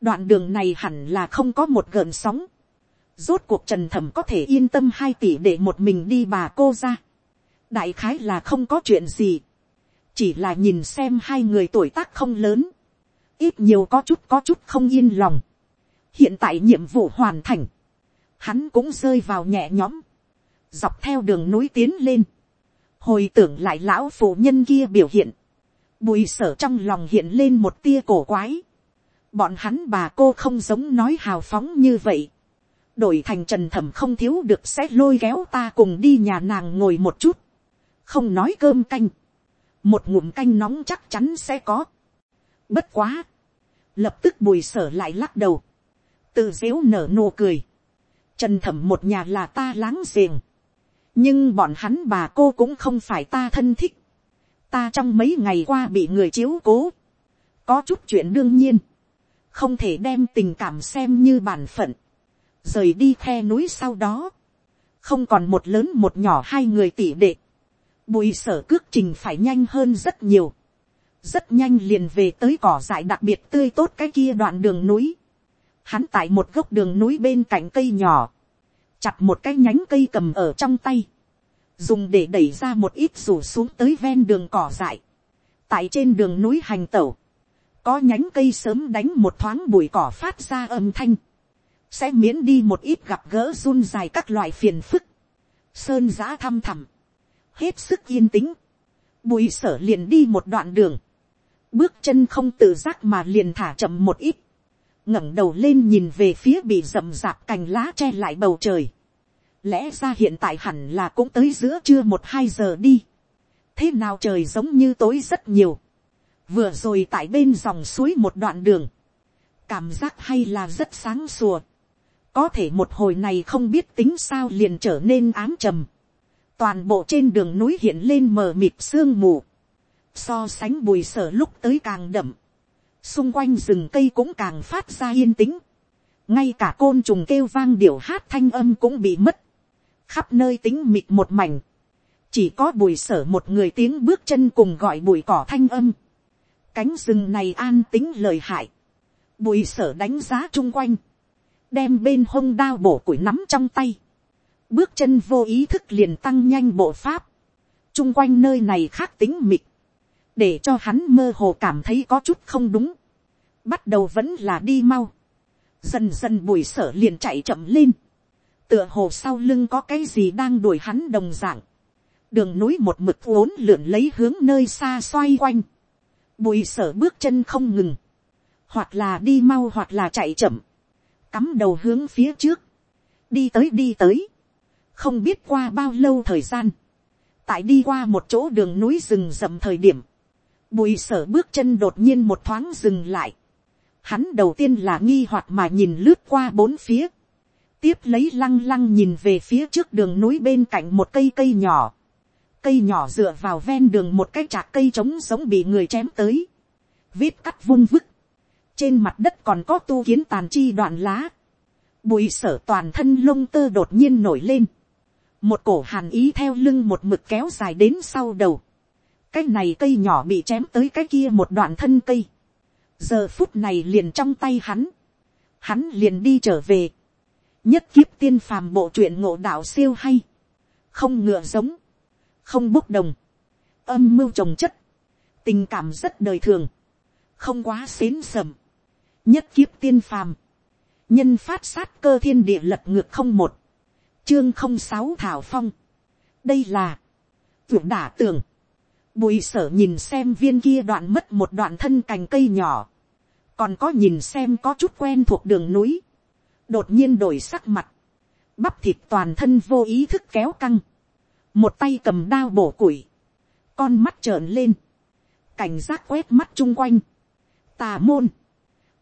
đoạn đường này hẳn là không có một gợn sóng, rốt cuộc trần thẩm có thể yên tâm hai tỷ để một mình đi bà cô ra, đại khái là không có chuyện gì, chỉ là nhìn xem hai người tuổi tác không lớn, ít nhiều có chút có chút không yên lòng, hiện tại nhiệm vụ hoàn thành, hắn cũng rơi vào nhẹ nhõm, dọc theo đường núi tiến lên, hồi tưởng lại lão phụ nhân kia biểu hiện, bùi sở trong lòng hiện lên một tia cổ quái, bọn hắn bà cô không giống nói hào phóng như vậy, đổi thành trần thẩm không thiếu được sẽ lôi kéo ta cùng đi nhà nàng ngồi một chút, không nói cơm canh, một ngụm canh nóng chắc chắn sẽ có. Bất quá, lập tức bùi sở lại lắc đầu, tự dếu nở nụ cười, trần thẩm một nhà là ta láng giềng, nhưng bọn hắn bà cô cũng không phải ta thân thích, ta trong mấy ngày qua bị người chiếu cố, có chút chuyện đương nhiên, không thể đem tình cảm xem như bản phận, rời đi khe núi sau đó, không còn một lớn một nhỏ hai người tỷ đệ, bùi sở cước trình phải nhanh hơn rất nhiều, rất nhanh liền về tới cỏ dại đặc biệt tươi tốt cái kia đoạn đường núi, hắn tại một gốc đường núi bên cạnh cây nhỏ, chặt một cái nhánh cây cầm ở trong tay, dùng để đẩy ra một ít rủ xuống tới ven đường cỏ dại, tại trên đường núi hành tẩu, có nhánh cây sớm đánh một thoáng bụi cỏ phát ra âm thanh, sẽ miễn đi một ít gặp gỡ run dài các loại phiền phức, sơn giã thăm thẳm, hết sức yên tĩnh, bùi sở liền đi một đoạn đường, bước chân không tự giác mà liền thả chậm một ít, ngẩng đầu lên nhìn về phía bị rậm rạp cành lá che lại bầu trời, lẽ ra hiện tại hẳn là cũng tới giữa trưa một hai giờ đi, thế nào trời giống như tối rất nhiều, vừa rồi tại bên dòng suối một đoạn đường, cảm giác hay là rất sáng sùa, có thể một hồi này không biết tính sao liền trở nên ám trầm, toàn bộ trên đường núi hiện lên mờ mịt sương mù, so sánh bùi sở lúc tới càng đậm, xung quanh rừng cây cũng càng phát ra yên tĩnh, ngay cả côn trùng kêu vang điệu hát thanh âm cũng bị mất, khắp nơi tính mịt một mảnh, chỉ có bùi sở một người tiếng bước chân cùng gọi bụi cỏ thanh âm, cánh rừng này an tính lời hại, bùi sở đánh giá chung quanh, đem bên hông đao bổ củi nắm trong tay, bước chân vô ý thức liền tăng nhanh bộ pháp, chung quanh nơi này khác tính mịt, để cho hắn mơ hồ cảm thấy có chút không đúng, bắt đầu vẫn là đi mau, dần dần bùi sở liền chạy chậm lên, tựa hồ sau lưng có cái gì đang đuổi hắn đồng dạng, đường núi một mực vốn lượn lấy hướng nơi xa xoay quanh, bùi sở bước chân không ngừng, hoặc là đi mau hoặc là chạy chậm, cắm đầu hướng phía trước, đi tới đi tới, không biết qua bao lâu thời gian, tại đi qua một chỗ đường núi rừng rậm thời điểm, bùi sở bước chân đột nhiên một thoáng dừng lại, hắn đầu tiên là nghi hoặc mà nhìn lướt qua bốn phía, tiếp lấy lăng lăng nhìn về phía trước đường núi bên cạnh một cây cây nhỏ, cây nhỏ dựa vào ven đường một cái chạc cây trống sống bị người chém tới, vết cắt vung vức, trên mặt đất còn có tu kiến tàn chi đoạn lá, bùi sở toàn thân lông tơ đột nhiên nổi lên, một cổ hàn ý theo lưng một mực kéo dài đến sau đầu, cái này cây nhỏ bị chém tới cái kia một đoạn thân cây, giờ phút này liền trong tay hắn, hắn liền đi trở về, nhất kiếp tiên phàm bộ truyện ngộ đạo siêu hay, không ngựa giống, không bốc đồng, âm mưu trồng chất, tình cảm rất đời thường, không quá xến sầm, nhất kiếp tiên phàm, nhân phát sát cơ thiên địa lật ngược không một, chương không sáu thảo phong, đây là, vượt đả tường, bùi sở nhìn xem viên kia đoạn mất một đoạn thân cành cây nhỏ, còn có nhìn xem có chút quen thuộc đường núi, đột nhiên đổi sắc mặt, bắp thịt toàn thân vô ý thức kéo căng, một tay cầm đao bổ củi, con mắt trợn lên, cảnh giác quét mắt chung quanh, tà môn,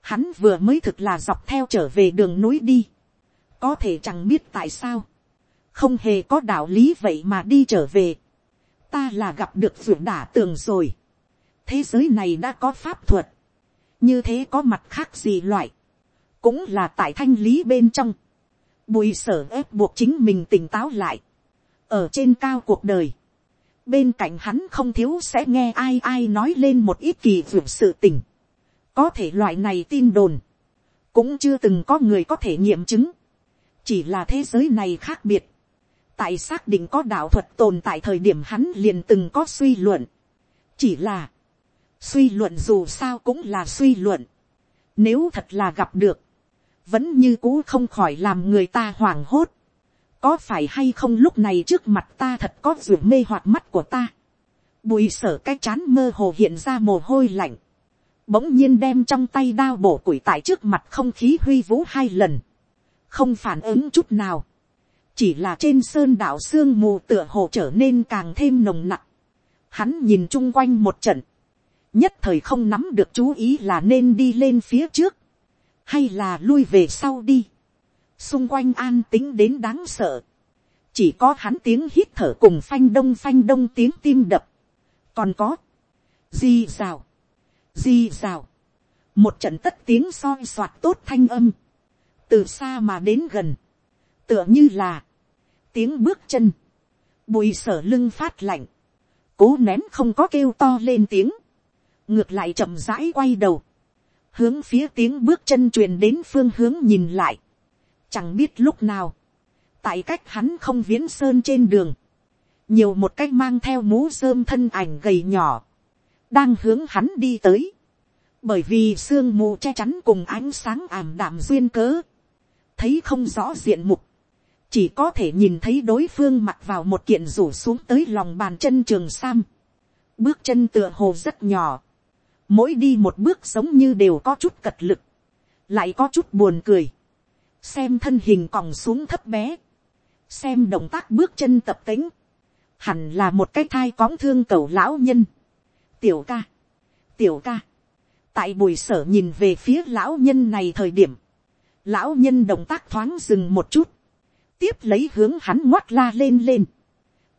hắn vừa mới thực là dọc theo trở về đường núi đi, có thể chẳng biết tại sao, không hề có đạo lý vậy mà đi trở về, ta là gặp được vượt đả tường rồi, thế giới này đã có pháp thuật, như thế có mặt khác gì loại, cũng là tại thanh lý bên trong, bùi sở ép buộc chính mình tỉnh táo lại, ở trên cao cuộc đời, bên cạnh hắn không thiếu sẽ nghe ai ai nói lên một ít kỳ vượt sự tình, có thể loại này tin đồn, cũng chưa từng có người có thể nghiệm chứng, chỉ là thế giới này khác biệt, tại xác định có đạo thuật tồn tại thời điểm hắn liền từng có suy luận, chỉ là, suy luận dù sao cũng là suy luận, nếu thật là gặp được, vẫn như cũ không khỏi làm người ta hoảng hốt, có phải hay không lúc này trước mặt ta thật có ruột mê hoạt mắt của ta, bùi sở cái chán mơ hồ hiện ra mồ hôi lạnh, bỗng nhiên đem trong tay đao bổ củi tại trước mặt không khí huy vũ hai lần, không phản ứng chút nào, chỉ là trên sơn đảo sương mù tựa hồ trở nên càng thêm nồng nặc. hắn nhìn chung quanh một trận, nhất thời không nắm được chú ý là nên đi lên phía trước, hay là lui về sau đi, xung quanh an tính đến đáng sợ, chỉ có hắn tiếng hít thở cùng phanh đông phanh đông tiếng tim đập, còn có, di rào, di rào, một trận tất tiếng soi soạt tốt thanh âm, từ xa mà đến gần, tựa như là, tiếng bước chân, bùi sở lưng phát lạnh, cố nén không có kêu to lên tiếng, ngược lại chậm rãi quay đầu, hướng phía tiếng bước chân truyền đến phương hướng nhìn lại, chẳng biết lúc nào, tại cách hắn không viễn sơn trên đường, nhiều một cách mang theo mũ rơm thân ảnh gầy nhỏ, đang hướng hắn đi tới, bởi vì sương mù che chắn cùng ánh sáng ảm đạm duyên cớ, thấy không rõ diện mục, chỉ có thể nhìn thấy đối phương mặc vào một kiện rủ xuống tới lòng bàn chân trường sam, bước chân tựa hồ rất nhỏ, mỗi đi một bước giống như đều có chút cật lực, lại có chút buồn cười, xem thân hình còng xuống thấp bé, xem động tác bước chân tập tính, hẳn là một cái thai cóng thương cầu lão nhân, tiểu ca, tiểu ca, tại buổi sở nhìn về phía lão nhân này thời điểm, lão nhân động tác thoáng dừng một chút, tiếp lấy hướng hắn ngoắt la lên lên,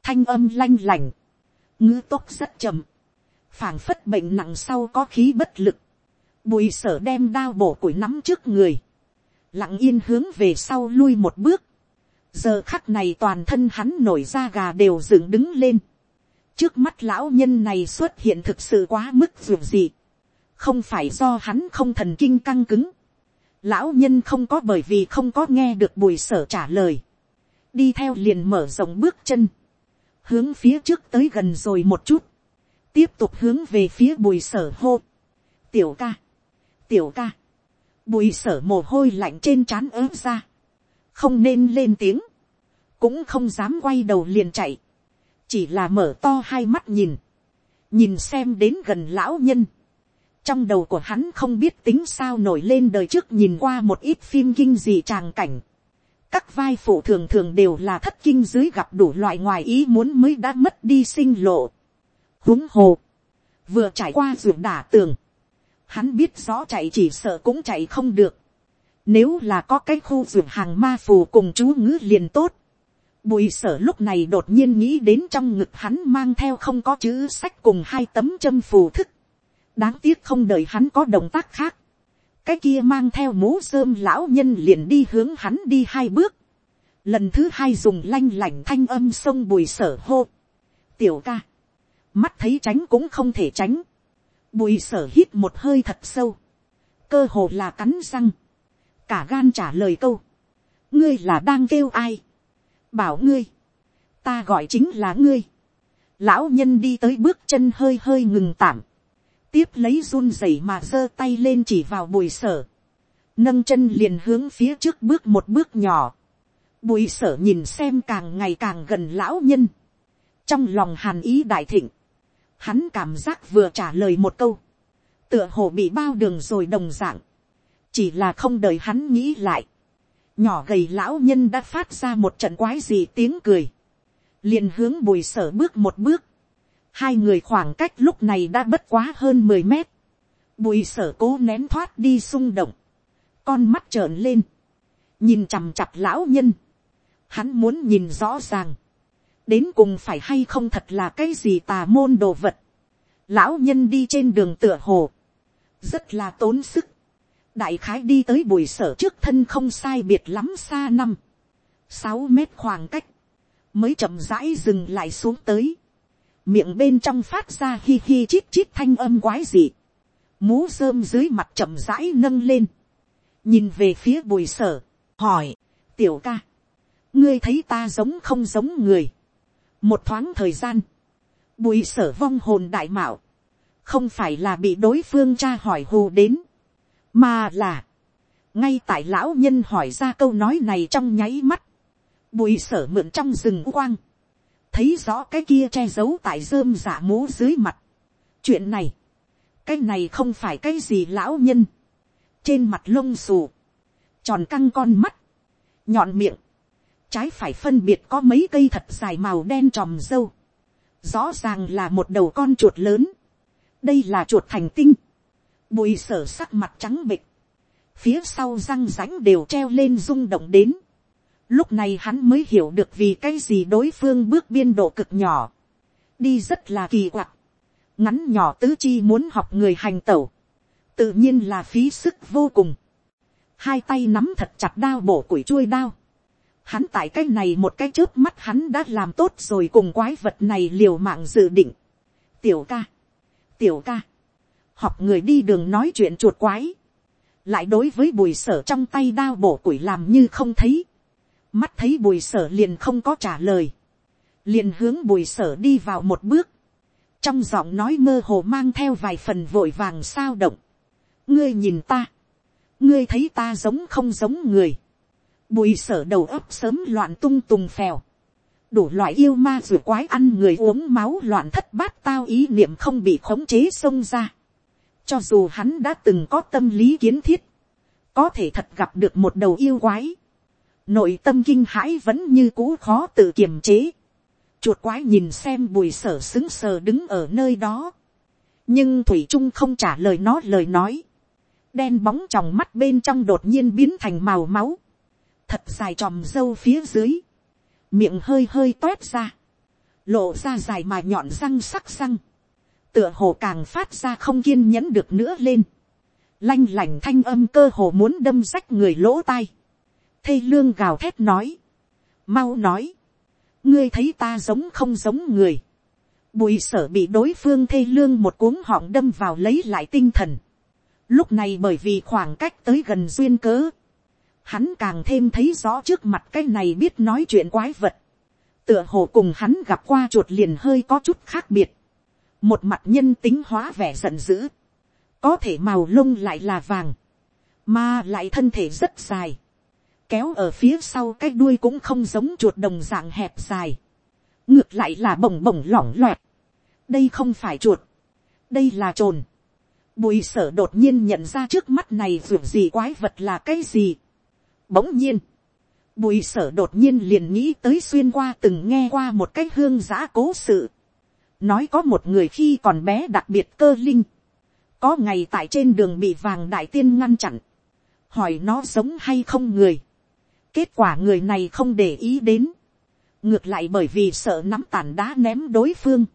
thanh âm lanh lành, ngư tốc rất chậm, phảng phất bệnh nặng sau có khí bất lực, bùi sở đem đao bổ củi nắm trước người, lặng yên hướng về sau lui một bước, giờ khắc này toàn thân hắn nổi da gà đều dựng đứng lên, trước mắt lão nhân này xuất hiện thực sự quá mức dù gì, không phải do hắn không thần kinh căng cứng, lão nhân không có bởi vì không có nghe được bùi sở trả lời, đi theo liền mở rộng bước chân, hướng phía trước tới gần rồi một chút, tiếp tục hướng về phía bùi sở hô, tiểu ca, tiểu ca, bùi sở mồ hôi lạnh trên trán ớ ra, không nên lên tiếng, cũng không dám quay đầu liền chạy, chỉ là mở to hai mắt nhìn, nhìn xem đến gần lão nhân, trong đầu của hắn không biết tính sao nổi lên đời trước nhìn qua một ít phim kinh dị tràng cảnh, các vai phụ thường thường đều là thất kinh dưới gặp đủ loại ngoài ý muốn mới đã mất đi sinh lộ huống hồ, vừa trải qua ruộng đả tường, hắn biết rõ chạy chỉ sợ cũng chạy không được. Nếu là có cái khu ruộng hàng ma phù cùng chú ngữ liền tốt. Bùi sở lúc này đột nhiên nghĩ đến trong ngực hắn mang theo không có chữ sách cùng hai tấm châm phù thức. Đáng tiếc không đợi hắn có động tác khác cái kia mang theo mũ rơm lão nhân liền đi hướng hắn đi hai bước, lần thứ hai dùng lanh lảnh thanh âm sông bùi sở hô, tiểu ca, mắt thấy tránh cũng không thể tránh, bùi sở hít một hơi thật sâu, cơ hồ là cắn răng, cả gan trả lời câu, ngươi là đang kêu ai, bảo ngươi, ta gọi chính là ngươi, lão nhân đi tới bước chân hơi hơi ngừng tạm, tiếp lấy run rẩy mà giơ tay lên chỉ vào bùi sở, nâng chân liền hướng phía trước bước một bước nhỏ, bùi sở nhìn xem càng ngày càng gần lão nhân, trong lòng hàn ý đại thịnh, hắn cảm giác vừa trả lời một câu, tựa hồ bị bao đường rồi đồng dạng, chỉ là không đợi hắn nghĩ lại, nhỏ gầy lão nhân đã phát ra một trận quái gì tiếng cười, liền hướng bùi sở bước một bước, hai người khoảng cách lúc này đã bất quá hơn mười mét, bùi sở cố nén thoát đi xung động, con mắt trợn lên, nhìn chằm chặp lão nhân, hắn muốn nhìn rõ ràng, đến cùng phải hay không thật là cái gì tà môn đồ vật, lão nhân đi trên đường tựa hồ, rất là tốn sức, đại khái đi tới bùi sở trước thân không sai biệt lắm xa năm, sáu mét khoảng cách, mới chậm rãi dừng lại xuống tới, miệng bên trong phát ra hi hi chít chít thanh âm quái dị, mũ rơm dưới mặt chậm rãi nâng lên, nhìn về phía bùi sở, hỏi, tiểu ca, ngươi thấy ta giống không giống người, một thoáng thời gian, bùi sở vong hồn đại mạo, không phải là bị đối phương tra hỏi hù đến, mà là, ngay tại lão nhân hỏi ra câu nói này trong nháy mắt, bùi sở mượn trong rừng quang, thấy rõ cái kia che giấu tại rơm dạ giả mố dưới mặt. chuyện này, cái này không phải cái gì lão nhân, trên mặt lông xù, tròn căng con mắt, nhọn miệng, trái phải phân biệt có mấy cây thật dài màu đen tròm dâu, rõ ràng là một đầu con chuột lớn, đây là chuột thành tinh, bùi sở sắc mặt trắng bịch, phía sau răng rãnh đều treo lên rung động đến, lúc này hắn mới hiểu được vì cái gì đối phương bước biên độ cực nhỏ, đi rất là kỳ quặc, ngắn nhỏ tứ chi muốn học người hành tẩu, tự nhiên là phí sức vô cùng, hai tay nắm thật chặt đao bổ củi chuôi đao, hắn tại cái này một cái trước mắt hắn đã làm tốt rồi cùng quái vật này liều mạng dự định. tiểu ca, tiểu ca, học người đi đường nói chuyện chuột quái, lại đối với bùi sở trong tay đao bổ củi làm như không thấy, mắt thấy bùi sở liền không có trả lời, liền hướng bùi sở đi vào một bước, trong giọng nói mơ hồ mang theo vài phần vội vàng sao động, ngươi nhìn ta, ngươi thấy ta giống không giống người, bùi sở đầu ấp sớm loạn tung tùng phèo, đủ loại yêu ma rửa quái ăn người uống máu loạn thất bát tao ý niệm không bị khống chế xông ra. cho dù hắn đã từng có tâm lý kiến thiết, có thể thật gặp được một đầu yêu quái, nội tâm kinh hãi vẫn như cũ khó tự kiềm chế. chuột quái nhìn xem bùi sở xứng sờ đứng ở nơi đó, nhưng thủy trung không trả lời nó lời nói, đen bóng trong mắt bên trong đột nhiên biến thành màu máu, thật dài tròm dâu phía dưới, miệng hơi hơi toét ra, lộ ra dài mà nhọn răng sắc răng, tựa hồ càng phát ra không kiên nhẫn được nữa lên, lanh lành thanh âm cơ hồ muốn đâm rách người lỗ tai, thây lương gào thét nói, mau nói, ngươi thấy ta giống không giống người, bùi sở bị đối phương thê lương một cuống họng đâm vào lấy lại tinh thần, lúc này bởi vì khoảng cách tới gần duyên cớ, hắn càng thêm thấy rõ trước mặt cái này biết nói chuyện quái vật, tựa hồ cùng hắn gặp qua chuột liền hơi có chút khác biệt, một mặt nhân tính hóa vẻ giận dữ, có thể màu lông lại là vàng, mà lại thân thể rất dài, kéo ở phía sau cái đuôi cũng không giống chuột đồng dạng hẹp dài, ngược lại là bồng bồng lỏng loẹt, đây không phải chuột, đây là trồn, bùi sở đột nhiên nhận ra trước mắt này dù gì quái vật là cái gì, Bỗng nhiên, bùi sở đột nhiên liền nghĩ tới xuyên qua từng nghe qua một cái hương giã cố sự. Nói có một người khi còn bé đặc biệt cơ linh. Có ngày tại trên đường bị vàng đại tiên ngăn chặn. Hỏi nó sống hay không người. Kết quả người này không để ý đến. Ngược lại bởi vì sợ nắm tàn đá ném đối phương.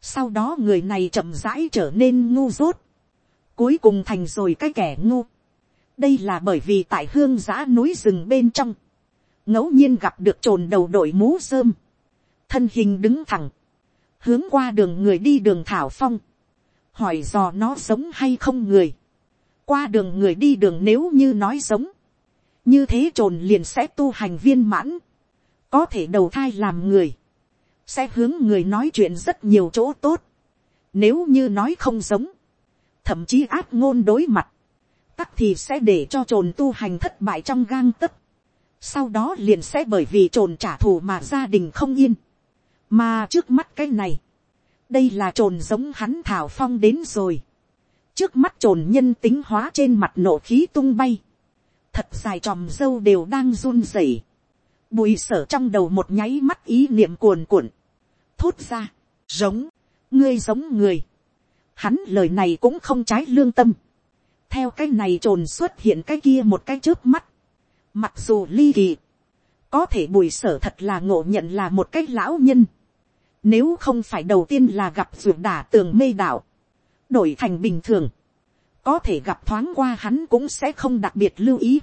Sau đó người này chậm rãi trở nên ngu dốt. Cuối cùng thành rồi cái kẻ ngu đây là bởi vì tại hương giã núi rừng bên trong, ngẫu nhiên gặp được trồn đầu đội mũ rơm, thân hình đứng thẳng, hướng qua đường người đi đường thảo phong, hỏi dò nó sống hay không người, qua đường người đi đường nếu như nói sống như thế trồn liền sẽ tu hành viên mãn, có thể đầu thai làm người, sẽ hướng người nói chuyện rất nhiều chỗ tốt, nếu như nói không giống, thậm chí áp ngôn đối mặt, tắc thì sẽ để cho trồn tu hành thất bại trong gang tấc, sau đó liền sẽ bởi vì trồn trả thù mà gia đình không yên, mà trước mắt cái này, đây là trồn giống hắn thảo phong đến rồi, trước mắt trồn nhân tính hóa trên mặt nổ khí tung bay, thật dài tròm dâu đều đang run rẩy, bùi sở trong đầu một nháy mắt ý niệm cuồn cuộn, thốt ra, giống, ngươi giống người, hắn lời này cũng không trái lương tâm, theo cái này trồn xuất hiện cái kia một cái trước mắt, mặc dù ly kỳ, có thể bùi sở thật là ngộ nhận là một cái lão nhân, nếu không phải đầu tiên là gặp ruột đả tường mê đảo, đổi thành bình thường, có thể gặp thoáng qua hắn cũng sẽ không đặc biệt lưu ý.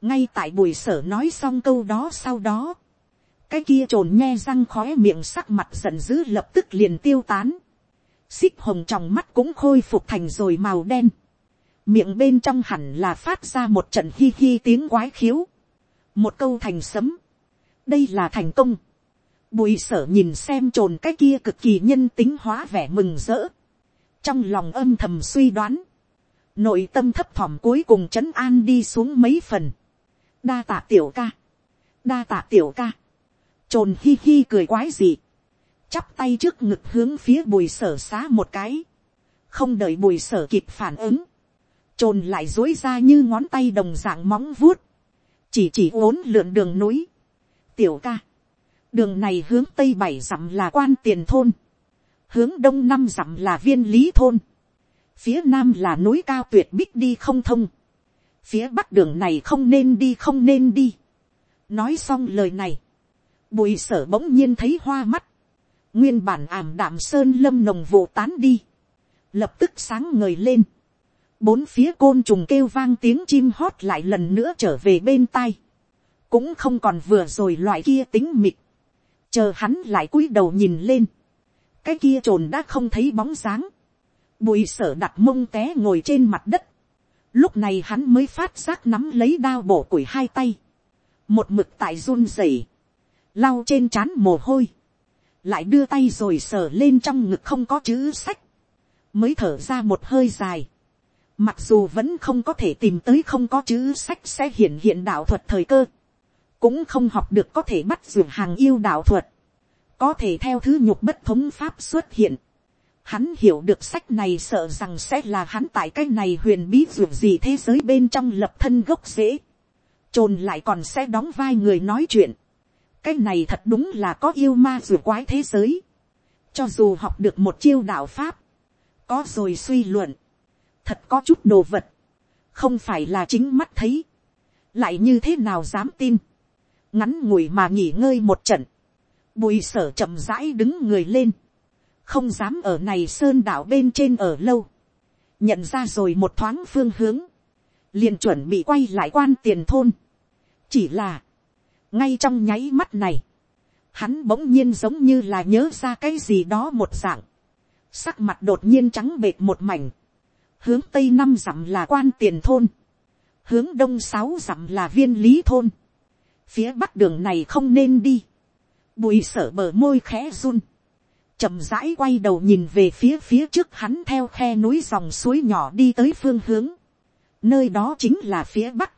ngay tại bùi sở nói xong câu đó sau đó, cái kia trồn nhe răng khói miệng sắc mặt giận dữ lập tức liền tiêu tán. xích hồng trong mắt cũng khôi phục thành rồi màu đen miệng bên trong hẳn là phát ra một trận hi hi tiếng quái khiếu. một câu thành sấm. đây là thành công. bùi sở nhìn xem trồn cái kia cực kỳ nhân tính hóa vẻ mừng rỡ. trong lòng âm thầm suy đoán. nội tâm thấp thỏm cuối cùng c h ấ n an đi xuống mấy phần. đa tạ tiểu ca. đa tạ tiểu ca trồn hi hi cười quái gì, chắp tay trước ngực hướng phía bùi sở xá một cái, không đợi bùi sở kịp phản ứng, trồn lại dối ra như ngón tay đồng dạng móng vuốt, chỉ chỉ uốn lượn đường núi, tiểu ca, đường này hướng tây bảy dặm là quan tiền thôn, hướng đông năm dặm là viên lý thôn, phía nam là núi cao tuyệt bích đi không thông, phía bắc đường này không nên đi không nên đi. nói xong lời này, bùi sở bỗng nhiên thấy hoa mắt, nguyên bản ảm đạm sơn lâm nồng vụ tán đi, lập tức sáng ngời lên, bốn phía côn trùng kêu vang tiếng chim hót lại lần nữa trở về bên tai, cũng không còn vừa rồi loại kia tính mịt, chờ hắn lại cúi đầu nhìn lên, cái kia trồn đã không thấy bóng dáng, bùi sở đặt mông té ngồi trên mặt đất, lúc này hắn mới phát giác nắm lấy đao bổ củi hai tay, một mực tại run rẩy, lau trên trán mồ hôi, lại đưa tay rồi sờ lên trong ngực không có chữ sách, mới thở ra một hơi dài, mặc dù vẫn không có thể tìm tới không có chữ sách sẽ hiện hiện đạo thuật thời cơ, cũng không học được có thể bắt dường hàng yêu đạo thuật, có thể theo thứ nhục bất thống pháp xuất hiện, hắn hiểu được sách này sợ rằng sẽ là hắn tại cái này huyền bí dù gì thế giới bên trong lập thân gốc rễ, trồn lại còn sẽ đóng vai người nói chuyện, cái này thật đúng là có yêu ma rùa quái thế giới. cho dù học được một chiêu đạo pháp, có rồi suy luận, thật có chút đồ vật, không phải là chính mắt thấy, lại như thế nào dám tin, ngắn ngủi mà nghỉ ngơi một trận, bùi sở chậm rãi đứng người lên, không dám ở này sơn đảo bên trên ở lâu, nhận ra rồi một thoáng phương hướng, liền chuẩn bị quay lại quan tiền thôn, chỉ là, ngay trong nháy mắt này, hắn bỗng nhiên giống như là nhớ ra cái gì đó một dạng, sắc mặt đột nhiên trắng bệt một mảnh, hướng tây năm dặm là quan tiền thôn, hướng đông sáu dặm là viên lý thôn, phía bắc đường này không nên đi, bùi sở bờ môi khẽ run, chậm rãi quay đầu nhìn về phía phía trước hắn theo khe núi dòng suối nhỏ đi tới phương hướng, nơi đó chính là phía bắc,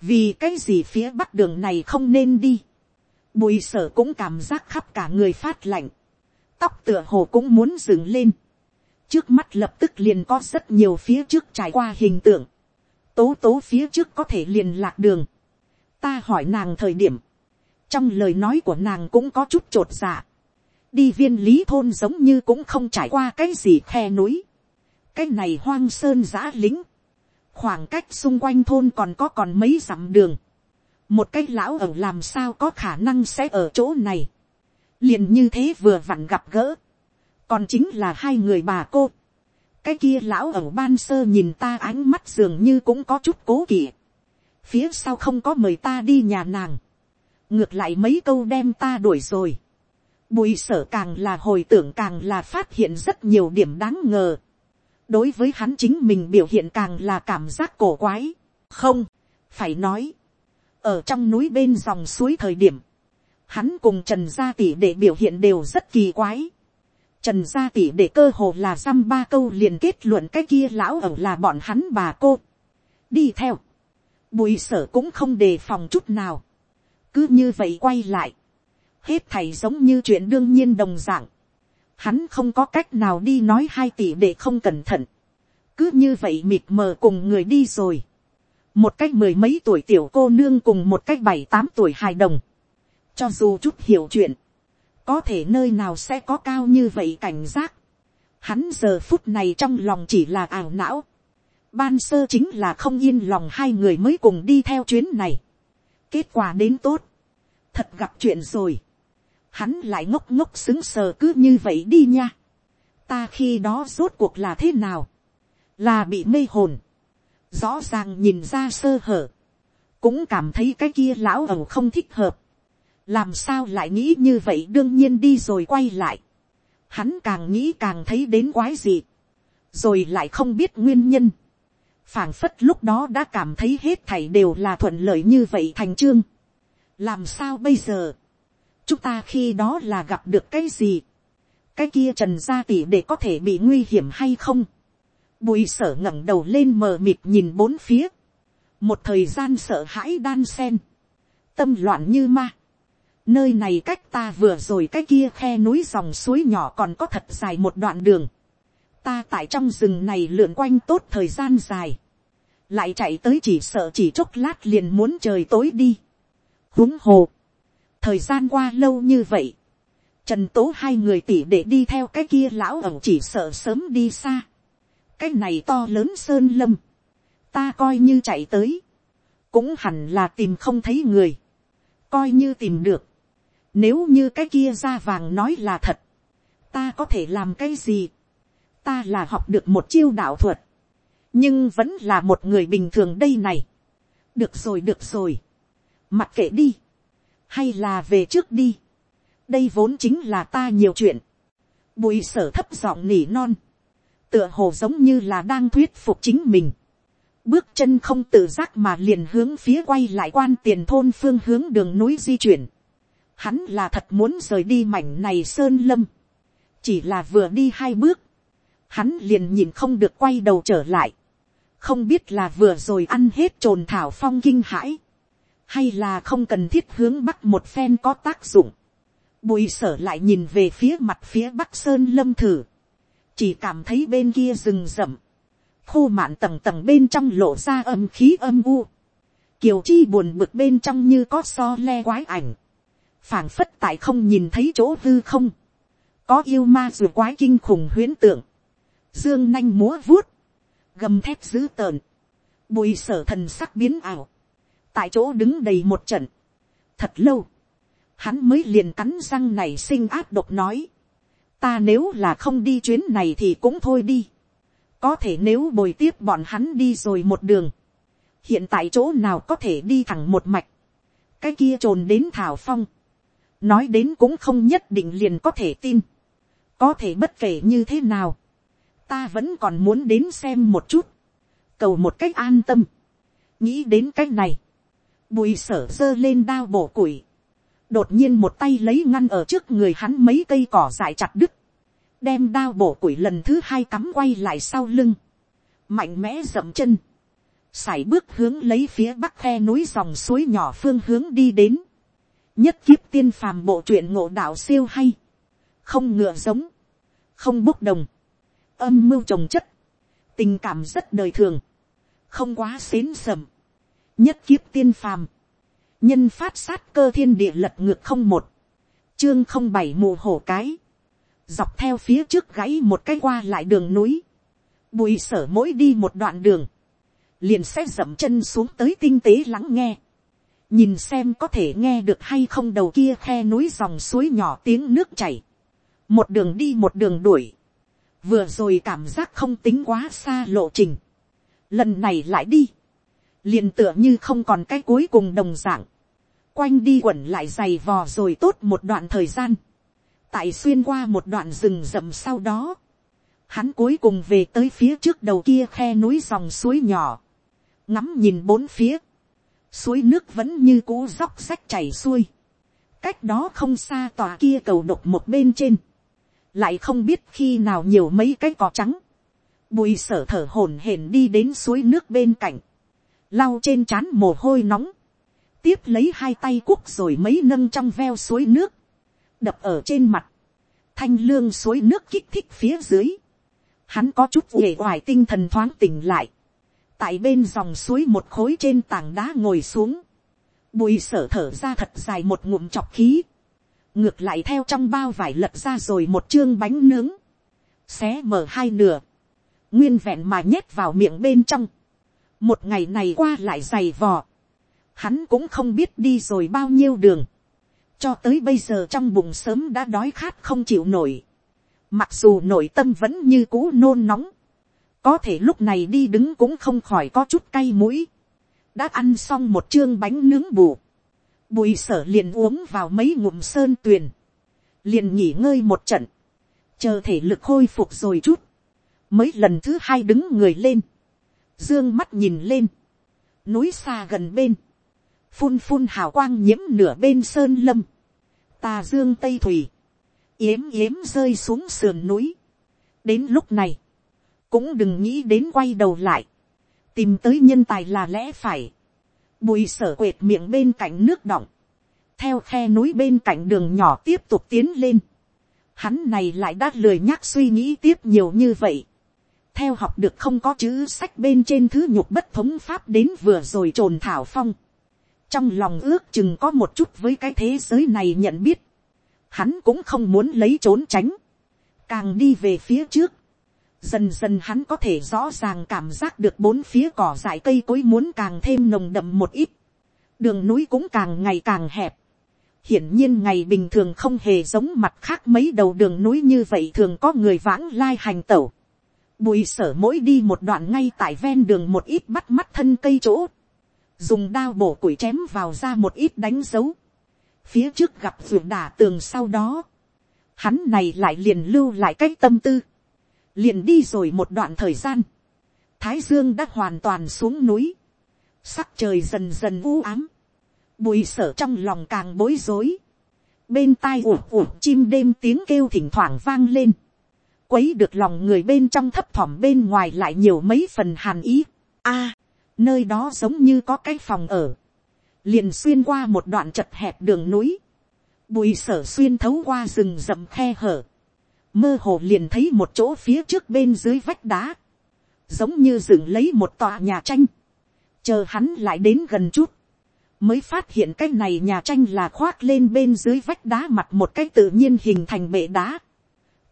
vì cái gì phía bắc đường này không nên đi. bùi sở cũng cảm giác khắp cả người phát lạnh, tóc tựa hồ cũng muốn dừng lên trước mắt lập tức liền có rất nhiều phía trước trải qua hình tượng, tố tố phía trước có thể liền lạc đường. ta hỏi nàng thời điểm, trong lời nói của nàng cũng có chút t r ộ t dạ. đi viên lý thôn giống như cũng không trải qua cái gì khe núi. cái này hoang sơn giã lính, khoảng cách xung quanh thôn còn có còn mấy dặm đường, một cái lão ở làm sao có khả năng sẽ ở chỗ này, liền như thế vừa vặn gặp gỡ, còn chính là hai người bà cô, cái kia lão ở ban sơ nhìn ta ánh mắt dường như cũng có chút cố kỵ, phía sau không có mời ta đi nhà nàng, ngược lại mấy câu đem ta đuổi rồi. bùi sở càng là hồi tưởng càng là phát hiện rất nhiều điểm đáng ngờ. đối với hắn chính mình biểu hiện càng là cảm giác cổ quái. không, phải nói, ở trong núi bên dòng suối thời điểm, hắn cùng trần gia tỷ để biểu hiện đều rất kỳ quái. Trần gia tỷ để cơ hồ là dăm ba câu liền kết luận cái kia lão ẩu là bọn hắn bà cô. Đi theo. Bùi sở cũng không đề phòng chút nào. Cứ như vậy quay lại. Hết thầy giống như chuyện đương nhiên đồng dạng. Hắn không có cách nào đi nói hai tỷ để không cẩn thận. Cứ như vậy mịt mờ cùng người đi rồi. Một cách mười mấy tuổi tiểu cô nương cùng một cách bảy tám tuổi hài đồng. Cho dù chút hiểu chuyện có thể nơi nào sẽ có cao như vậy cảnh giác. Hắn giờ phút này trong lòng chỉ là ảo não. Ban sơ chính là không yên lòng hai người mới cùng đi theo chuyến này. Kết quả đến tốt. Thật gặp chuyện rồi. Hắn lại ngốc ngốc xứng sờ cứ như vậy đi nha. Ta khi đó rốt cuộc là thế nào? Là bị mê hồn. Rõ ràng nhìn ra sơ hở. Cũng cảm thấy cái kia lão ẩu không thích hợp làm sao lại nghĩ như vậy đương nhiên đi rồi quay lại. Hắn càng nghĩ càng thấy đến quái gì, rồi lại không biết nguyên nhân. phảng phất lúc đó đã cảm thấy hết thảy đều là thuận lợi như vậy thành chương. làm sao bây giờ, chúng ta khi đó là gặp được cái gì, cái kia trần gia tỷ để có thể bị nguy hiểm hay không. bùi sở ngẩng đầu lên mờ mịt nhìn bốn phía, một thời gian sợ hãi đan sen, tâm loạn như ma Nơi này cách ta vừa rồi cái kia khe núi dòng suối nhỏ còn có thật dài một đoạn đường. Ta tại trong rừng này lượn quanh tốt thời gian dài. Lại chạy tới chỉ sợ chỉ chốc lát liền muốn trời tối đi. huống hồ. Thời gian qua lâu như vậy. Trần tố hai người tỉ để đi theo cái kia lão ẩu chỉ sợ sớm đi xa. Cái này to lớn sơn lâm. Ta coi như chạy tới. Cũng hẳn là tìm không thấy người. Coi như tìm được nếu như cái kia da vàng nói là thật, ta có thể làm cái gì? Ta là học được một chiêu đạo thuật, nhưng vẫn là một người bình thường đây này. được rồi được rồi, mặc kệ đi, hay là về trước đi. đây vốn chính là ta nhiều chuyện. bùi sở thấp giọng nỉ non, tựa hồ giống như là đang thuyết phục chính mình. bước chân không tự giác mà liền hướng phía quay lại quan tiền thôn phương hướng đường núi di chuyển Hắn là thật muốn rời đi mảnh này sơn lâm. Chỉ là vừa đi hai bước. Hắn liền nhìn không được quay đầu trở lại. Không biết là vừa rồi ăn hết trồn thảo phong kinh hãi. Hay là không cần thiết hướng bắc một phen có tác dụng. Bùi sở lại nhìn về phía mặt phía bắc sơn lâm thử. Chỉ cảm thấy bên kia rừng rậm. Khô mạn tầng tầng bên trong lộ ra âm khí âm u. Kiều chi buồn bực bên trong như có so le quái ảnh phảng phất tại không nhìn thấy chỗ hư không, có yêu ma dù quái kinh khủng huyến tượng, dương nanh múa vuốt, gầm thép dữ tợn, bùi sở thần sắc biến ảo, tại chỗ đứng đầy một trận, thật lâu, hắn mới liền cắn răng này sinh áp độc nói, ta nếu là không đi chuyến này thì cũng thôi đi, có thể nếu bồi tiếp bọn hắn đi rồi một đường, hiện tại chỗ nào có thể đi thẳng một mạch, cái kia trồn đến thảo phong, nói đến cũng không nhất định liền có thể tin, có thể bất kể như thế nào, ta vẫn còn muốn đến xem một chút, cầu một cách an tâm, nghĩ đến cách này, bùi sở giơ lên đao bổ củi, đột nhiên một tay lấy ngăn ở trước người hắn mấy cây cỏ dại chặt đứt, đem đao bổ củi lần thứ hai cắm quay lại sau lưng, mạnh mẽ dậm chân, sải bước hướng lấy phía bắc khe núi dòng suối nhỏ phương hướng đi đến, nhất kiếp tiên phàm bộ truyện ngộ đạo siêu hay, không ngựa giống, không bốc đồng, âm mưu trồng chất, tình cảm rất đời thường, không quá xến sầm, nhất kiếp tiên phàm, nhân phát sát cơ thiên địa lật ngược không một, chương không bảy mù hổ cái, dọc theo phía trước gãy một cái qua lại đường núi, bùi sở mỗi đi một đoạn đường, liền sẽ dậm chân xuống tới tinh tế lắng nghe, nhìn xem có thể nghe được hay không đầu kia khe núi dòng suối nhỏ tiếng nước chảy, một đường đi một đường đuổi, vừa rồi cảm giác không tính quá xa lộ trình, lần này lại đi, liền tựa như không còn cái cuối cùng đồng dạng, quanh đi quẩn lại giày vò rồi tốt một đoạn thời gian, tại xuyên qua một đoạn rừng rậm sau đó, hắn cuối cùng về tới phía trước đầu kia khe núi dòng suối nhỏ, ngắm nhìn bốn phía, suối nước vẫn như cũ róc rách chảy xuôi, cách đó không xa tòa kia cầu độc một bên trên, lại không biết khi nào nhiều mấy cái cỏ trắng, bùi sở thở hổn hển đi đến suối nước bên cạnh, lau trên trán mồ hôi nóng, tiếp lấy hai tay cuốc rồi mấy nâng trong veo suối nước, đập ở trên mặt, thanh lương suối nước kích thích phía dưới, hắn có chút uể oải tinh thần thoáng tỉnh lại, tại bên dòng suối một khối trên tảng đá ngồi xuống, bùi sở thở ra thật dài một ngụm chọc khí, ngược lại theo trong bao vải lật ra rồi một chương bánh nướng, xé mở hai nửa, nguyên vẹn mà nhét vào miệng bên trong, một ngày này qua lại dày vò, hắn cũng không biết đi rồi bao nhiêu đường, cho tới bây giờ trong bụng sớm đã đói khát không chịu nổi, mặc dù nội tâm vẫn như cũ nôn nóng, có thể lúc này đi đứng cũng không khỏi có chút cay mũi, đã ăn xong một chương bánh nướng bù, bùi sở liền uống vào mấy ngụm sơn tuyền, liền nghỉ ngơi một trận, chờ thể lực khôi phục rồi chút, mới lần thứ hai đứng người lên, dương mắt nhìn lên, núi xa gần bên, phun phun hào quang nhiễm nửa bên sơn lâm, tà dương tây thủy, yếm yếm rơi xuống sườn núi. đến lúc này, cũng đừng nghĩ đến quay đầu lại, tìm tới nhân tài là lẽ phải, bùi sở quệt miệng bên cạnh nước đọng, theo khe núi bên cạnh đường nhỏ tiếp tục tiến lên, hắn này lại đã lười nhắc suy nghĩ tiếp nhiều như vậy, theo học được không có chữ sách bên trên thứ nhục bất thống pháp đến vừa rồi trồn thảo phong, trong lòng ước chừng có một chút với cái thế giới này nhận biết, hắn cũng không muốn lấy trốn tránh, càng đi về phía trước, dần dần hắn có thể rõ ràng cảm giác được bốn phía cỏ dại cây cối muốn càng thêm nồng đậm một ít, đường núi cũng càng ngày càng hẹp, hiển nhiên ngày bình thường không hề giống mặt khác mấy đầu đường núi như vậy thường có người vãng lai hành tẩu. Bùi sở mỗi đi một đoạn ngay tại ven đường một ít bắt mắt thân cây chỗ. Dùng đao bổ củi chém vào ra một ít đánh dấu. Phía trước gặp ruộng đả tường sau đó. Hắn này lại liền lưu lại cái tâm tư. Liền đi rồi một đoạn thời gian. Thái Dương đã hoàn toàn xuống núi. Sắc trời dần dần u ám. Bùi sở trong lòng càng bối rối. Bên tai ủ ủ chim đêm tiếng kêu thỉnh thoảng vang lên quấy được lòng người bên trong thấp thỏm bên ngoài lại nhiều mấy phần hàn ý. a, à, nơi đó giống như có cái phòng ở. liền xuyên qua một đoạn chật hẹp đường núi. bùi sở xuyên thấu qua rừng rậm khe hở mơ hồ liền thấy một chỗ phía trước bên dưới vách đá. giống như dựng lấy một tòa nhà tranh. chờ hắn lại đến gần chút. mới phát hiện cái này nhà tranh là khoác lên bên dưới vách đá mặt một cái tự nhiên hình thành bệ đá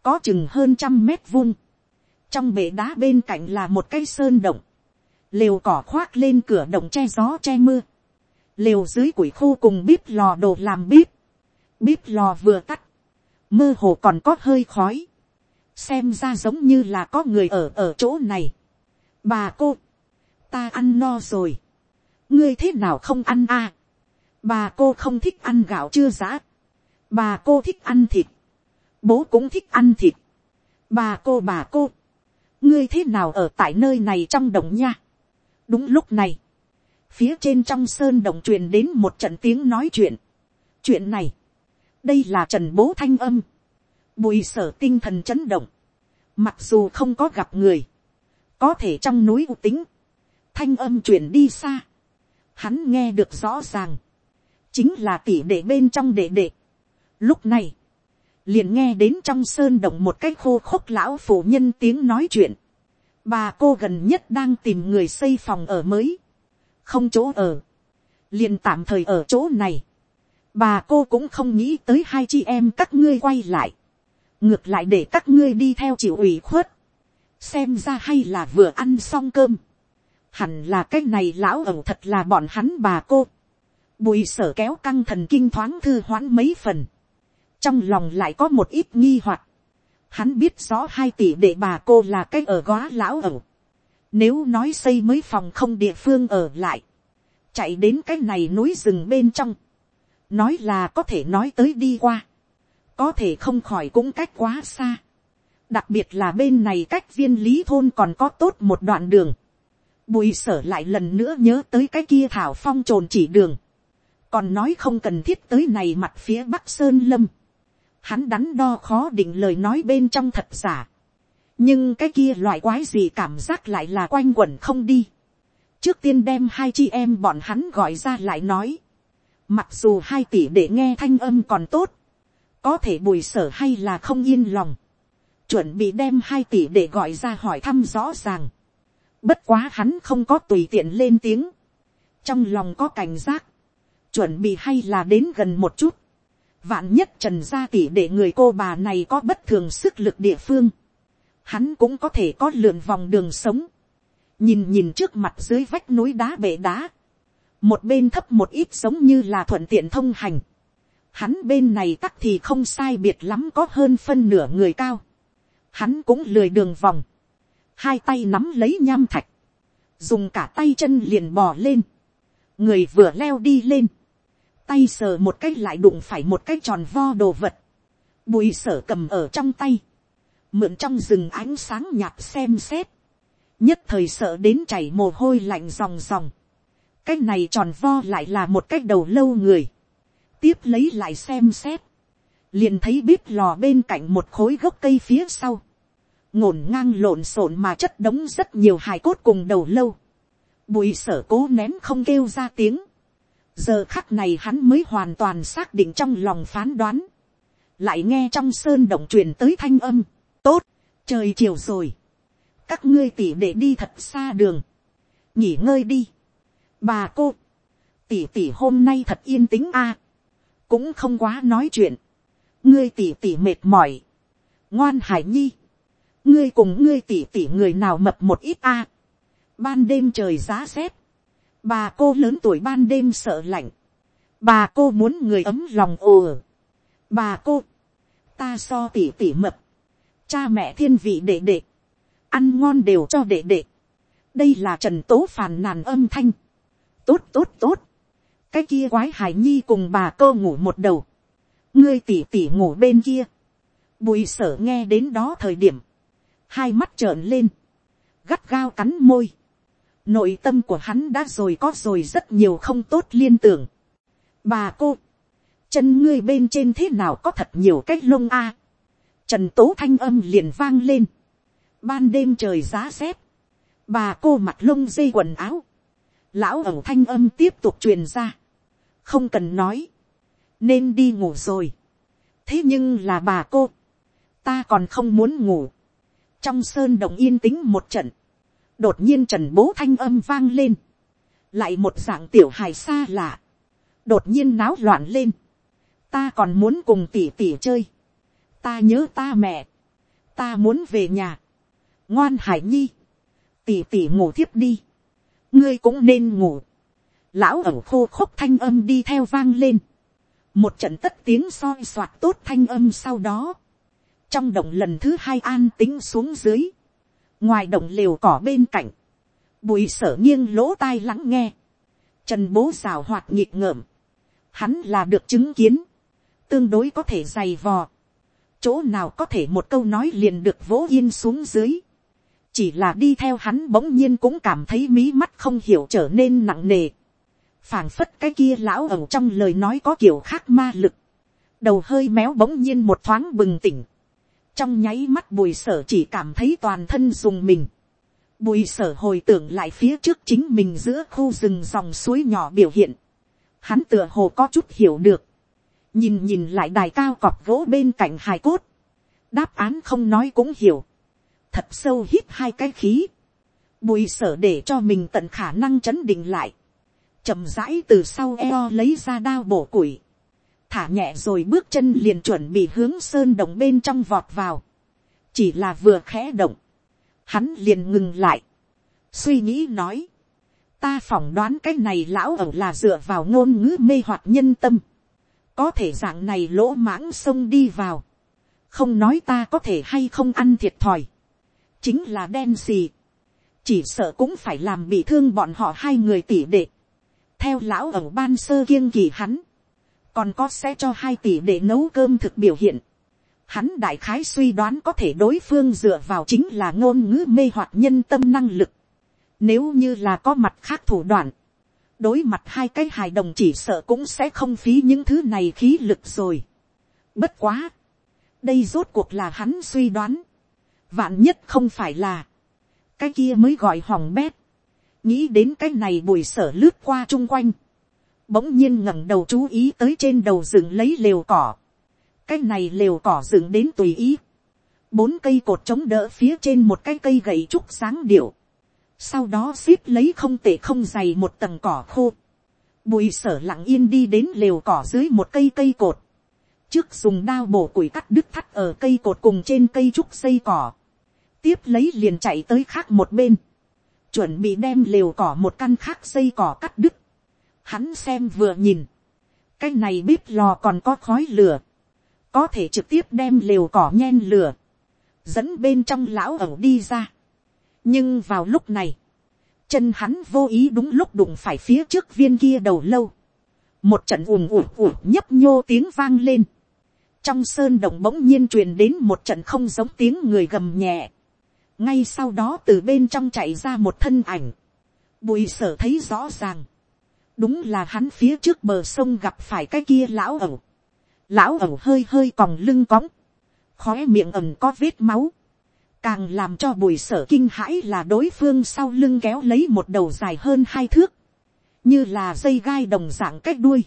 có chừng hơn trăm mét vuông. trong bệ đá bên cạnh là một cái sơn động, lều cỏ khoác lên cửa động che gió che mưa, lều dưới củi khô cùng bếp lò đồ làm bếp, bếp lò vừa tắt, mơ hồ còn có hơi khói, xem ra giống như là có người ở ở chỗ này. bà cô, ta ăn no rồi, ngươi thế nào không ăn à. bà cô không thích ăn gạo chưa giã, bà cô thích ăn thịt, bố cũng thích ăn thịt. bà cô bà cô, ngươi thế nào ở tại nơi này trong đồng nha. đúng lúc này, phía trên trong sơn đồng truyền đến một trận tiếng nói chuyện. chuyện này, đây là trần bố thanh âm, bùi sở tinh thần chấn động, mặc dù không có gặp người, có thể trong núi u tính, thanh âm truyền đi xa, hắn nghe được rõ ràng, chính là tỷ đệ bên trong đệ đệ. Lúc này, liền nghe đến trong sơn động một cái khô khốc lão phụ nhân tiếng nói chuyện. bà cô gần nhất đang tìm người xây phòng ở mới, không chỗ ở, liền tạm thời ở chỗ này bà cô cũng không nghĩ tới hai chị em các ngươi quay lại, ngược lại để các ngươi đi theo chịu ủy khuất, xem ra hay là vừa ăn xong cơm, hẳn là cái này lão ẩu thật là bọn hắn bà cô, bùi sở kéo căng thần kinh thoáng thư hoãn mấy phần, trong lòng lại có một ít nghi hoặc. Hắn biết rõ hai tỷ đệ bà cô là cái ở góa lão ẩu, Nếu nói xây mới phòng không địa phương ở lại. Chạy đến cái này núi rừng bên trong nói là có thể nói tới đi qua, có thể không khỏi cũng cách quá xa, đặc biệt là bên này cách viên lý thôn còn có tốt một đoạn đường, bùi sở lại lần nữa nhớ tới cái kia thảo phong trồn chỉ đường, còn nói không cần thiết tới này mặt phía bắc sơn lâm, hắn đắn đo khó định lời nói bên trong thật giả, nhưng cái kia loại quái gì cảm giác lại là quanh quẩn không đi, trước tiên đem hai chị em bọn hắn gọi ra lại nói, mặc dù hai tỷ để nghe thanh âm còn tốt, có thể bùi sở hay là không yên lòng, chuẩn bị đem hai tỷ để gọi ra hỏi thăm rõ ràng, bất quá hắn không có tùy tiện lên tiếng, trong lòng có cảnh giác, chuẩn bị hay là đến gần một chút, vạn nhất trần gia tỷ để người cô bà này có bất thường sức lực địa phương, hắn cũng có thể có lượn vòng đường sống, nhìn nhìn trước mặt dưới vách núi đá bể đá, một bên thấp một ít giống như là thuận tiện thông hành, hắn bên này tắc thì không sai biệt lắm có hơn phân nửa người cao, hắn cũng lười đường vòng, hai tay nắm lấy nham thạch, dùng cả tay chân liền bò lên, người vừa leo đi lên, tay sờ một cái lại đụng phải một cái tròn vo đồ vật, bùi sở cầm ở trong tay, mượn trong rừng ánh sáng nhạt xem xét, nhất thời sợ đến chảy mồ hôi lạnh ròng ròng, cái này tròn vo lại là một cái đầu lâu người, tiếp lấy lại xem xét, liền thấy bếp lò bên cạnh một khối gốc cây phía sau, ngổn ngang lộn xộn mà chất đống rất nhiều hài cốt cùng đầu lâu, bùi sở cố nén không kêu ra tiếng, giờ khắc này hắn mới hoàn toàn xác định trong lòng phán đoán, lại nghe trong sơn động truyền tới thanh âm, tốt, trời chiều rồi, các ngươi tỉ để đi thật xa đường, nghỉ ngơi đi, bà cô, tỷ tỷ hôm nay thật yên tĩnh a, cũng không quá nói chuyện, ngươi tỷ tỷ mệt mỏi, ngoan hải nhi, ngươi cùng ngươi tỷ tỷ người nào mập một ít a, ban đêm trời giá rét, bà cô lớn tuổi ban đêm sợ lạnh, bà cô muốn người ấm lòng ồ. Bà cô, ta so tỷ tỷ mập, cha mẹ thiên vị đệ đệ, ăn ngon đều cho đệ đệ, đây là trần tố phàn nàn âm thanh, tốt tốt tốt, cái kia quái hải nhi cùng bà cô ngủ một đầu, ngươi tỉ tỉ ngủ bên kia, bùi sở nghe đến đó thời điểm, hai mắt trợn lên, gắt gao cắn môi, nội tâm của hắn đã rồi có rồi rất nhiều không tốt liên tưởng. bà cô, chân ngươi bên trên thế nào có thật nhiều cái lông a. trần tố thanh âm liền vang lên. ban đêm trời giá rét, bà cô mặt lông dây quần áo, lão ẩu thanh âm tiếp tục truyền ra. không cần nói, nên đi ngủ rồi. thế nhưng là bà cô, ta còn không muốn ngủ. trong sơn động yên tĩnh một trận, đột nhiên trần bố thanh âm vang lên, lại một dạng tiểu hài xa lạ, đột nhiên náo loạn lên, ta còn muốn cùng tỉ tỉ chơi, ta nhớ ta mẹ, ta muốn về nhà, ngoan hải nhi, tỉ tỉ ngủ thiếp đi, ngươi cũng nên ngủ, lão ẩu khô khốc thanh âm đi theo vang lên, một trận tất tiếng soi soạt tốt thanh âm sau đó, trong động lần thứ hai an tính xuống dưới, ngoài động liều cỏ bên cạnh, bùi sở nghiêng lỗ tai lắng nghe, trần bố rào hoạt nhịp ngợm, hắn là được chứng kiến, tương đối có thể dày vò, chỗ nào có thể một câu nói liền được vỗ yên xuống dưới, chỉ là đi theo hắn bỗng nhiên cũng cảm thấy mí mắt không hiểu trở nên nặng nề, phảng phất cái kia lão ẩu trong lời nói có kiểu khác ma lực, đầu hơi méo bỗng nhiên một thoáng bừng tỉnh, trong nháy mắt bùi sở chỉ cảm thấy toàn thân dùng mình. bùi sở hồi tưởng lại phía trước chính mình giữa khu rừng dòng suối nhỏ biểu hiện. hắn tựa hồ có chút hiểu được. nhìn nhìn lại đài cao cọp gỗ bên cạnh hài cốt. đáp án không nói cũng hiểu thật sâu hít hai cái khí. bùi sở để cho mình tận khả năng chấn định lại. chậm rãi từ sau eo lấy ra đao bổ củi. Thả nhẹ rồi bước chân liền chuẩn bị hướng sơn động bên trong vọt vào. chỉ là vừa khẽ động, hắn liền ngừng lại, suy nghĩ nói, ta phỏng đoán cái này lão ẩu là dựa vào ngôn ngữ mê hoặc nhân tâm, có thể dạng này lỗ mãng sông đi vào, không nói ta có thể hay không ăn thiệt thòi, chính là đen gì chỉ sợ cũng phải làm bị thương bọn họ hai người tỷ đệ, theo lão ẩu ban sơ kiêng kỳ hắn, còn có sẽ cho hai tỷ để nấu cơm thực biểu hiện. Hắn đại khái suy đoán có thể đối phương dựa vào chính là ngôn ngữ mê hoặc nhân tâm năng lực. Nếu như là có mặt khác thủ đoạn, đối mặt hai cái hài đồng chỉ sợ cũng sẽ không phí những thứ này khí lực rồi. Bất quá, đây rốt cuộc là hắn suy đoán. Vạn nhất không phải là, cái kia mới gọi hỏng bét. nghĩ đến cái này bùi sở lướt qua chung quanh. bỗng nhiên ngẩng đầu chú ý tới trên đầu rừng lấy lều cỏ. cái này lều cỏ dựng đến tùy ý. bốn cây cột chống đỡ phía trên một cái cây gậy trúc sáng điệu. sau đó xếp lấy không tệ không dày một tầng cỏ khô. bùi sở lặng yên đi đến lều cỏ dưới một cây cây cột. trước dùng đao bổ củi cắt đứt thắt ở cây cột cùng trên cây trúc xây cỏ tiếp lấy liền chạy tới khác một bên, chuẩn bị đem lều cỏ một căn khác xây cỏ cắt đứt. Hắn xem vừa nhìn, cái này bếp lò còn có khói lửa, có thể trực tiếp đem lều cỏ nhen lửa, dẫn bên trong lão ẩu đi ra. nhưng vào lúc này, chân hắn vô ý đúng lúc đụng phải phía trước viên kia đầu lâu, một trận ùm ùm ùm nhấp nhô tiếng vang lên, trong sơn động bỗng nhiên truyền đến một trận không giống tiếng người gầm nhẹ, ngay sau đó từ bên trong chạy ra một thân ảnh, bùi sở thấy rõ ràng, đúng là hắn phía trước bờ sông gặp phải cái kia lão ẩu, lão ẩu hơi hơi còng lưng cõng, khóe miệng ẩm có vết máu, càng làm cho bùi sở kinh hãi là đối phương sau lưng kéo lấy một đầu dài hơn hai thước, như là dây gai đồng dạng cách đuôi.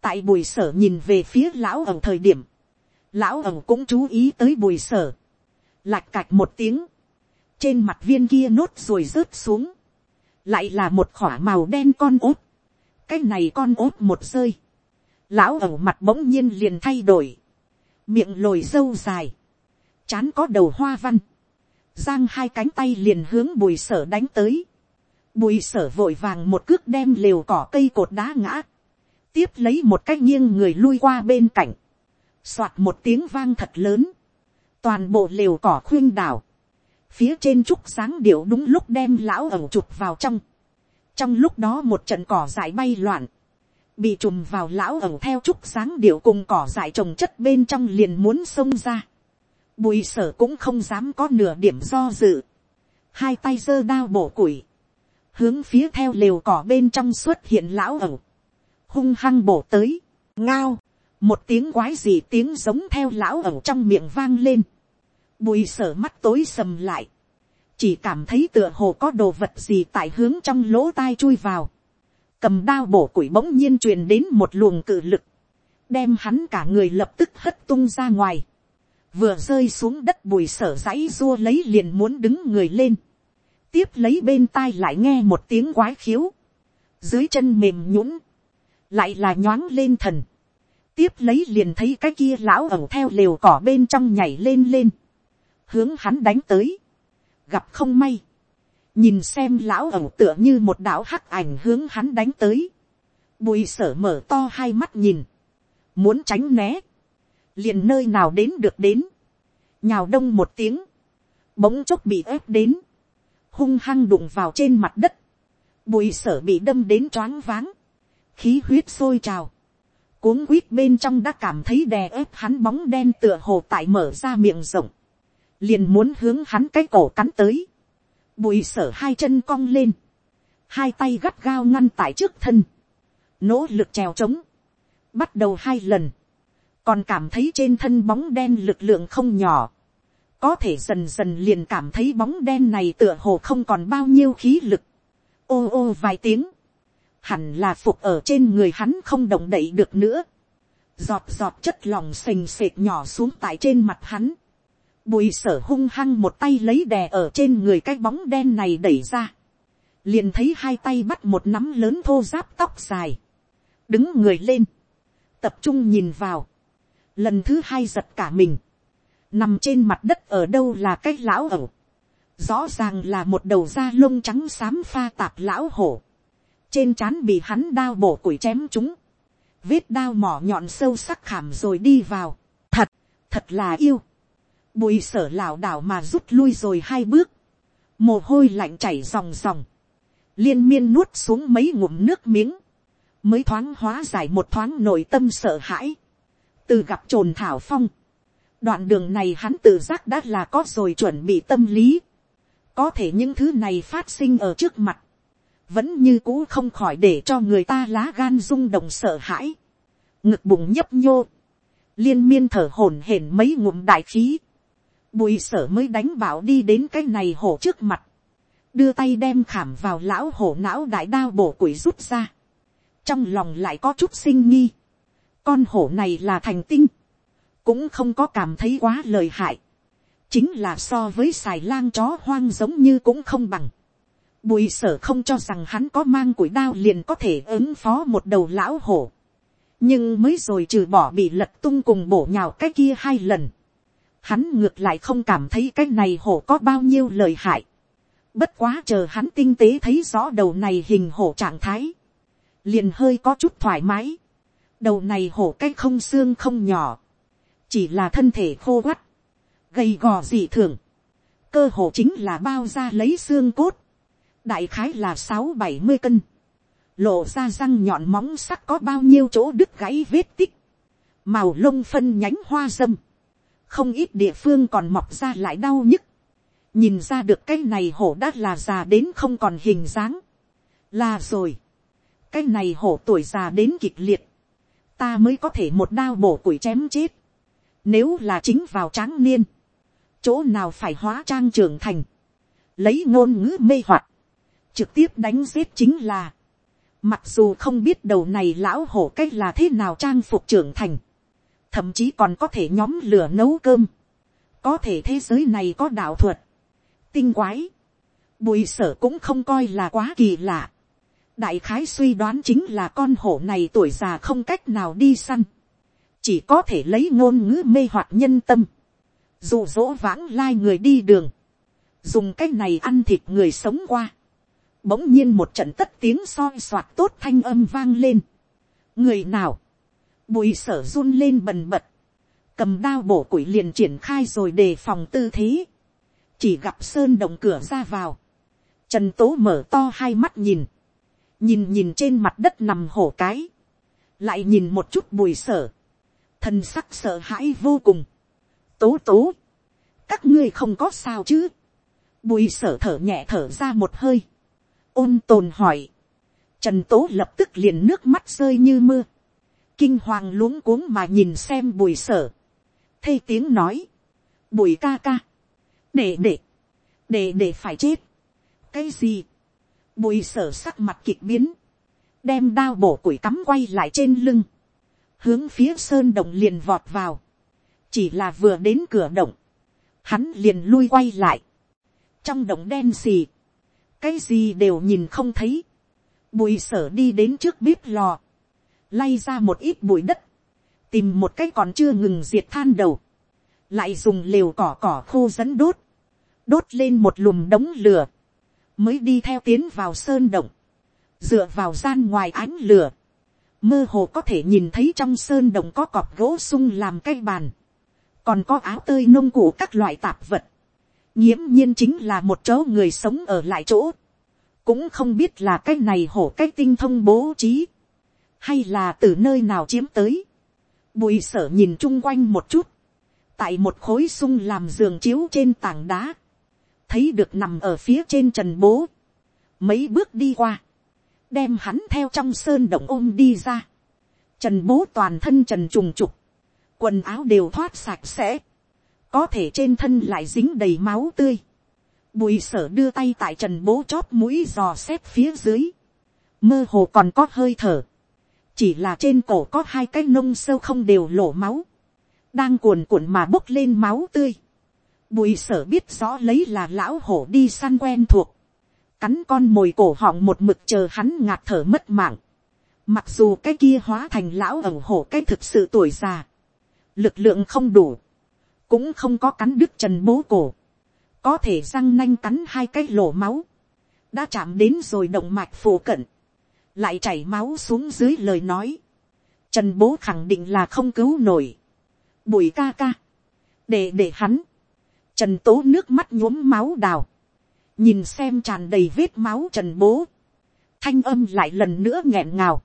tại bùi sở nhìn về phía lão ẩu thời điểm, lão ẩu cũng chú ý tới bùi sở, lạch cạch một tiếng, trên mặt viên kia nốt rồi rớt xuống, lại là một khỏa màu đen con ốt, cái này con ốt một rơi, lão ẩu mặt bỗng nhiên liền thay đổi, miệng lồi dâu dài, chán có đầu hoa văn, giang hai cánh tay liền hướng bùi sở đánh tới, bùi sở vội vàng một cước đem lều cỏ cây cột đá ngã, tiếp lấy một cái nghiêng người lui qua bên cạnh, soạt một tiếng vang thật lớn, toàn bộ lều cỏ khuyên đảo, phía trên trúc sáng điệu đúng lúc đem lão ẩu chụp vào trong. trong lúc đó một trận cỏ dại bay loạn, bị trùm vào lão ẩu theo trúc sáng điệu cùng cỏ dại trồng chất bên trong liền muốn xông ra. bùi sở cũng không dám có nửa điểm do dự. hai tay giơ đao bổ củi, hướng phía theo lều cỏ bên trong xuất hiện lão ẩu, hung hăng bổ tới, ngao, một tiếng quái gì tiếng giống theo lão ẩu trong miệng vang lên Bùi sở mắt tối sầm lại. Chỉ cảm thấy tựa hồ có đồ vật gì tại hướng trong lỗ tai chui vào. Cầm đao bổ củi bỗng nhiên truyền đến một luồng cự lực. Đem hắn cả người lập tức hất tung ra ngoài. Vừa rơi xuống đất bùi sở dãy dua lấy liền muốn đứng người lên. Tiếp lấy bên tai lại nghe một tiếng quái khiếu. Dưới chân mềm nhũn Lại là nhoáng lên thần tiếp lấy liền thấy cái kia lão ẩu theo lều cỏ bên trong nhảy lên lên hướng hắn đánh tới, gặp không may, nhìn xem lão ẩu tựa như một đạo hắc ảnh hướng hắn đánh tới, bùi sở mở to hai mắt nhìn, muốn tránh né, liền nơi nào đến được đến, nhào đông một tiếng, bỗng chốc bị ép đến, hung hăng đụng vào trên mặt đất, bùi sở bị đâm đến choáng váng, khí huyết sôi trào, cuống quýt bên trong đã cảm thấy đè ép hắn bóng đen tựa hồ tại mở ra miệng rộng, liền muốn hướng hắn cái cổ cắn tới, bùi sở hai chân cong lên, hai tay gắt gao ngăn tại trước thân, nỗ lực trèo trống, bắt đầu hai lần, còn cảm thấy trên thân bóng đen lực lượng không nhỏ, có thể dần dần liền cảm thấy bóng đen này tựa hồ không còn bao nhiêu khí lực, ô ô vài tiếng, hẳn là phục ở trên người hắn không động đậy được nữa, giọt giọt chất lòng sình sệt nhỏ xuống tại trên mặt hắn, Bùi sở hung hăng một tay lấy đè ở trên người cái bóng đen này đẩy ra. Liền thấy hai tay bắt một nắm lớn thô giáp tóc dài. Đứng người lên. Tập trung nhìn vào. Lần thứ hai giật cả mình. Nằm trên mặt đất ở đâu là cái lão ẩu. Rõ ràng là một đầu da lông trắng xám pha tạp lão hổ. Trên trán bị hắn đao bổ củi chém chúng. Vết đao mỏ nhọn sâu sắc khảm rồi đi vào. Thật, thật là yêu bùi sở lảo đảo mà rút lui rồi hai bước, mồ hôi lạnh chảy ròng ròng, liên miên nuốt xuống mấy ngụm nước miếng, mới thoáng hóa giải một thoáng nội tâm sợ hãi, từ gặp trồn thảo phong, đoạn đường này hắn tự giác đã là có rồi chuẩn bị tâm lý, có thể những thứ này phát sinh ở trước mặt, vẫn như cũ không khỏi để cho người ta lá gan rung động sợ hãi, ngực bụng nhấp nhô, liên miên thở hổn hển mấy ngụm đại khí, bùi sở mới đánh bảo đi đến cái này hổ trước mặt, đưa tay đem khảm vào lão hổ não đại đao bổ quỷ rút ra, trong lòng lại có chút sinh nghi, con hổ này là thành tinh, cũng không có cảm thấy quá lời hại, chính là so với xài lang chó hoang giống như cũng không bằng, bùi sở không cho rằng hắn có mang củi đao liền có thể ứng phó một đầu lão hổ, nhưng mới rồi trừ bỏ bị lật tung cùng bổ nhào cái kia hai lần, hắn ngược lại không cảm thấy cái này hổ có bao nhiêu lời hại. Bất quá chờ hắn tinh tế thấy rõ đầu này hình hổ trạng thái, liền hơi có chút thoải mái. đầu này hổ cái không xương không nhỏ, chỉ là thân thể khô quắt, gầy gò dị thường, cơ hổ chính là bao ra lấy xương cốt, đại khái là sáu bảy mươi cân, lộ ra răng nhọn móng sắc có bao nhiêu chỗ đứt gãy vết tích, màu lông phân nhánh hoa dâm, không ít địa phương còn mọc ra lại đau nhức, nhìn ra được cái này hổ đã là già đến không còn hình dáng, là rồi, cái này hổ tuổi già đến kịch liệt, ta mới có thể một đao bổ củi chém chết, nếu là chính vào tráng niên, chỗ nào phải hóa trang trưởng thành, lấy ngôn ngữ mê hoặc, trực tiếp đánh giết chính là, mặc dù không biết đầu này lão hổ cách là thế nào trang phục trưởng thành, thậm chí còn có thể nhóm lửa nấu cơm, có thể thế giới này có đạo thuật, tinh quái, bùi sở cũng không coi là quá kỳ lạ, đại khái suy đoán chính là con hổ này tuổi già không cách nào đi săn, chỉ có thể lấy ngôn ngữ mê hoặc nhân tâm, dụ dỗ vãng lai người đi đường, dùng cái này ăn thịt người sống qua, bỗng nhiên một trận tất tiếng soi soạt tốt thanh âm vang lên. người nào, bùi sở run lên bần bật, cầm đao bổ củi liền triển khai rồi đề phòng tư thế, chỉ gặp sơn động cửa ra vào, trần tố mở to hai mắt nhìn, nhìn nhìn trên mặt đất nằm hổ cái, lại nhìn một chút bùi sở, thần sắc sợ hãi vô cùng, tố tố, các ngươi không có sao chứ, bùi sở thở nhẹ thở ra một hơi, ôn tồn hỏi, trần tố lập tức liền nước mắt rơi như mưa, kinh hoàng luống cuống mà nhìn xem bùi sở, thây tiếng nói, bùi ca ca, để để, để để phải chết, cái gì, bùi sở sắc mặt kịch biến, đem đao bổ củi cắm quay lại trên lưng, hướng phía sơn động liền vọt vào, chỉ là vừa đến cửa động, hắn liền lui quay lại, trong động đen xì, cái gì đều nhìn không thấy, bùi sở đi đến trước bếp lò, lay ra một ít bụi đất, tìm một cái còn chưa ngừng diệt than đầu, lại dùng lều cỏ cỏ khô dẫn đốt, đốt lên một lùm đống lửa, mới đi theo tiến vào sơn động, dựa vào gian ngoài ánh lửa, mơ hồ có thể nhìn thấy trong sơn động có cọp gỗ sung làm cây bàn, còn có áo tơi nông cụ các loại tạp vật, nghiễm nhiên chính là một chỗ người sống ở lại chỗ, cũng không biết là cái này hổ cái tinh thông bố trí, hay là từ nơi nào chiếm tới. Bùi sở nhìn chung quanh một chút, tại một khối sung làm giường chiếu trên tảng đá, thấy được nằm ở phía trên trần bố, mấy bước đi qua, đem hắn theo trong sơn động ôm đi ra, trần bố toàn thân trần trùng trục, quần áo đều thoát sạch sẽ, có thể trên thân lại dính đầy máu tươi, bùi sở đưa tay tại trần bố chóp mũi dò xét phía dưới, mơ hồ còn có hơi thở, chỉ là trên cổ có hai cái nông sâu không đều lổ máu, đang cuồn cuộn mà bốc lên máu tươi. Bùi sở biết rõ lấy là lão hổ đi săn quen thuộc, cắn con mồi cổ họng một mực chờ hắn ngạt thở mất mạng. Mặc dù cái kia hóa thành lão ẩu hổ cái thực sự tuổi già, lực lượng không đủ, cũng không có cắn đứt trần bố cổ, có thể răng nanh cắn hai cái lỗ máu, đã chạm đến rồi động mạch phổ cận, lại chảy máu xuống dưới lời nói, trần bố khẳng định là không cứu nổi, bùi ca ca, để để hắn, trần tố nước mắt nhuốm máu đào, nhìn xem tràn đầy vết máu trần bố, thanh âm lại lần nữa nghẹn ngào,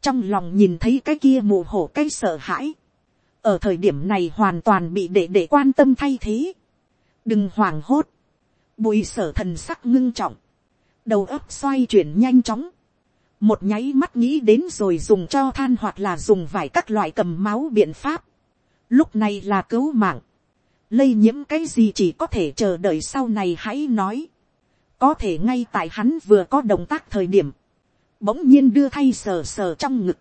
trong lòng nhìn thấy cái kia mù hổ cái sợ hãi, ở thời điểm này hoàn toàn bị đệ đệ quan tâm thay thế, đừng hoảng hốt, bùi sở thần sắc ngưng trọng, đầu óc xoay chuyển nhanh chóng, một nháy mắt nghĩ đến rồi dùng cho than hoặc là dùng vải các loại cầm máu biện pháp, lúc này là cứu mạng, lây nhiễm cái gì chỉ có thể chờ đợi sau này hãy nói, có thể ngay tại hắn vừa có động tác thời điểm, bỗng nhiên đưa thay sờ sờ trong ngực,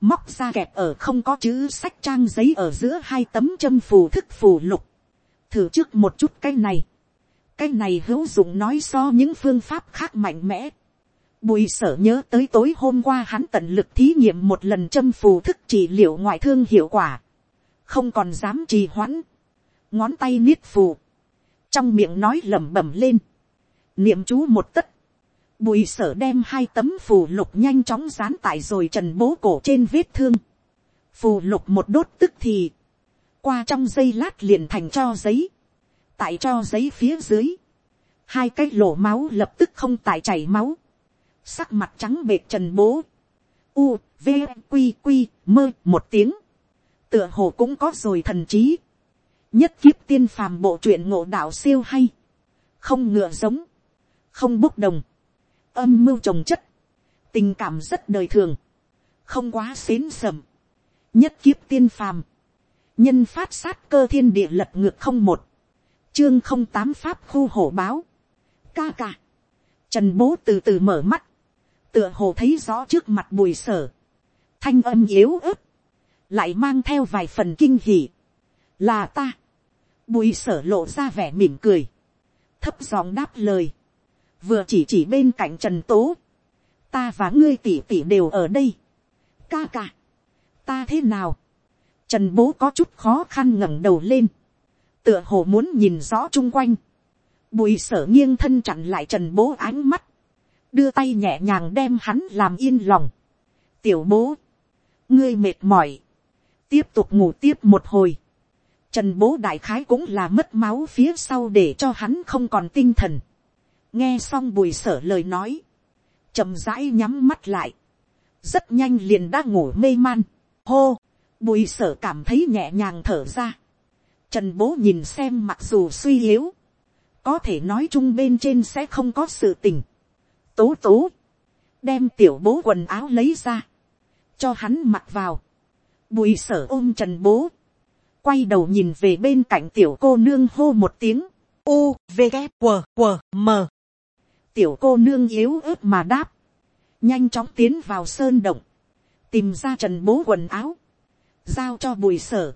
móc ra kẹp ở không có chữ sách trang giấy ở giữa hai tấm châm phù thức phù lục, thử trước một chút cái này, cái này hữu dụng nói so những phương pháp khác mạnh mẽ, Bùi sở nhớ tới tối hôm qua hắn tận lực thí nghiệm một lần châm phù thức trị liệu ngoại thương hiệu quả. Không còn dám trì hoãn. Ngón tay niết phù. Trong miệng nói lẩm bẩm lên. Niệm chú một tất. Bùi sở đem hai tấm phù lục nhanh chóng dán tại rồi trần bố cổ trên vết thương. Phù lục một đốt tức thì. Qua trong giây lát liền thành cho giấy. Tại cho giấy phía dưới. Hai cái lỗ máu lập tức không tại chảy máu sắc mặt trắng bệt trần bố, u, v, q q mơ một tiếng, tựa hồ cũng có rồi thần trí, nhất kiếp tiên phàm bộ truyện ngộ đạo siêu hay, không ngựa giống, không bốc đồng, âm mưu trồng chất, tình cảm rất đời thường, không quá xến sầm, nhất kiếp tiên phàm, nhân phát sát cơ thiên địa lật ngược không một, chương không tám pháp khu hổ báo, ca ca, trần bố từ từ mở mắt, tựa hồ thấy rõ trước mặt bùi sở, thanh âm yếu ớt, lại mang theo vài phần kinh hỉ, là ta, bùi sở lộ ra vẻ mỉm cười, thấp giọng đáp lời, vừa chỉ chỉ bên cạnh trần tố, ta và ngươi tỉ tỉ đều ở đây, ca ca, ta thế nào, trần bố có chút khó khăn ngẩng đầu lên, tựa hồ muốn nhìn rõ chung quanh, bùi sở nghiêng thân chặn lại trần bố ánh mắt, đưa tay nhẹ nhàng đem hắn làm yên lòng. tiểu bố, ngươi mệt mỏi, tiếp tục ngủ tiếp một hồi. Trần bố đại khái cũng là mất máu phía sau để cho hắn không còn tinh thần. nghe xong bùi sở lời nói, chậm rãi nhắm mắt lại, rất nhanh liền đã ngủ mê man. hô, bùi sở cảm thấy nhẹ nhàng thở ra. Trần bố nhìn xem mặc dù suy yếu, có thể nói chung bên trên sẽ không có sự tình tố tố, đem tiểu bố quần áo lấy ra, cho hắn mặc vào, bùi sở ôm trần bố, quay đầu nhìn về bên cạnh tiểu cô nương hô một tiếng, u v g q q m. Tiểu cô nương yếu ớt mà đáp, nhanh chóng tiến vào sơn động, tìm ra trần bố quần áo, giao cho bùi sở.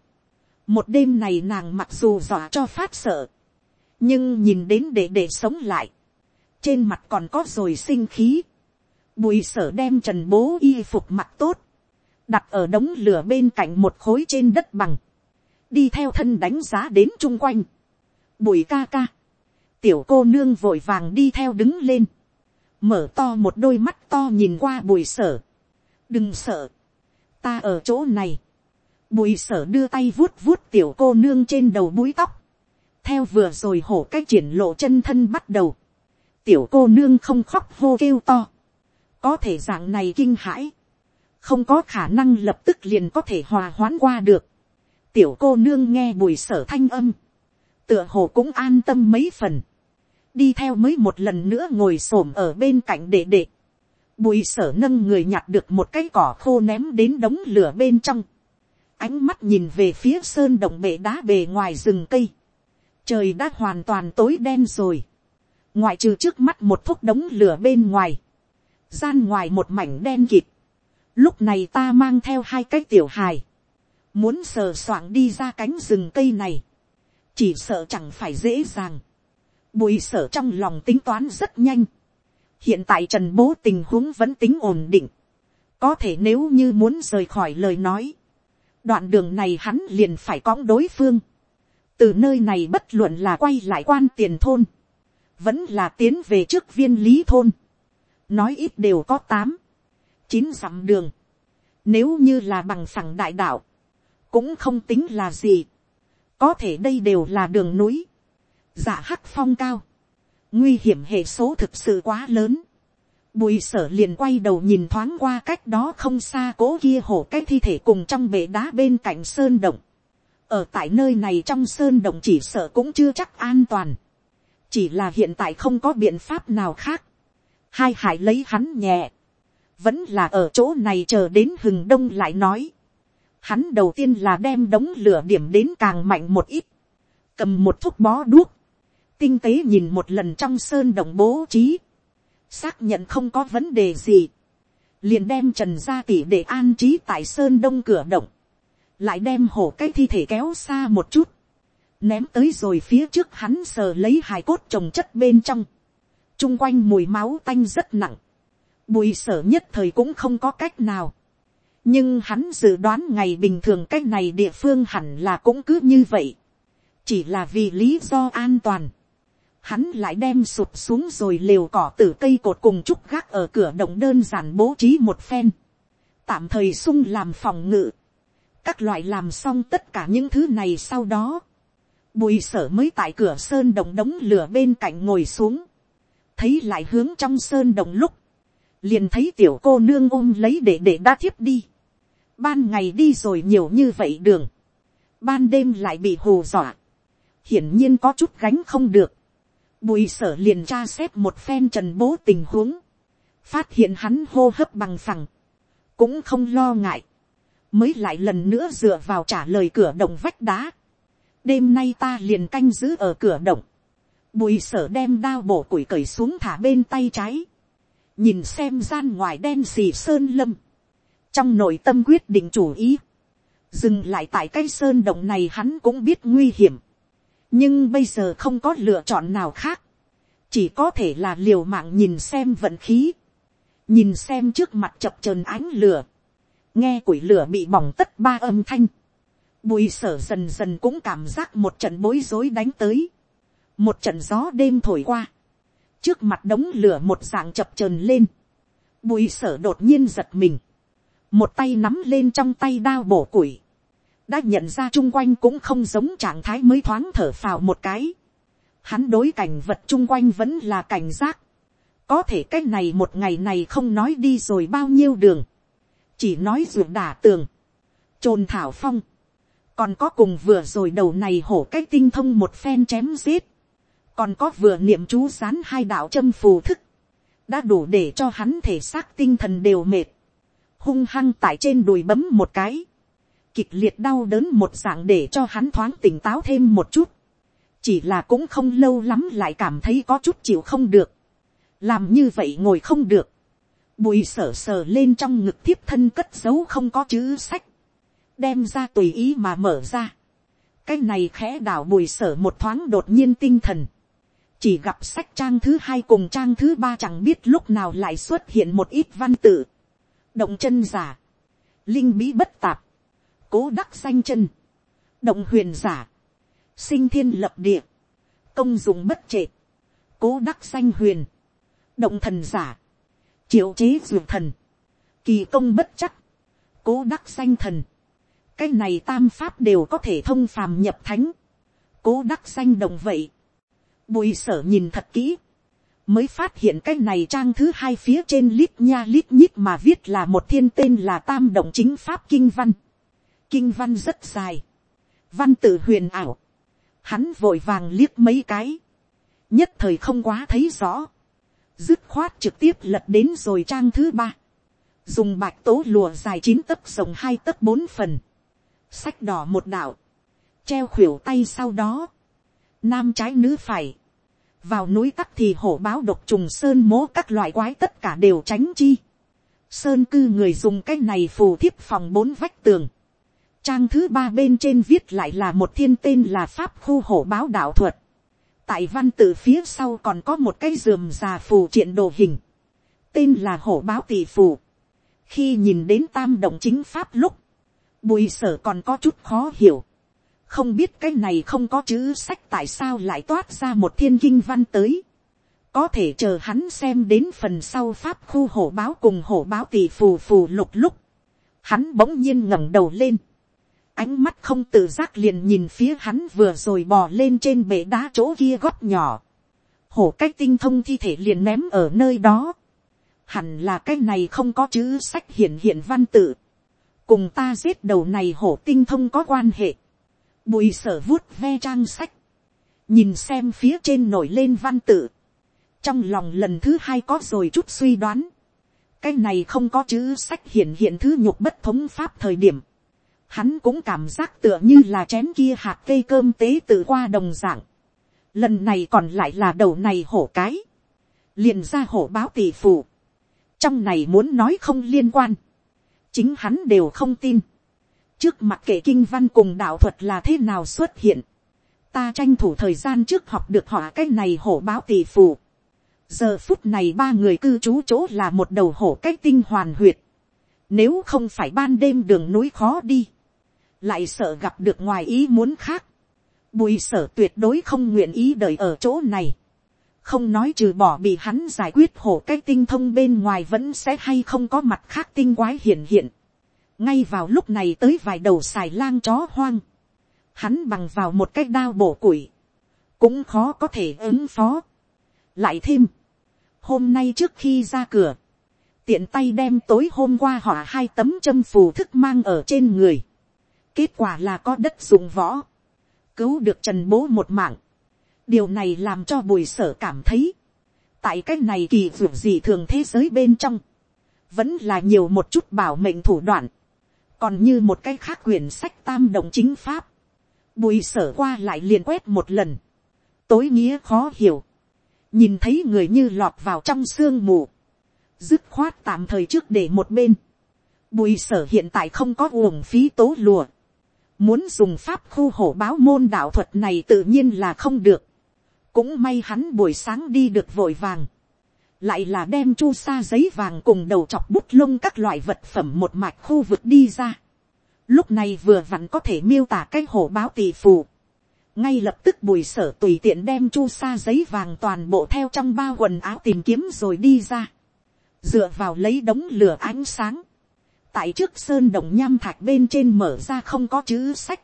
một đêm này nàng mặc dù dọa cho phát sợ, nhưng nhìn đến để để sống lại, trên mặt còn có rồi sinh khí. Bùi sở đem trần bố y phục mặt tốt, đặt ở đống lửa bên cạnh một khối trên đất bằng, đi theo thân đánh giá đến chung quanh. Bùi ca ca, tiểu cô nương vội vàng đi theo đứng lên, mở to một đôi mắt to nhìn qua bùi sở. đừng sợ, ta ở chỗ này. Bùi sở đưa tay vuốt vuốt tiểu cô nương trên đầu búi tóc, theo vừa rồi hổ cái triển lộ chân thân bắt đầu tiểu cô nương không khóc hô kêu to, có thể dạng này kinh hãi, không có khả năng lập tức liền có thể hòa hoãn qua được. tiểu cô nương nghe bùi sở thanh âm, tựa hồ cũng an tâm mấy phần, đi theo mới một lần nữa ngồi s ổ m ở bên cạnh đệ đệ, bùi sở nâng người nhặt được một cái cỏ khô ném đến đống lửa bên trong, ánh mắt nhìn về phía sơn động bể đá bề ngoài rừng cây, trời đã hoàn toàn tối đen rồi, ngoại trừ trước mắt một thúc đống lửa bên ngoài, gian ngoài một mảnh đen kịt, lúc này ta mang theo hai cái tiểu hài, muốn sờ soạng đi ra cánh rừng cây này, chỉ sợ chẳng phải dễ dàng, bùi sở trong lòng tính toán rất nhanh, hiện tại trần bố tình huống vẫn tính ổn định, có thể nếu như muốn rời khỏi lời nói, đoạn đường này hắn liền phải cõng đối phương, từ nơi này bất luận là quay lại quan tiền thôn, vẫn là tiến về trước viên lý thôn, nói ít đều có tám, chín dặm đường, nếu như là bằng phẳng đại đạo, cũng không tính là gì, có thể đây đều là đường núi, giả hắc phong cao, nguy hiểm hệ số thực sự quá lớn, Bùi sở liền quay đầu nhìn thoáng qua cách đó không xa cố kia hổ cái thi thể cùng trong bể đá bên cạnh sơn động. Ở tại nơi này trong sơn động chỉ sợ cũng chưa chắc an toàn. Chỉ là hiện tại không có biện pháp nào khác. Hai hải lấy hắn nhẹ. Vẫn là ở chỗ này chờ đến hừng đông lại nói. Hắn đầu tiên là đem đống lửa điểm đến càng mạnh một ít. Cầm một thuốc bó đuốc. Tinh tế nhìn một lần trong sơn động bố trí xác nhận không có vấn đề gì, liền đem trần gia tỷ để an trí tại sơn đông cửa động, lại đem hổ cái thi thể kéo xa một chút, ném tới rồi phía trước hắn sờ lấy hài cốt trồng chất bên trong, chung quanh mùi máu tanh rất nặng, bùi sở nhất thời cũng không có cách nào, nhưng hắn dự đoán ngày bình thường cái này địa phương hẳn là cũng cứ như vậy, chỉ là vì lý do an toàn, hắn lại đem sụp xuống rồi lều cỏ từ cây cột cùng trúc gác ở cửa động đơn giản bố trí một phen, tạm thời sung làm phòng ngự, các loại làm xong tất cả những thứ này sau đó, bùi sở mới tại cửa sơn động đống lửa bên cạnh ngồi xuống, thấy lại hướng trong sơn động lúc, liền thấy tiểu cô nương ôm lấy để để đa thiếp đi, ban ngày đi rồi nhiều như vậy đường, ban đêm lại bị hù dọa, hiển nhiên có chút gánh không được, Bùi sở liền tra xét một phen trần bố tình huống. Phát hiện hắn hô hấp bằng phẳng. Cũng không lo ngại. Mới lại lần nữa dựa vào trả lời cửa động vách đá. Đêm nay ta liền canh giữ ở cửa động. Bùi sở đem đao bổ củi cởi xuống thả bên tay trái. Nhìn xem gian ngoài đen xì sơn lâm. Trong nội tâm quyết định chủ ý. Dừng lại tại cái sơn động này hắn cũng biết nguy hiểm nhưng bây giờ không có lựa chọn nào khác, chỉ có thể là liều mạng nhìn xem vận khí, nhìn xem trước mặt chập trờn ánh lửa, nghe củi lửa bị bỏng tất ba âm thanh, bùi sở dần dần cũng cảm giác một trận bối rối đánh tới, một trận gió đêm thổi qua, trước mặt đống lửa một dạng chập trờn lên, bùi sở đột nhiên giật mình, một tay nắm lên trong tay đao bổ củi, đã nhận ra chung quanh cũng không giống trạng thái mới thoáng thở phào một cái. Hắn đối cảnh vật chung quanh vẫn là cảnh giác. Có thể cái này một ngày này không nói đi rồi bao nhiêu đường. Chỉ nói ruột đả tường. trồn thảo phong. Còn có cùng vừa rồi đầu này hổ cái tinh thông một phen chém giết. Còn có vừa niệm chú sán hai đạo châm phù thức. Đã đủ để cho hắn thể xác tinh thần đều mệt. Hung hăng tại trên đùi bấm một cái kịch liệt đau đớn một dạng để cho hắn thoáng tỉnh táo thêm một chút. chỉ là cũng không lâu lắm lại cảm thấy có chút chịu không được. làm như vậy ngồi không được. bùi sở sờ lên trong ngực thiếp thân cất giấu không có chữ sách đem ra tùy ý mà mở ra. cái này khẽ đảo bùi sở một thoáng đột nhiên tinh thần. chỉ gặp sách trang thứ hai cùng trang thứ ba chẳng biết lúc nào lại xuất hiện một ít văn tự. động chân giả. linh bí bất tạp. Cố đắc xanh chân, động huyền giả, sinh thiên lập địa, công dụng bất trệ, cố đắc xanh huyền, động thần giả, triệu chế dược thần, kỳ công bất chắc, cố đắc xanh thần, cái này tam pháp đều có thể thông phàm nhập thánh, cố đắc danh đồng vậy, bùi sở nhìn thật kỹ, mới phát hiện cái này trang thứ hai phía trên lít nha lít nhít mà viết là một thiên tên là tam động chính pháp kinh văn. Kinh văn rất dài, văn tự huyền ảo, hắn vội vàng liếc mấy cái, nhất thời không quá thấy rõ, dứt khoát trực tiếp lật đến rồi trang thứ ba, dùng bạch tố lùa dài chín tấc rồng hai tấc bốn phần, sách đỏ một đạo, treo khuỷu tay sau đó, nam trái nữ phải, vào núi tắc thì hổ báo độc trùng sơn mố các loại quái tất cả đều tránh chi, sơn cư người dùng cái này phù thiếp phòng bốn vách tường, Trang thứ ba bên trên viết lại là một thiên tên là Pháp khu hổ báo đạo thuật. Tại văn tự phía sau còn có một cái dườm già phù triện đồ hình. Tên là hổ báo tỷ phù. Khi nhìn đến tam động chính Pháp lúc. Bùi sở còn có chút khó hiểu. Không biết cái này không có chữ sách tại sao lại toát ra một thiên kinh văn tới. Có thể chờ hắn xem đến phần sau Pháp khu hổ báo cùng hổ báo tỷ phù phù lục lúc. Hắn bỗng nhiên ngẩng đầu lên ánh mắt không tự giác liền nhìn phía hắn vừa rồi bò lên trên bể đá chỗ kia gót nhỏ. Hổ cách tinh thông thi thể liền ném ở nơi đó. hẳn là cái này không có chữ sách hiện hiện văn tự, cùng ta giết đầu này hổ tinh thông có quan hệ, bùi sở vuốt ve trang sách, nhìn xem phía trên nổi lên văn tự, trong lòng lần thứ hai có rồi chút suy đoán, cái này không có chữ sách hiện hiện thứ nhục bất thống pháp thời điểm, hắn cũng cảm giác tựa như là chén kia hạt cây cơm tế tự qua đồng dạng, lần này còn lại là đầu này hổ cái, liền ra hổ báo tỷ phù, trong này muốn nói không liên quan, chính hắn đều không tin, trước mặt kể kinh văn cùng đạo thuật là thế nào xuất hiện, ta tranh thủ thời gian trước học được họ cái này hổ báo tỷ phù, giờ phút này ba người cư trú chỗ là một đầu hổ cách tinh hoàn huyệt, nếu không phải ban đêm đường núi khó đi, lại sợ gặp được ngoài ý muốn khác, bùi sở tuyệt đối không nguyện ý đợi ở chỗ này, không nói trừ bỏ bị hắn giải quyết hổ cái tinh thông bên ngoài vẫn sẽ hay không có mặt khác tinh quái hiện hiện. ngay vào lúc này tới vài đầu xài lang chó hoang, hắn bằng vào một cái đao bổ củi, cũng khó có thể ứng phó. lại thêm, hôm nay trước khi ra cửa, tiện tay đem tối hôm qua họ hai tấm châm phù thức mang ở trên người. kết quả là có đất dùng võ, cứu được trần bố một mạng điều này làm cho bùi sở cảm thấy, tại cái này kỳ vượt gì thường thế giới bên trong, vẫn là nhiều một chút bảo mệnh thủ đoạn, còn như một cái khác quyển sách tam động chính pháp, bùi sở qua lại liền quét một lần, tối nghĩa khó hiểu, nhìn thấy người như lọt vào trong sương mù, dứt khoát tạm thời trước để một bên, bùi sở hiện tại không có uổng phí tố lùa, muốn dùng pháp khu hổ báo môn đạo thuật này tự nhiên là không được, cũng may hắn buổi sáng đi được vội vàng. Lại là đem chu sa giấy vàng cùng đầu chọc bút lông các loại vật phẩm một mạch khu vực đi ra. Lúc này vừa vặn có thể miêu tả cái hổ báo tỷ phù. Ngay lập tức bùi sở tùy tiện đem chu sa giấy vàng toàn bộ theo trong bao quần áo tìm kiếm rồi đi ra. Dựa vào lấy đống lửa ánh sáng. Tại trước sơn đồng nham thạch bên trên mở ra không có chữ sách.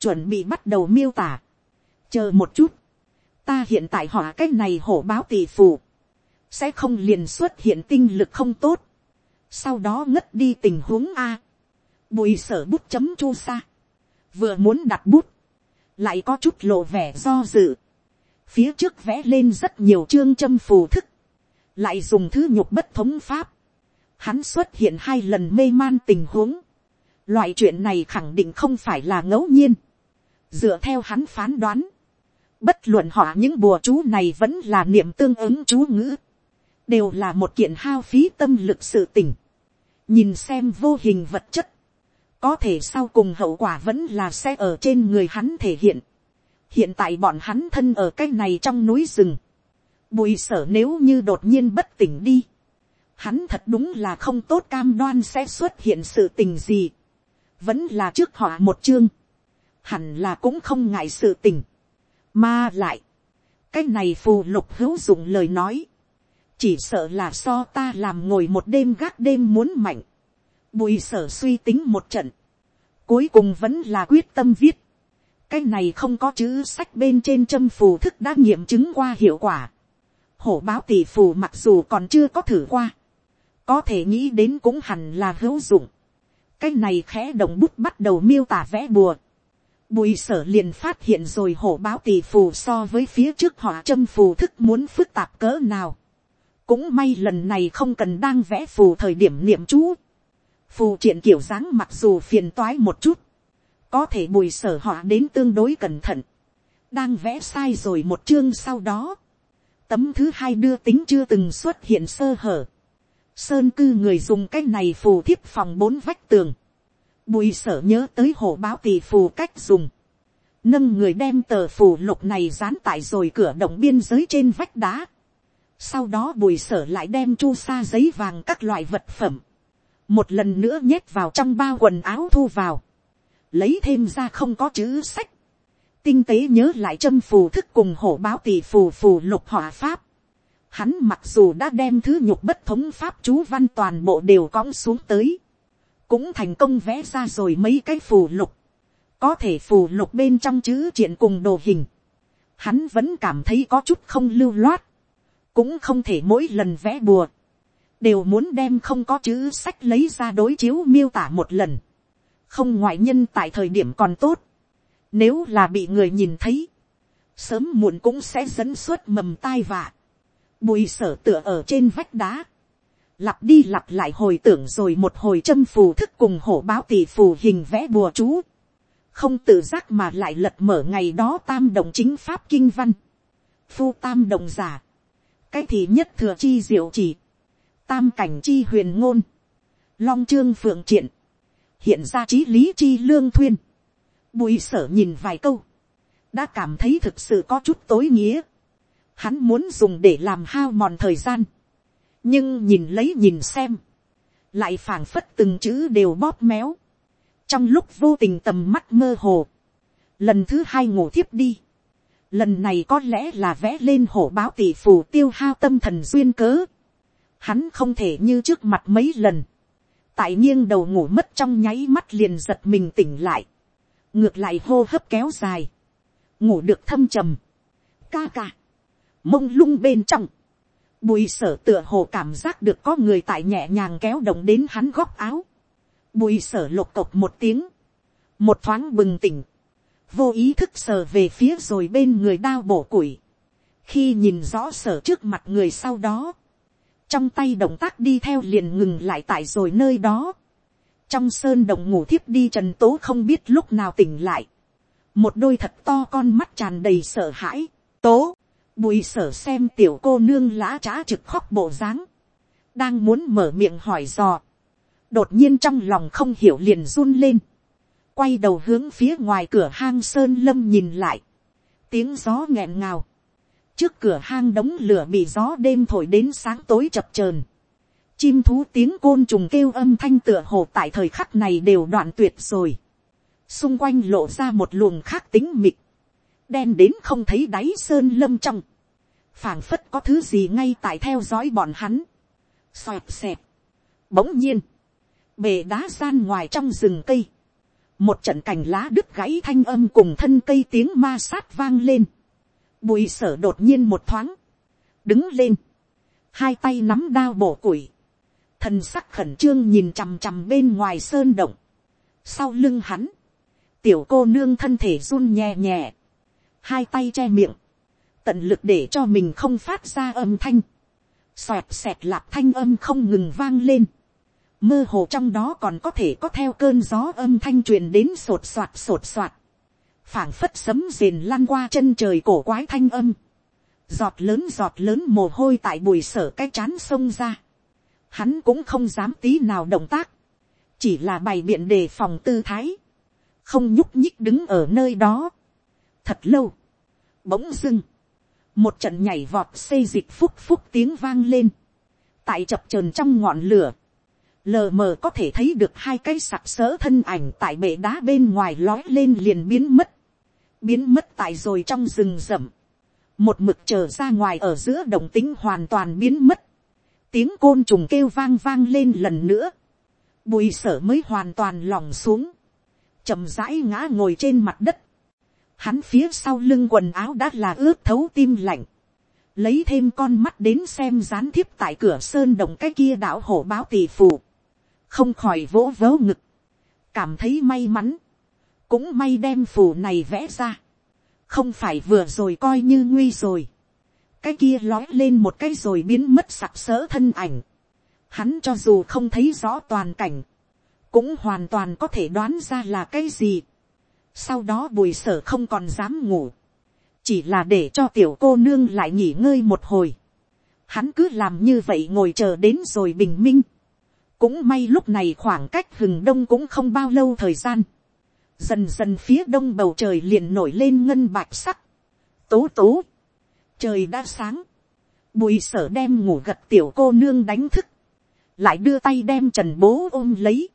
Chuẩn bị bắt đầu miêu tả. Chờ một chút ta hiện tại họ cái này hổ báo tỷ phù, sẽ không liền xuất hiện tinh lực không tốt, sau đó ngất đi tình huống a, bùi sở bút chấm chu sa, vừa muốn đặt bút, lại có chút lộ vẻ do dự, phía trước vẽ lên rất nhiều chương châm phù thức, lại dùng thứ nhục bất thống pháp, hắn xuất hiện hai lần mê man tình huống, loại chuyện này khẳng định không phải là ngẫu nhiên, dựa theo hắn phán đoán, Bất luận họ những bùa chú này vẫn là niệm tương ứng chú ngữ. Đều là một kiện hao phí tâm lực sự tình. Nhìn xem vô hình vật chất. Có thể sau cùng hậu quả vẫn là sẽ ở trên người hắn thể hiện. Hiện tại bọn hắn thân ở cái này trong núi rừng. Bùi sở nếu như đột nhiên bất tỉnh đi. Hắn thật đúng là không tốt cam đoan sẽ xuất hiện sự tình gì. Vẫn là trước họ một chương. Hẳn là cũng không ngại sự tình mà lại, cái này phù lục hữu dụng lời nói, chỉ sợ là so ta làm ngồi một đêm gác đêm muốn mạnh. Bùi sở suy tính một trận, cuối cùng vẫn là quyết tâm viết. cái này không có chữ sách bên trên châm phù thức đã nghiệm chứng qua hiệu quả. hổ báo tỷ phù mặc dù còn chưa có thử qua, có thể nghĩ đến cũng hẳn là hữu dụng. cái này khẽ động bút bắt đầu miêu tả vẽ bùa Bùi sở liền phát hiện rồi hổ báo tỷ phù so với phía trước họ châm phù thức muốn phức tạp cỡ nào. Cũng may lần này không cần đang vẽ phù thời điểm niệm chú. Phù triển kiểu dáng mặc dù phiền toái một chút. Có thể bùi sở họ đến tương đối cẩn thận. Đang vẽ sai rồi một chương sau đó. Tấm thứ hai đưa tính chưa từng xuất hiện sơ hở. Sơn cư người dùng cái này phù thiếp phòng bốn vách tường Bùi sở nhớ tới hổ báo tỷ phù cách dùng. Nâng người đem tờ phù lục này dán tại rồi cửa động biên giới trên vách đá. Sau đó bùi sở lại đem chu sa giấy vàng các loại vật phẩm. Một lần nữa nhét vào trong bao quần áo thu vào. Lấy thêm ra không có chữ sách. Tinh tế nhớ lại châm phù thức cùng hổ báo tỷ phù phù lục hỏa pháp. Hắn mặc dù đã đem thứ nhục bất thống pháp chú văn toàn bộ đều cõng xuống tới cũng thành công vẽ ra rồi mấy cái phù lục, có thể phù lục bên trong chữ triện cùng đồ hình, hắn vẫn cảm thấy có chút không lưu loát, cũng không thể mỗi lần vẽ bùa, đều muốn đem không có chữ sách lấy ra đối chiếu miêu tả một lần, không ngoại nhân tại thời điểm còn tốt, nếu là bị người nhìn thấy, sớm muộn cũng sẽ dẫn xuất mầm tai vạ, bùi sở tựa ở trên vách đá, lặp đi lặp lại hồi tưởng rồi một hồi châm phù thức cùng hổ báo tỷ phù hình vẽ bùa chú, không tự giác mà lại lật mở ngày đó tam đồng chính pháp kinh văn, phu tam đồng giả, cái thì nhất thừa chi diệu chỉ, tam cảnh chi huyền ngôn, long trương phượng triện, hiện ra trí lý chi lương thuyên, bùi sở nhìn vài câu, đã cảm thấy thực sự có chút tối nghĩa, hắn muốn dùng để làm hao mòn thời gian, nhưng nhìn lấy nhìn xem, lại phảng phất từng chữ đều bóp méo, trong lúc vô tình tầm mắt mơ hồ, lần thứ hai ngủ thiếp đi, lần này có lẽ là vẽ lên hổ báo tỷ phù tiêu hao tâm thần duyên cớ, hắn không thể như trước mặt mấy lần, tại nghiêng đầu ngủ mất trong nháy mắt liền giật mình tỉnh lại, ngược lại hô hấp kéo dài, ngủ được thâm trầm, ca ca, mông lung bên trong, bùi sở tựa hồ cảm giác được có người tại nhẹ nhàng kéo động đến hắn góc áo, bùi sở lục cộc một tiếng, một thoáng bừng tỉnh, vô ý thức sờ về phía rồi bên người đao bổ củi, khi nhìn rõ sở trước mặt người sau đó, trong tay động tác đi theo liền ngừng lại tại rồi nơi đó, trong sơn động ngủ thiếp đi trần tố không biết lúc nào tỉnh lại, một đôi thật to con mắt tràn đầy sợ hãi, tố, bùi sở xem tiểu cô nương lã trá trực khóc bộ dáng, đang muốn mở miệng hỏi dò, đột nhiên trong lòng không hiểu liền run lên, quay đầu hướng phía ngoài cửa hang sơn lâm nhìn lại, tiếng gió nghẹn ngào, trước cửa hang đống lửa bị gió đêm thổi đến sáng tối chập chờn, chim thú tiếng côn trùng kêu âm thanh tựa hồ tại thời khắc này đều đoạn tuyệt rồi, xung quanh lộ ra một luồng khác tính mịt, đen đến không thấy đáy sơn lâm trong, phảng phất có thứ gì ngay tại theo dõi bọn hắn, xoẹt xẹt, bỗng nhiên, bề đá gian ngoài trong rừng cây, một trận cành lá đứt gãy thanh âm cùng thân cây tiếng ma sát vang lên, bùi sở đột nhiên một thoáng, đứng lên, hai tay nắm đao bổ củi, thần sắc khẩn trương nhìn chằm chằm bên ngoài sơn động, sau lưng hắn, tiểu cô nương thân thể run nhẹ nhẹ, hai tay che miệng, tận lực để cho mình không phát ra âm thanh, xoẹt xẹt lạp thanh âm không ngừng vang lên, mơ hồ trong đó còn có thể có theo cơn gió âm thanh truyền đến sột soạt sột soạt, phảng phất sấm rền lan qua chân trời cổ quái thanh âm, giọt lớn giọt lớn mồ hôi tại bùi sở cái chán sông ra, hắn cũng không dám tí nào động tác, chỉ là bày biện đề phòng tư thái, không nhúc nhích đứng ở nơi đó. thật lâu, bỗng dưng, một trận nhảy vọt xây dịch phúc phúc tiếng vang lên, tại chập trờn trong ngọn lửa, lờ mờ có thể thấy được hai cái sặc sỡ thân ảnh tại bệ đá bên ngoài lói lên liền biến mất, biến mất tại rồi trong rừng rậm, một mực chờ ra ngoài ở giữa đồng tính hoàn toàn biến mất, tiếng côn trùng kêu vang vang lên lần nữa, bùi sở mới hoàn toàn lòng xuống, chậm rãi ngã ngồi trên mặt đất, hắn phía sau lưng quần áo đã là ướt thấu tim lạnh, lấy thêm con mắt đến xem gián thiếp tại cửa sơn đồng cái kia đảo hổ báo tỷ phù, không khỏi vỗ vớ ngực, cảm thấy may mắn, cũng may đem phù này vẽ ra, không phải vừa rồi coi như nguy rồi, cái kia lói lên một cái rồi biến mất sặc sỡ thân ảnh, hắn cho dù không thấy rõ toàn cảnh, cũng hoàn toàn có thể đoán ra là cái gì sau đó bùi sở không còn dám ngủ, chỉ là để cho tiểu cô nương lại nghỉ ngơi một hồi. hắn cứ làm như vậy ngồi chờ đến rồi bình minh. cũng may lúc này khoảng cách hừng đông cũng không bao lâu thời gian. dần dần phía đông bầu trời liền nổi lên ngân bạch sắc. tố tố. trời đã sáng. bùi sở đem ngủ gật tiểu cô nương đánh thức. lại đưa tay đem trần bố ôm lấy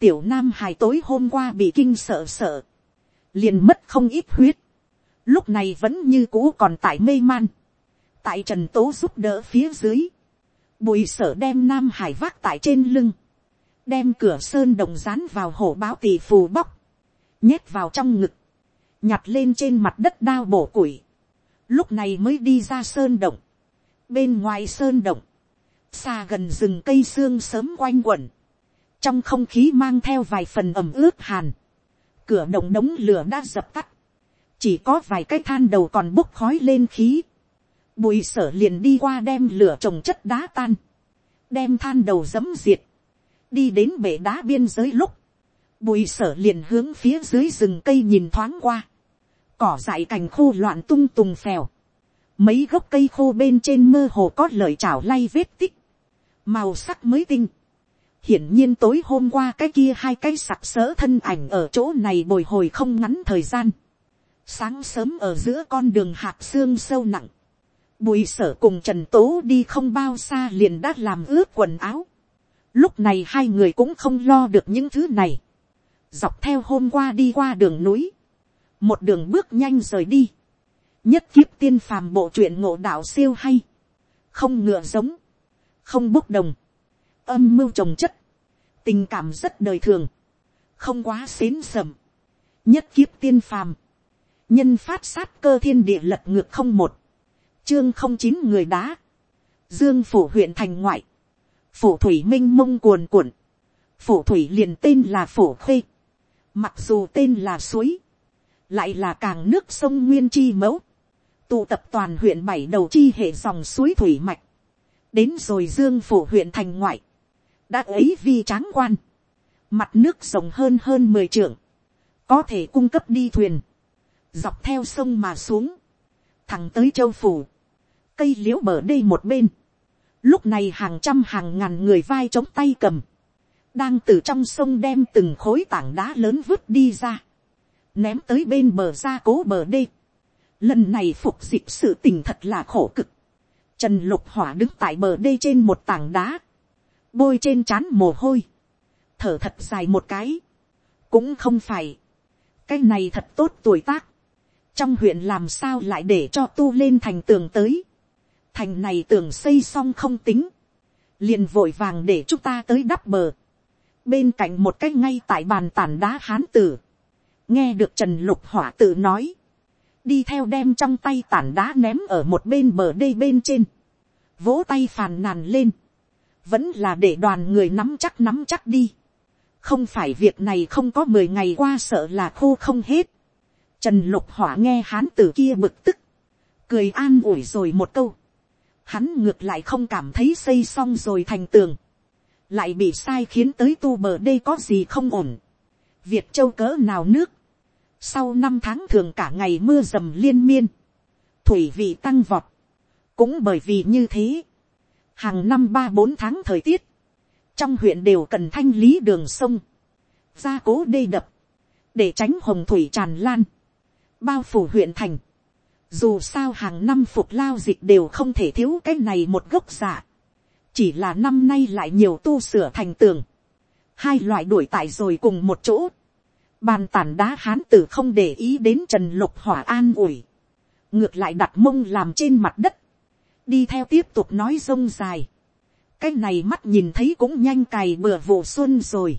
tiểu nam hài tối hôm qua bị kinh sợ sợ, liền mất không ít huyết, lúc này vẫn như cũ còn tại mê man, tại trần tố giúp đỡ phía dưới, bùi sở đem nam hải vác tại trên lưng, đem cửa sơn đồng rán vào hổ báo tỷ phù bóc, nhét vào trong ngực, nhặt lên trên mặt đất đao bổ củi, lúc này mới đi ra sơn động, bên ngoài sơn động, xa gần rừng cây xương sớm quanh quẩn, trong không khí mang theo vài phần ẩm ướt hàn, cửa động đống lửa đã dập tắt, chỉ có vài cái than đầu còn bốc khói lên khí, bùi sở liền đi qua đem lửa trồng chất đá tan, đem than đầu dấm diệt, đi đến bể đá biên giới lúc, bùi sở liền hướng phía dưới rừng cây nhìn thoáng qua, cỏ dại cành khô loạn tung tùng phèo, mấy gốc cây khô bên trên mơ hồ có lời chảo lay vết tích, màu sắc mới tinh, hiển nhiên tối hôm qua cái kia hai cái sặc sỡ thân ảnh ở chỗ này bồi hồi không ngắn thời gian, sáng sớm ở giữa con đường hạt xương sâu nặng, bùi sở cùng trần tố đi không bao xa liền đã làm ướt quần áo, lúc này hai người cũng không lo được những thứ này, dọc theo hôm qua đi qua đường núi, một đường bước nhanh rời đi, nhất kiếp tiên phàm bộ truyện ngộ đạo siêu hay, không ngựa giống, không bốc đồng, âm mưu trồng chất, tình cảm rất đời thường, không quá xến sầm, nhất kiếp tiên phàm, nhân phát sát cơ thiên địa lật ngược không một, chương không chín người đá, dương phủ huyện thành ngoại, phủ thủy minh mông cuồn cuộn, phủ thủy liền tên là phủ khuê, mặc dù tên là suối, lại là càng nước sông nguyên chi mẫu, tụ tập toàn huyện bảy đầu chi hệ dòng suối thủy mạch, đến rồi dương phủ huyện thành ngoại, đã ấy vi tráng quan, mặt nước rộng hơn hơn mười trượng, có thể cung cấp đi thuyền, dọc theo sông mà xuống, thẳng tới châu phủ, cây l i ễ u bờ đây một bên, lúc này hàng trăm hàng ngàn người vai chống tay cầm, đang từ trong sông đem từng khối tảng đá lớn vứt đi ra, ném tới bên bờ ra cố bờ đê. Lần này phục dịp sự tình thật là khổ cực. Trần lục hỏa đứng tại bờ đê trên một tảng đá, bôi trên trán mồ hôi, thở thật dài một cái, cũng không phải, cái này thật tốt tuổi tác, trong huyện làm sao lại để cho tu lên thành tường tới, thành này tường xây xong không tính, liền vội vàng để chúng ta tới đắp bờ, bên cạnh một cái ngay tại bàn tản đá hán tử, nghe được trần lục hỏa tự nói, đi theo đem trong tay tản đá ném ở một bên bờ đê bên trên, vỗ tay phàn nàn lên, vẫn là để đoàn người nắm chắc nắm chắc đi. không phải việc này không có mười ngày qua sợ là khô không hết. trần lục hỏa nghe hán tử kia bực tức, cười an ủi rồi một câu. hắn ngược lại không cảm thấy xây xong rồi thành tường, lại bị sai khiến tới tu bờ đây có gì không ổn. việt châu cỡ nào nước, sau năm tháng thường cả ngày mưa dầm liên miên, thủy vị tăng vọt, cũng bởi vì như thế, hàng năm ba bốn tháng thời tiết, trong huyện đều cần thanh lý đường sông, gia cố đê đập, để tránh hồng thủy tràn lan, bao phủ huyện thành. Dù sao hàng năm phục lao dịch đều không thể thiếu cái này một gốc giả. Chỉ là năm nay lại nhiều tu sửa thành tường. Hai loại đuổi tại rồi cùng một chỗ. Bàn tản đá hán tử không để ý đến trần lục hỏa an ủi. Ngược lại đặt mông làm trên mặt đất đi theo tiếp tục nói rông dài. cái này mắt nhìn thấy cũng nhanh cày bừa vụ xuân rồi.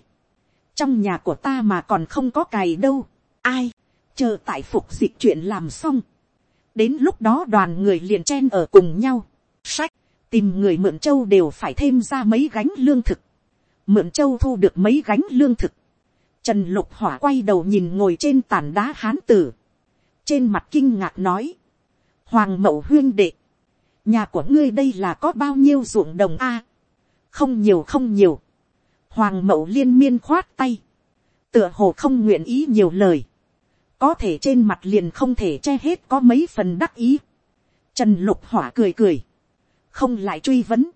trong nhà của ta mà còn không có cày đâu. ai, chờ tại phục dịch chuyện làm xong. đến lúc đó đoàn người liền chen ở cùng nhau. sách, tìm người mượn châu đều phải thêm ra mấy gánh lương thực. mượn châu thu được mấy gánh lương thực. Trần lục hỏa quay đầu nhìn ngồi trên tàn đá hán tử. trên mặt kinh ngạc nói. hoàng mậu huyên đệ nhà của ngươi đây là có bao nhiêu ruộng đồng a? Không nhiều không nhiều. Hoàng mậu liên miên khoát tay. Tựa hồ không nguyện ý nhiều lời. Có thể trên mặt liền không thể che hết có mấy phần đắc ý. Trần lục hỏa cười cười. Không lại truy vấn.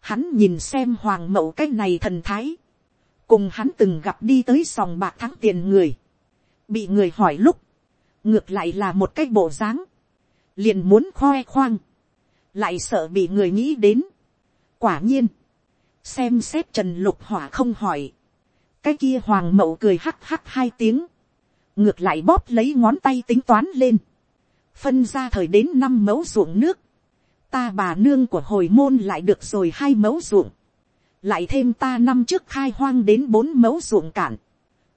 Hắn nhìn xem hoàng mậu cái này thần thái. Cùng hắn từng gặp đi tới sòng bạc thắng tiền người. Bị người hỏi lúc. Ngược lại là một cái bộ dáng. Liền muốn khoe khoang lại sợ bị người nghĩ đến. quả nhiên, xem xét trần lục hỏa không hỏi, cái kia hoàng mậu cười hắc hắc hai tiếng, ngược lại bóp lấy ngón tay tính toán lên, phân ra thời đến năm mẫu ruộng nước, ta bà nương của hồi môn lại được rồi hai mẫu ruộng, lại thêm ta năm trước khai hoang đến bốn mẫu ruộng cạn,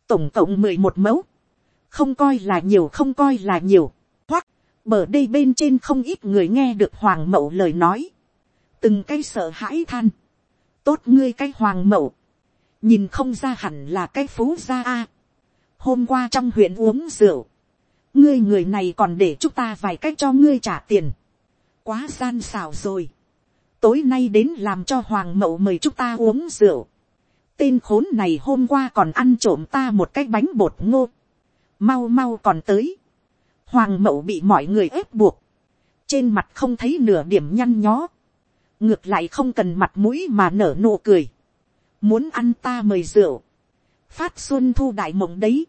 tổng cộng mười một mẫu, không coi là nhiều không coi là nhiều, Bờ đây bên trên không ít người nghe được hoàng mậu lời nói. từng cái sợ hãi than, tốt ngươi cái hoàng mậu, nhìn không ra hẳn là cái phú gia a. hôm qua trong huyện uống rượu, ngươi người này còn để chúng ta vài cách cho ngươi trả tiền, quá gian xảo rồi, tối nay đến làm cho hoàng mậu mời chúng ta uống rượu, tên khốn này hôm qua còn ăn trộm ta một cái bánh bột ngô, mau mau còn tới, hoàng mậu bị mọi người ép buộc, trên mặt không thấy nửa điểm nhăn nhó, ngược lại không cần mặt mũi mà nở nụ cười, muốn ăn ta mời rượu, phát xuân thu đại mộng đấy,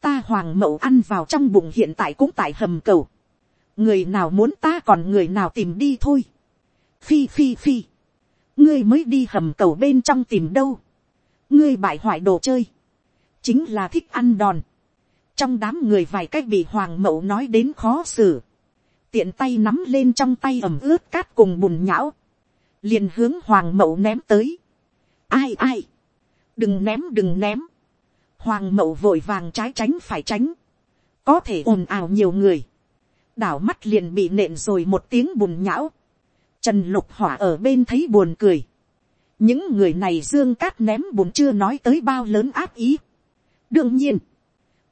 ta hoàng mậu ăn vào trong bụng hiện tại cũng tại hầm cầu, người nào muốn ta còn người nào tìm đi thôi, phi phi phi, ngươi mới đi hầm cầu bên trong tìm đâu, ngươi bại hoại đồ chơi, chính là thích ăn đòn, trong đám người vài cách bị hoàng mậu nói đến khó xử, tiện tay nắm lên trong tay ẩm ướt cát cùng bùn nhão, liền hướng hoàng mậu ném tới. ai ai, đừng ném đừng ném, hoàng mậu vội vàng trái tránh phải tránh, có thể ồn ào nhiều người, đảo mắt liền bị nện rồi một tiếng bùn nhão, trần lục hỏa ở bên thấy buồn cười, những người này dương cát ném bùn chưa nói tới bao lớn áp ý. đương nhiên,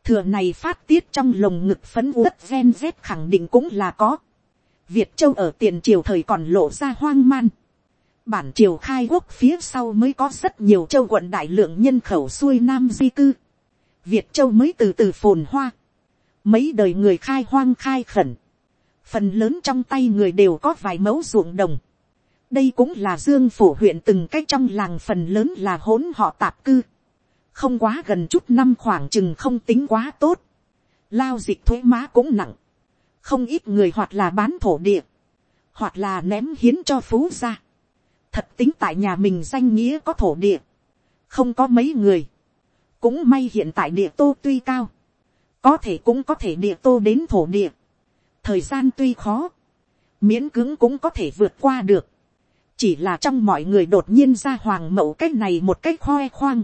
thừa này phát tiết trong lồng ngực phấn uất gen z khẳng định cũng là có. Việt châu ở tiền triều thời còn lộ ra hoang man. Bản triều khai quốc phía sau mới có rất nhiều châu quận đại lượng nhân khẩu xuôi nam di cư. Việt châu mới từ từ phồn hoa. Mấy đời người khai hoang khai khẩn. Phần lớn trong tay người đều có vài mẫu ruộng đồng. Đây cũng là dương phổ huyện từng cách trong làng phần lớn là hỗn họ tạp cư không quá gần chút năm khoảng chừng không tính quá tốt, lao dịch thuế má cũng nặng, không ít người hoặc là bán thổ địa, hoặc là ném hiến cho phú gia, thật tính tại nhà mình danh nghĩa có thổ địa, không có mấy người, cũng may hiện tại địa tô tuy cao, có thể cũng có thể địa tô đến thổ địa, thời gian tuy khó, miễn cứng cũng có thể vượt qua được, chỉ là trong mọi người đột nhiên ra hoàng mậu cái này một cái khoe khoang,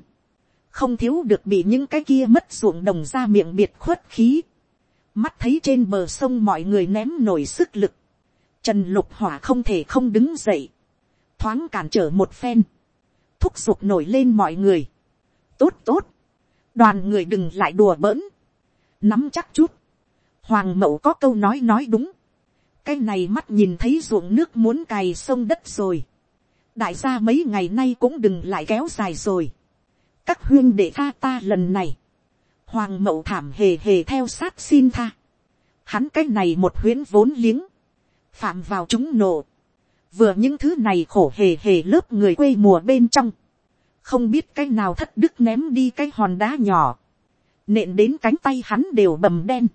không thiếu được bị những cái kia mất ruộng đồng ra miệng biệt khuất khí. mắt thấy trên bờ sông mọi người ném nổi sức lực. trần lục hỏa không thể không đứng dậy. thoáng cản trở một phen. thúc giục nổi lên mọi người. tốt tốt. đoàn người đừng lại đùa bỡn. nắm chắc chút. hoàng mậu có câu nói nói đúng. cái này mắt nhìn thấy ruộng nước muốn cày sông đất rồi. đại gia mấy ngày nay cũng đừng lại kéo dài rồi các huyên đệ tha ta lần này, hoàng mậu thảm hề hề theo sát xin tha, hắn cái này một huyến vốn liếng, phạm vào chúng nộ, vừa những thứ này khổ hề hề lớp người quê mùa bên trong, không biết cái nào thất đức ném đi cái hòn đá nhỏ, nện đến cánh tay hắn đều bầm đen,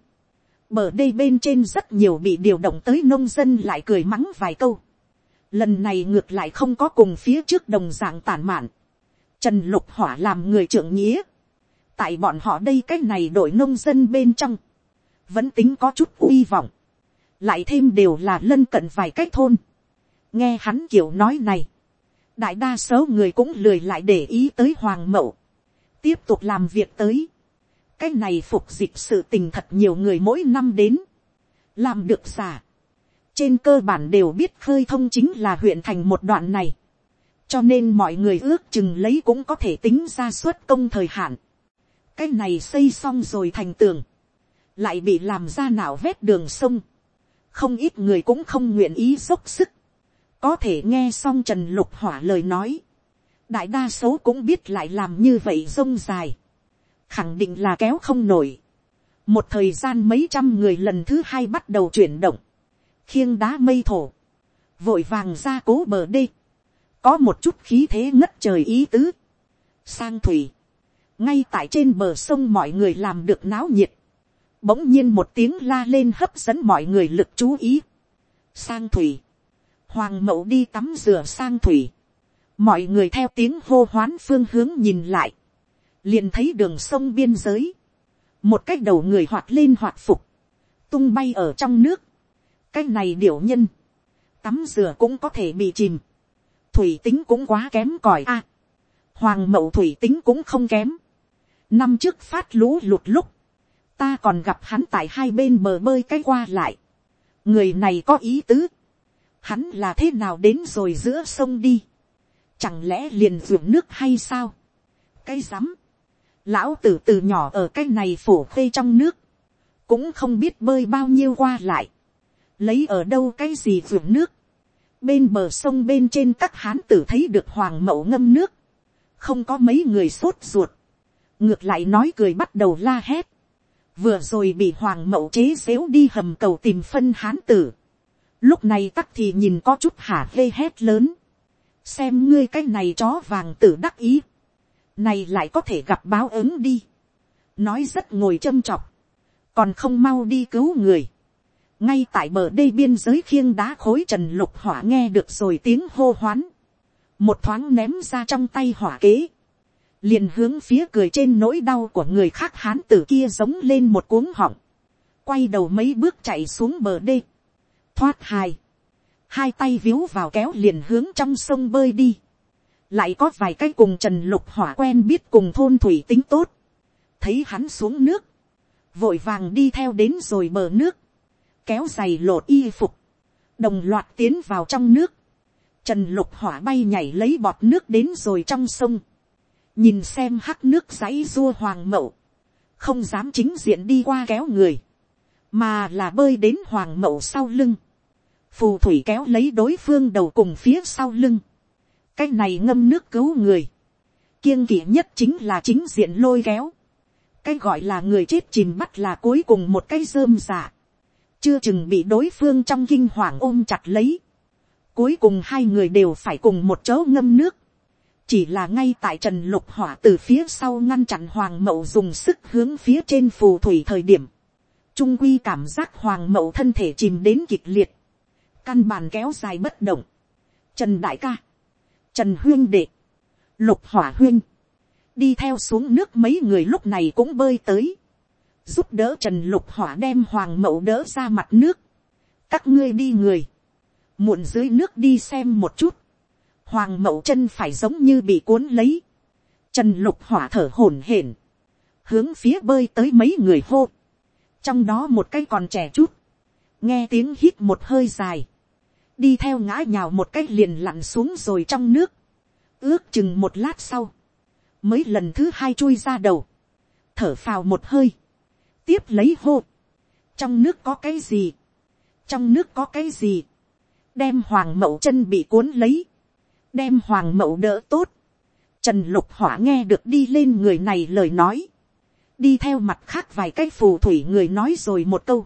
bờ đây bên trên rất nhiều bị điều động tới nông dân lại cười mắng vài câu, lần này ngược lại không có cùng phía trước đồng dạng tản mạn, Trần lục hỏa làm người trưởng nghĩa. Tại bọn họ đây cái này đội nông dân bên trong. Vẫn tính có chút uy vọng. Lại thêm đều là lân cận vài cái thôn. Nghe hắn kiểu nói này. Đại đa số người cũng lười lại để ý tới hoàng mậu. Tiếp tục làm việc tới. Cái này phục dịch sự tình thật nhiều người mỗi năm đến. Làm được giả. Trên cơ bản đều biết khơi thông chính là huyện thành một đoạn này cho nên mọi người ước chừng lấy cũng có thể tính ra suất công thời hạn. cái này xây xong rồi thành tường, lại bị làm ra nào vét đường sông, không ít người cũng không nguyện ý dốc sức, có thể nghe xong trần lục hỏa lời nói, đại đa số cũng biết lại làm như vậy rông dài, khẳng định là kéo không nổi. một thời gian mấy trăm người lần thứ hai bắt đầu chuyển động, khiêng đá mây thổ, vội vàng ra cố bờ đê, có một chút khí thế ngất trời ý tứ. sang thủy, ngay tại trên bờ sông mọi người làm được náo nhiệt, bỗng nhiên một tiếng la lên hấp dẫn mọi người lực chú ý. sang thủy, hoàng mậu đi tắm rửa sang thủy, mọi người theo tiếng hô hoán phương hướng nhìn lại, liền thấy đường sông biên giới, một cái đầu người hoạt lên hoạt phục, tung bay ở trong nước, cái này điểu nhân, tắm rửa cũng có thể bị chìm, thủy tính cũng quá kém cỏi a. hoàng mậu thủy tính cũng không kém. năm trước phát lũ lụt lúc, ta còn gặp hắn tại hai bên bờ bơi cái qua lại. người này có ý tứ. hắn là thế nào đến rồi giữa sông đi, chẳng lẽ liền ruộng nước hay sao, cái rắm, lão tử từ nhỏ ở cái này phổ khê trong nước, cũng không biết bơi bao nhiêu qua lại, lấy ở đâu cái gì ruộng nước, bên bờ sông bên trên các hán tử thấy được hoàng mậu ngâm nước, không có mấy người sốt ruột, ngược lại nói cười bắt đầu la hét, vừa rồi bị hoàng mậu chế xếu đi hầm cầu tìm phân hán tử, lúc này tắc thì nhìn có chút hả hê hét lớn, xem ngươi cái này chó vàng tử đắc ý, này lại có thể gặp báo ứng đi, nói rất ngồi châm chọc, còn không mau đi cứu người, ngay tại bờ đê biên giới khiêng đá khối trần lục hỏa nghe được rồi tiếng hô hoán, một thoáng ném ra trong tay hỏa kế, liền hướng phía cười trên nỗi đau của người khác hán tử kia giống lên một cuống họng, quay đầu mấy bước chạy xuống bờ đê, thoát hai, hai tay víu vào kéo liền hướng trong sông bơi đi, lại có vài cái cùng trần lục hỏa quen biết cùng thôn thủy tính tốt, thấy hắn xuống nước, vội vàng đi theo đến rồi bờ nước, kéo giày lột y phục, đồng loạt tiến vào trong nước, trần lục hỏa bay nhảy lấy bọt nước đến rồi trong sông, nhìn xem hắc nước dãy dua hoàng mậu, không dám chính diện đi qua kéo người, mà là bơi đến hoàng mậu sau lưng, phù thủy kéo lấy đối phương đầu cùng phía sau lưng, cái này ngâm nước cứu người, kiêng kỵ nhất chính là chính diện lôi kéo, cái gọi là người chết chìm bắt là cuối cùng một cái rơm giả, chưa chừng bị đối phương trong kinh hoàng ôm chặt lấy, cuối cùng hai người đều phải cùng một chỗ ngâm nước, chỉ là ngay tại trần lục hỏa từ phía sau ngăn chặn hoàng mậu dùng sức hướng phía trên phù thủy thời điểm, trung quy cảm giác hoàng mậu thân thể chìm đến kịch liệt, căn bàn kéo dài bất động, trần đại ca, trần huyên đệ, lục hỏa huyên, đi theo xuống nước mấy người lúc này cũng bơi tới, giúp đỡ trần lục hỏa đem hoàng mậu đỡ ra mặt nước, các ngươi đi người, muộn dưới nước đi xem một chút, hoàng mậu chân phải giống như bị cuốn lấy, trần lục hỏa thở hổn hển, hướng phía bơi tới mấy người hô, trong đó một cái còn trẻ chút, nghe tiếng hít một hơi dài, đi theo ngã nhào một cái liền lặn xuống rồi trong nước, ước chừng một lát sau, mới lần thứ hai chui ra đầu, thở phào một hơi, tiếp lấy hô, trong nước có cái gì, trong nước có cái gì, đem hoàng mậu chân bị cuốn lấy, đem hoàng mậu đỡ tốt, trần lục hỏa nghe được đi lên người này lời nói, đi theo mặt khác vài cái phù thủy người nói rồi một câu,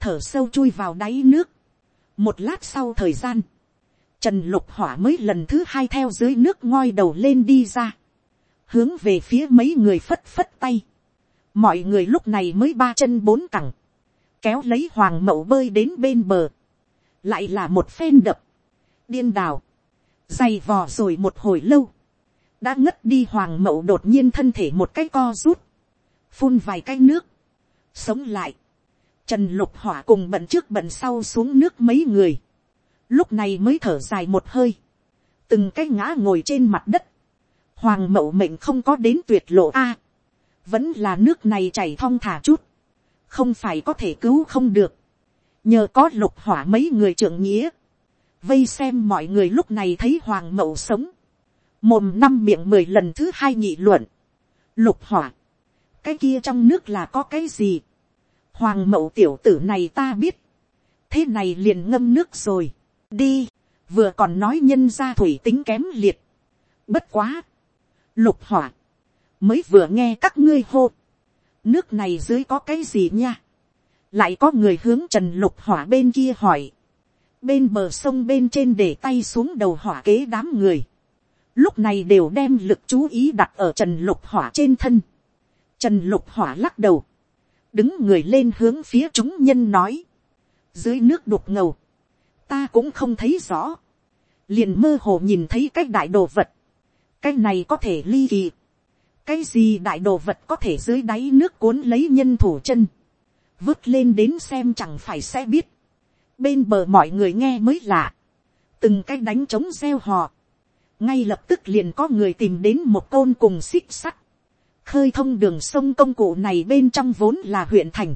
thở sâu chui vào đáy nước, một lát sau thời gian, trần lục hỏa mới lần thứ hai theo dưới nước ngoi đầu lên đi ra, hướng về phía mấy người phất phất tay, mọi người lúc này mới ba chân bốn cẳng, kéo lấy hoàng mậu bơi đến bên bờ, lại là một phen đập, điên đào, dày vò rồi một hồi lâu, đã ngất đi hoàng mậu đột nhiên thân thể một cái co rút, phun vài cái nước, sống lại, trần lục hỏa cùng bận trước bận sau xuống nước mấy người, lúc này mới thở dài một hơi, từng cái ngã ngồi trên mặt đất, hoàng mậu mệnh không có đến tuyệt lộ a, vẫn là nước này chảy thong thả chút, không phải có thể cứu không được, nhờ có lục hỏa mấy người trưởng nghĩa, vây xem mọi người lúc này thấy hoàng mậu sống, mồm năm miệng mười lần thứ hai nghị luận, lục hỏa, cái kia trong nước là có cái gì, hoàng mậu tiểu tử này ta biết, thế này liền ngâm nước rồi, đi, vừa còn nói nhân ra thủy tính kém liệt, bất quá, lục hỏa, mới vừa nghe các ngươi hô, nước này dưới có cái gì nha, lại có người hướng trần lục hỏa bên kia hỏi, bên bờ sông bên trên để tay xuống đầu hỏa kế đám người, lúc này đều đem lực chú ý đặt ở trần lục hỏa trên thân, trần lục hỏa lắc đầu, đứng người lên hướng phía chúng nhân nói, dưới nước đục ngầu, ta cũng không thấy rõ, liền mơ hồ nhìn thấy cái đại đồ vật, cái này có thể ly kỳ, cái gì đại đồ vật có thể dưới đáy nước cuốn lấy nhân thủ chân, vứt lên đến xem chẳng phải sẽ biết, bên bờ mọi người nghe mới lạ, từng cái đánh trống gieo họ ngay lập tức liền có người tìm đến một côn cùng xích sắt, khơi thông đường sông công cụ này bên trong vốn là huyện thành,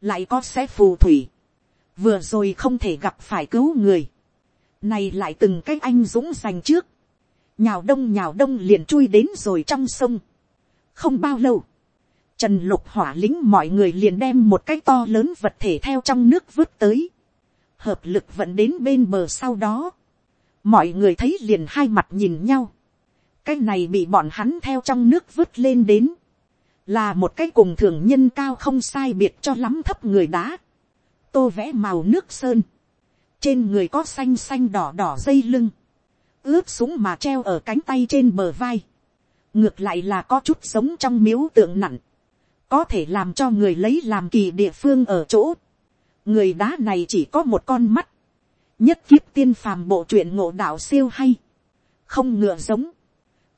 lại có xe phù thủy, vừa rồi không thể gặp phải cứu người, này lại từng cái anh dũng giành trước, nhào đông nhào đông liền chui đến rồi trong sông không bao lâu, trần lục hỏa lính mọi người liền đem một cái to lớn vật thể theo trong nước vứt tới, hợp lực vận đến bên bờ sau đó, mọi người thấy liền hai mặt nhìn nhau, cái này bị bọn hắn theo trong nước vứt lên đến, là một cái cùng thường nhân cao không sai biệt cho lắm thấp người đá, tô vẽ màu nước sơn, trên người có xanh xanh đỏ đỏ dây lưng, ướp súng mà treo ở cánh tay trên bờ vai, ngược lại là có chút sống trong miếu tượng nặng, có thể làm cho người lấy làm kỳ địa phương ở chỗ, người đá này chỉ có một con mắt, nhất kiếp tiên phàm bộ truyện ngộ đạo siêu hay, không ngựa giống,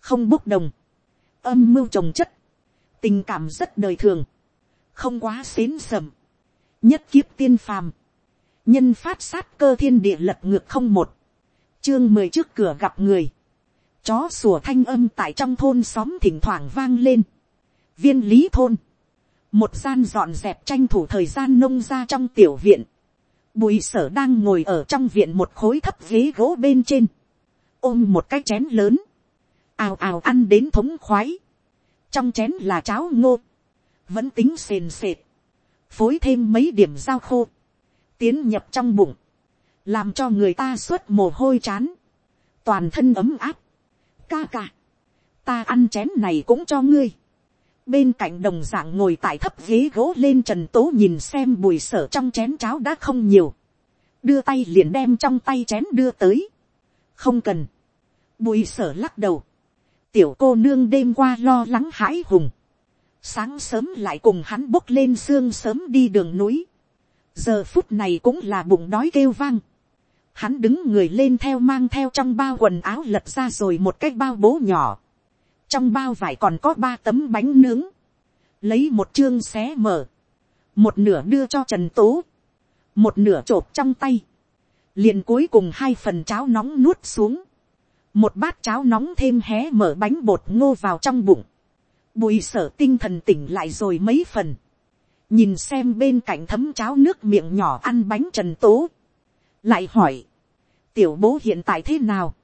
không bốc đồng, âm mưu trồng chất, tình cảm rất đời thường, không quá xến sầm, nhất kiếp tiên phàm, nhân phát sát cơ thiên địa lật ngược không một, chương mười trước cửa gặp người, chó sủa thanh âm tại trong thôn xóm thỉnh thoảng vang lên, viên lý thôn, một gian dọn dẹp tranh thủ thời gian nông ra trong tiểu viện, bùi sở đang ngồi ở trong viện một khối thấp ghế gỗ bên trên, ôm một cái chén lớn, ào ào ăn đến thống khoái, trong chén là cháo ngô, vẫn tính sền sệt, phối thêm mấy điểm dao khô, tiến nhập trong bụng, làm cho người ta suốt mồ hôi chán, toàn thân ấm áp, ca ca, ta ăn chén này cũng cho ngươi, bên cạnh đồng d ạ n g ngồi tại thấp ghế gỗ lên trần tố nhìn xem bùi sở trong chén cháo đã không nhiều, đưa tay liền đem trong tay chén đưa tới, không cần, bùi sở lắc đầu, tiểu cô nương đêm qua lo lắng hãi hùng, sáng sớm lại cùng hắn bốc lên sương sớm đi đường núi, giờ phút này cũng là bụng đói kêu vang, hắn đứng người lên theo mang theo trong bao quần áo lật ra rồi một cái bao bố nhỏ, trong bao vải còn có ba tấm bánh nướng, lấy một chương xé mở, một nửa đưa cho trần tố, một nửa t r ộ p trong tay, liền cuối cùng hai phần cháo nóng nuốt xuống, một bát cháo nóng thêm hé mở bánh bột ngô vào trong bụng, bùi sở tinh thần tỉnh lại rồi mấy phần, nhìn xem bên cạnh thấm cháo nước miệng nhỏ ăn bánh trần tố, lại hỏi, tiểu bố hiện tại thế nào,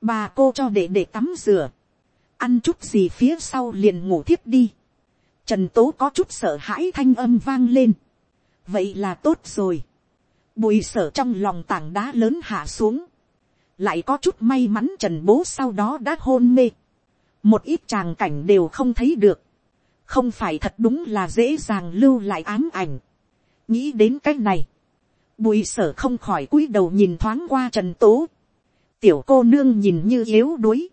bà cô cho để để tắm rửa, ăn chút gì phía sau liền ngủ thiếp đi. Trần tố có chút sợ hãi thanh âm vang lên. vậy là tốt rồi. bùi sở trong lòng tảng đá lớn hạ xuống. lại có chút may mắn trần bố sau đó đã hôn mê. một ít tràng cảnh đều không thấy được. không phải thật đúng là dễ dàng lưu lại ám ảnh. nghĩ đến cái này bùi sở không khỏi cúi đầu nhìn thoáng qua trần tố. tiểu cô nương nhìn như yếu đuối.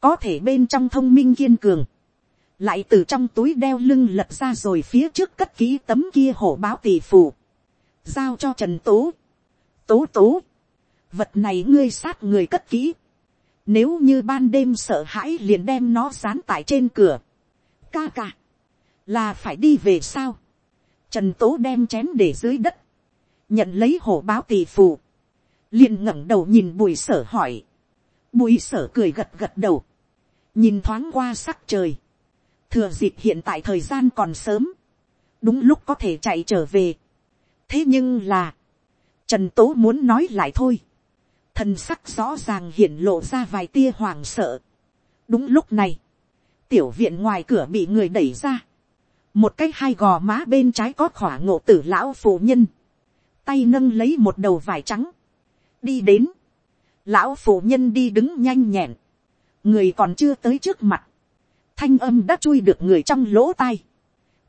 Có thể bên trong thông minh kiên cường, lại từ trong túi đeo lưng lật ra rồi phía trước cất ký tấm kia hổ báo tỷ phù, giao cho trần tố, tố tố, vật này ngươi sát người cất ký. Nếu như ban đêm sợ hãi liền đem nó dán tại trên cửa, ca ca, là phải đi về sao, trần tố đem chén để dưới đất, nhận lấy hổ báo tỷ phù, liền ngẩng đầu nhìn bùi sở hỏi, bùi sở cười gật gật đầu, nhìn thoáng qua sắc trời, thừa dịp hiện tại thời gian còn sớm, đúng lúc có thể chạy trở về. thế nhưng là, trần tố muốn nói lại thôi, thần sắc rõ ràng hiện lộ ra vài tia hoàng sợ. đúng lúc này, tiểu viện ngoài cửa bị người đẩy ra, một cái hai gò má bên trái có khỏa ngộ tử lão phụ nhân, tay nâng lấy một đầu vải trắng, đi đến, lão phụ nhân đi đứng nhanh nhẹn, người còn chưa tới trước mặt, thanh âm đã chui được người trong lỗ tai,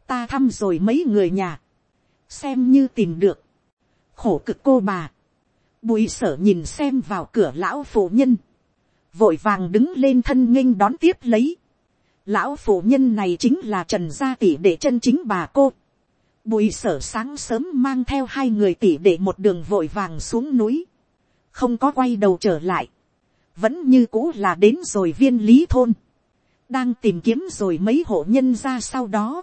ta thăm rồi mấy người nhà, xem như tìm được, khổ cực cô bà, bùi sở nhìn xem vào cửa lão phụ nhân, vội vàng đứng lên thân nghênh đón tiếp lấy, lão phụ nhân này chính là trần gia tỷ để chân chính bà cô, bùi sở sáng sớm mang theo hai người tỷ để một đường vội vàng xuống núi, không có quay đầu trở lại, vẫn như cũ là đến rồi viên lý thôn, đang tìm kiếm rồi mấy hộ nhân ra sau đó,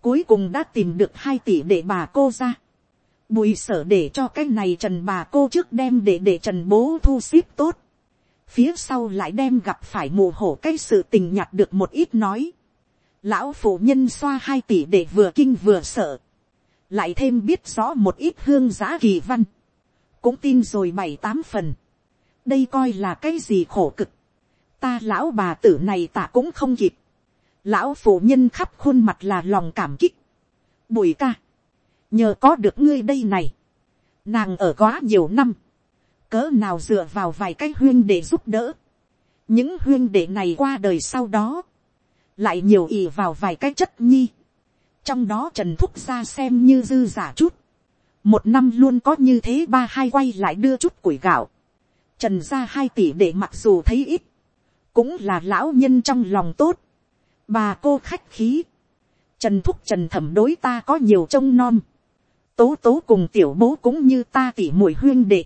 cuối cùng đã tìm được hai tỷ để bà cô ra, bùi sở để cho cái này trần bà cô trước đem để để trần bố thu xếp tốt, phía sau lại đem gặp phải mù hổ cái sự tình nhặt được một ít nói, lão phụ nhân xoa hai tỷ để vừa kinh vừa sợ, lại thêm biết rõ một ít hương giá kỳ văn, cũng tin rồi bảy tám phần, đây coi là cái gì khổ cực, ta lão bà tử này ta cũng không kịp, lão phụ nhân khắp khuôn mặt là lòng cảm kích, bùi ca, nhờ có được ngươi đây này, nàng ở quá nhiều năm, cỡ nào dựa vào vài cái huyên để giúp đỡ, những huyên đệ này qua đời sau đó, lại nhiều ì vào vài cái chất nhi, trong đó trần thúc ra xem như dư giả chút, một năm luôn có như thế ba hai quay lại đưa chút củi gạo, trần ra hai tỷ để mặc dù thấy ít, cũng là lão nhân trong lòng tốt, bà cô khách khí, trần thúc trần thẩm đối ta có nhiều trông non tố tố cùng tiểu bố cũng như ta tỉ mùi huyên đệ,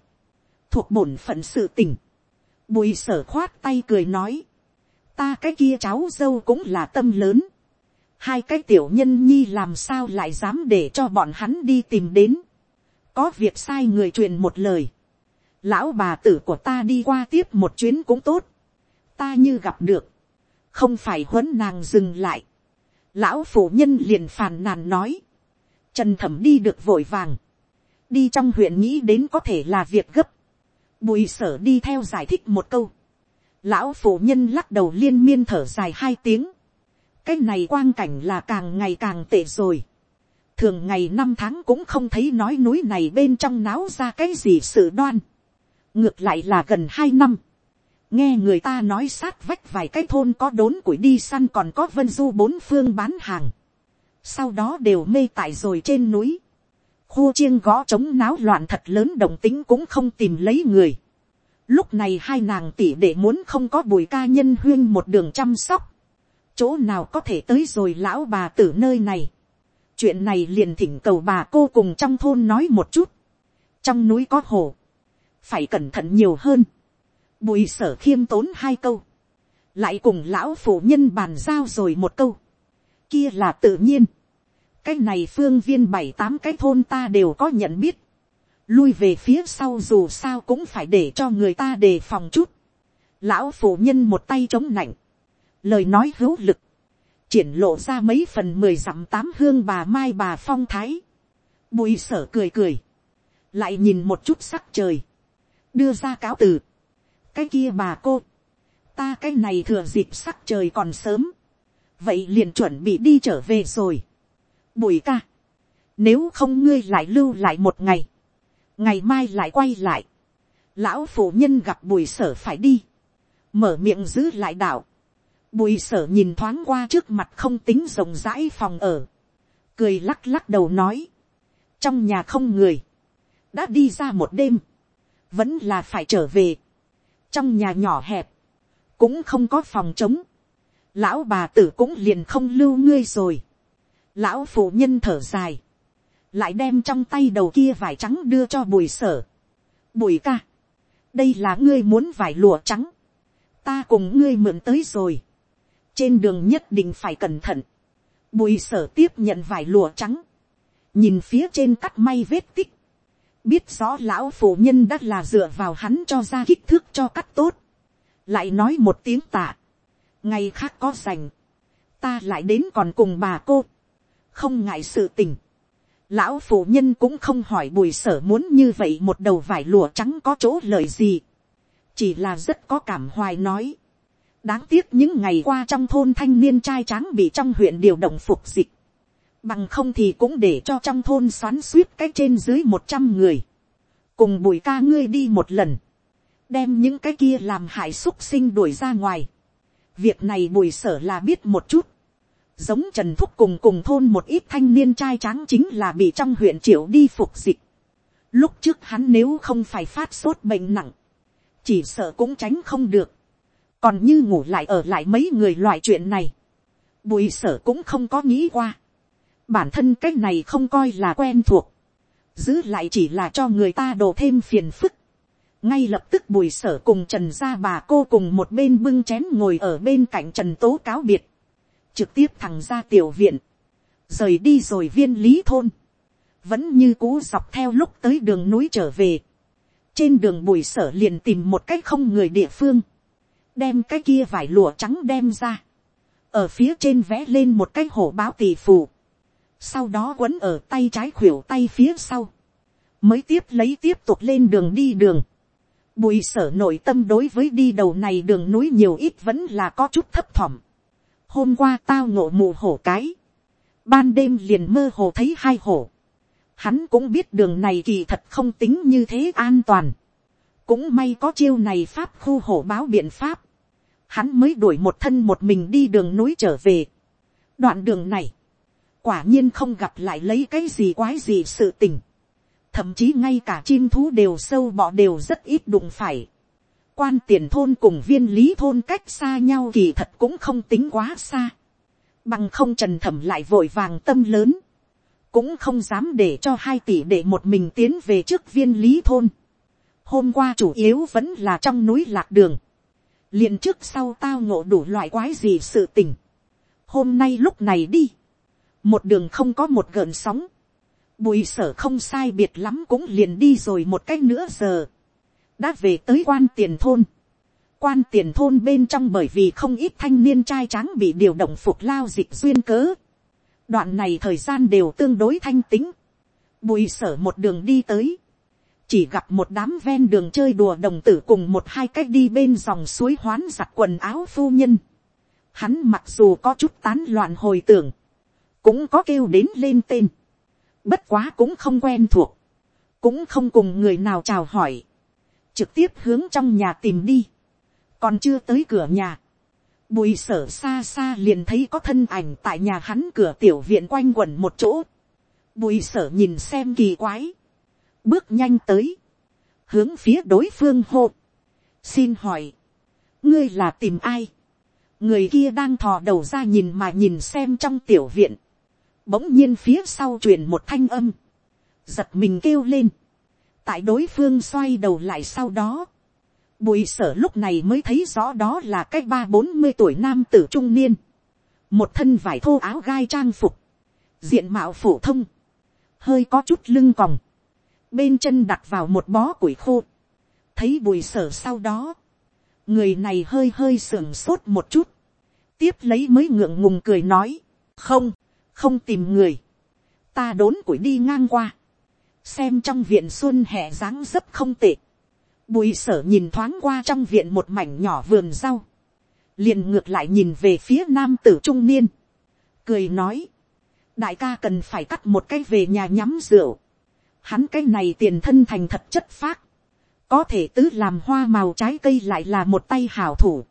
thuộc bổn phận sự tình, bùi sở khoát tay cười nói, ta cái kia cháu dâu cũng là tâm lớn, hai cái tiểu nhân nhi làm sao lại dám để cho bọn hắn đi tìm đến, có việc sai người truyền một lời, lão bà tử của ta đi qua tiếp một chuyến cũng tốt, ta như gặp được, không phải huấn nàng dừng lại, lão phụ nhân liền phàn nàn nói, trần thẩm đi được vội vàng, đi trong huyện nghĩ đến có thể là việc gấp, bùi sở đi theo giải thích một câu, lão phụ nhân lắc đầu liên miên thở dài hai tiếng, cái này quang cảnh là càng ngày càng tệ rồi, thường ngày năm tháng cũng không thấy nói núi này bên trong náo ra cái gì sự đoan, ngược lại là gần hai năm, nghe người ta nói sát vách vài cái thôn có đốn củi đi săn còn có vân du bốn phương bán hàng, sau đó đều mê tại rồi trên núi, khu chiêng gõ trống náo loạn thật lớn đồng tính cũng không tìm lấy người. Lúc này hai nàng tỷ để muốn không có bùi ca nhân huyên một đường chăm sóc. Chỗ nào có thể tới rồi lão bà tử nơi này. Chuyện này liền thỉnh cầu bà cô cùng trong thôn nói một chút. Trong núi có hồ. Phải cẩn thận nhiều hơn. Bùi sở khiêm tốn hai câu. Lại cùng lão phụ nhân bàn giao rồi một câu. Kia là tự nhiên cái này phương viên bảy tám cái thôn ta đều có nhận biết lui về phía sau dù sao cũng phải để cho người ta đề phòng chút. lão phụ nhân một tay chống nạnh. lời nói hữu lực. triển lộ ra mấy phần mười dặm tám hương bà mai bà phong thái. bùi sở cười cười. lại nhìn một chút sắc trời. đưa ra cáo từ. cái kia bà cô. ta cái này thừa dịp sắc trời còn sớm. vậy liền chuẩn bị đi trở về rồi bùi ca, nếu không ngươi lại lưu lại một ngày, ngày mai lại quay lại, lão phụ nhân gặp bùi sở phải đi, mở miệng giữ lại đạo, bùi sở nhìn thoáng qua trước mặt không tính rộng rãi phòng ở, cười lắc lắc đầu nói, trong nhà không người, đã đi ra một đêm, vẫn là phải trở về, trong nhà nhỏ hẹp, cũng không có phòng trống, lão bà tử cũng liền không lưu ngươi rồi, Lão phụ nhân thở dài. Lại đem trong tay đầu kia vải trắng đưa cho bùi sở. Bùi ca. Đây là ngươi muốn vải lụa trắng. Ta cùng ngươi mượn tới rồi. Trên đường nhất định phải cẩn thận. Bùi sở tiếp nhận vải lụa trắng. Nhìn phía trên cắt may vết tích. Biết rõ lão phụ nhân đã là dựa vào hắn cho ra kích thước cho cắt tốt. Lại nói một tiếng tạ. Ngày khác có dành. Ta lại đến còn cùng bà cô không ngại sự tình. Lão phụ nhân cũng không hỏi bùi sở muốn như vậy một đầu vải lụa trắng có chỗ lợi gì. Chỉ là rất có cảm hoài nói. Đáng tiếc những ngày qua trong thôn thanh niên trai tráng bị trong huyện điều động phục dịch. Bằng không thì cũng để cho trong thôn xoắn suýt cái trên dưới một trăm người. Cùng bùi ca ngươi đi một lần. Đem những cái kia làm hại xúc sinh đuổi ra ngoài. Việc này bùi sở là biết một chút giống trần thúc cùng cùng thôn một ít thanh niên trai tráng chính là bị trong huyện triệu đi phục dịch. lúc trước hắn nếu không phải phát sốt bệnh nặng, chỉ sợ cũng tránh không được. còn như ngủ lại ở lại mấy người loại chuyện này, bùi sở cũng không có nghĩ qua. bản thân cái này không coi là quen thuộc, giữ lại chỉ là cho người ta đổ thêm phiền phức. ngay lập tức bùi sở cùng trần gia bà cô cùng một bên bưng chén ngồi ở bên cạnh trần tố cáo biệt trực tiếp thẳng ra tiểu viện, rời đi rồi viên lý thôn, vẫn như cũ dọc theo lúc tới đường núi trở về, trên đường bùi sở liền tìm một cách không người địa phương, đem cái kia vải lụa trắng đem ra, ở phía trên vẽ lên một cái hổ báo tỷ phù, sau đó quấn ở tay trái khuỷu tay phía sau, mới tiếp lấy tiếp tục lên đường đi đường, Bùi sở nội tâm đối với đi đầu này đường núi nhiều ít vẫn là có chút thấp thỏm. Hôm qua tao ngộ mù hổ cái. Ban đêm liền mơ hồ thấy hai hổ. Hắn cũng biết đường này kỳ thật không tính như thế an toàn. Cũng may có chiêu này pháp khu hổ báo biện pháp. Hắn mới đuổi một thân một mình đi đường núi trở về. Đoạn đường này. Quả nhiên không gặp lại lấy cái gì quái gì sự tình thậm chí ngay cả chim thú đều sâu bọ đều rất ít đụng phải quan tiền thôn cùng viên lý thôn cách xa nhau kỳ thật cũng không tính quá xa. bằng không trần thẩm lại vội vàng tâm lớn. cũng không dám để cho hai tỷ để một mình tiến về trước viên lý thôn. hôm qua chủ yếu vẫn là trong núi lạc đường. liền trước sau tao ngộ đủ loại quái gì sự tình. hôm nay lúc này đi. một đường không có một gợn sóng Bùi sở không sai biệt lắm cũng liền đi rồi một cách nữa giờ. Đã về tới quan tiền thôn. Quan tiền thôn bên trong bởi vì không ít thanh niên trai tráng bị điều động phục lao dịch duyên cớ. Đoạn này thời gian đều tương đối thanh tính. Bùi sở một đường đi tới. Chỉ gặp một đám ven đường chơi đùa đồng tử cùng một hai cách đi bên dòng suối hoán giặt quần áo phu nhân. Hắn mặc dù có chút tán loạn hồi tưởng. Cũng có kêu đến lên tên bất quá cũng không quen thuộc, cũng không cùng người nào chào hỏi, trực tiếp hướng trong nhà tìm đi, còn chưa tới cửa nhà, bùi sở xa xa liền thấy có thân ảnh tại nhà hắn cửa tiểu viện quanh quẩn một chỗ, bùi sở nhìn xem kỳ quái, bước nhanh tới, hướng phía đối phương hô, xin hỏi, ngươi là tìm ai, người kia đang thò đầu ra nhìn mà nhìn xem trong tiểu viện, Bỗng nhiên phía sau truyền một thanh âm. Giật mình kêu lên. Tại đối phương xoay đầu lại sau đó. Bùi sở lúc này mới thấy rõ đó là cái ba bốn mươi tuổi nam tử trung niên. Một thân vải thô áo gai trang phục. Diện mạo phổ thông. Hơi có chút lưng còng. Bên chân đặt vào một bó củi khô. Thấy bùi sở sau đó. Người này hơi hơi sưởng sốt một chút. Tiếp lấy mới ngượng ngùng cười nói. Không không tìm người, ta đốn củi đi ngang qua, xem trong viện xuân hè dáng dấp không tệ, bùi sở nhìn thoáng qua trong viện một mảnh nhỏ vườn rau, liền ngược lại nhìn về phía nam tử trung niên, cười nói, đại ca cần phải cắt một cái về nhà nhắm rượu, hắn cái này tiền thân thành thật chất phác, có thể tứ làm hoa màu trái cây lại là một tay hảo thủ,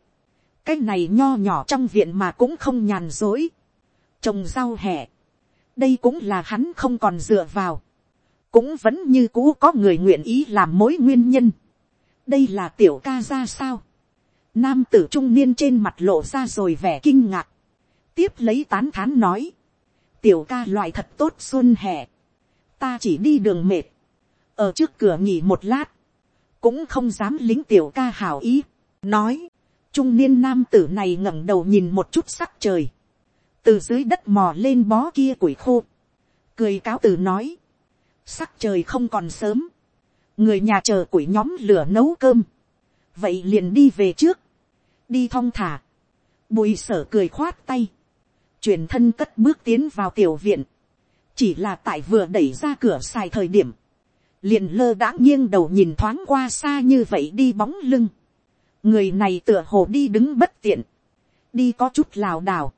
cái này nho nhỏ trong viện mà cũng không nhàn dối, trồng rau hẹ. đây cũng là hắn không còn dựa vào cũng vẫn như cũ có người nguyện ý làm mối nguyên nhân. đây là tiểu ca ra sao. nam tử trung niên trên mặt lộ ra rồi vẻ kinh ngạc. tiếp lấy tán thán nói. tiểu ca loại thật tốt xuân hè. ta chỉ đi đường mệt. ở trước cửa nghỉ một lát. cũng không dám lính tiểu ca hảo ý. nói trung niên nam tử này ngẩng đầu nhìn một chút sắc trời, từ dưới đất mò lên bó kia củi khô, cười cáo từ nói, sắc trời không còn sớm, người nhà chờ củi nhóm lửa nấu cơm, vậy liền đi về trước, đi thong thả, bùi sở cười khoát tay, chuyển thân cất bước tiến vào tiểu viện, chỉ là tại vừa đẩy ra cửa xài thời điểm, liền lơ đã nghiêng đầu nhìn thoáng qua xa như vậy đi bóng lưng, người này tựa hồ đi đứng bất tiện, đi có chút lảo đảo,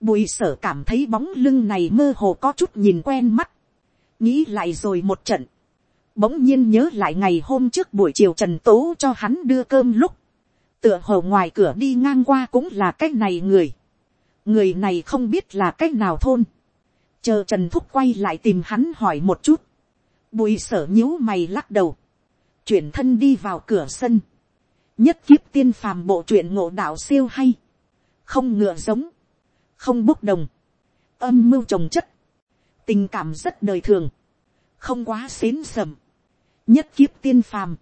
Bùi sở cảm thấy bóng lưng này mơ hồ có chút nhìn quen mắt. Nghĩ lại rồi một trận. Bỗng nhiên nhớ lại ngày hôm trước buổi chiều Trần Tố cho hắn đưa cơm lúc. Tựa hồ ngoài cửa đi ngang qua cũng là cách này người. Người này không biết là cách nào thôn. Chờ Trần Thúc quay lại tìm hắn hỏi một chút. Bùi sở nhíu mày lắc đầu. Chuyển thân đi vào cửa sân. Nhất kiếp tiên phàm bộ truyện ngộ đạo siêu hay. Không ngựa giống không bốc đồng, âm mưu trồng chất, tình cảm rất đời thường, không quá xến sầm, nhất kiếp tiên phàm,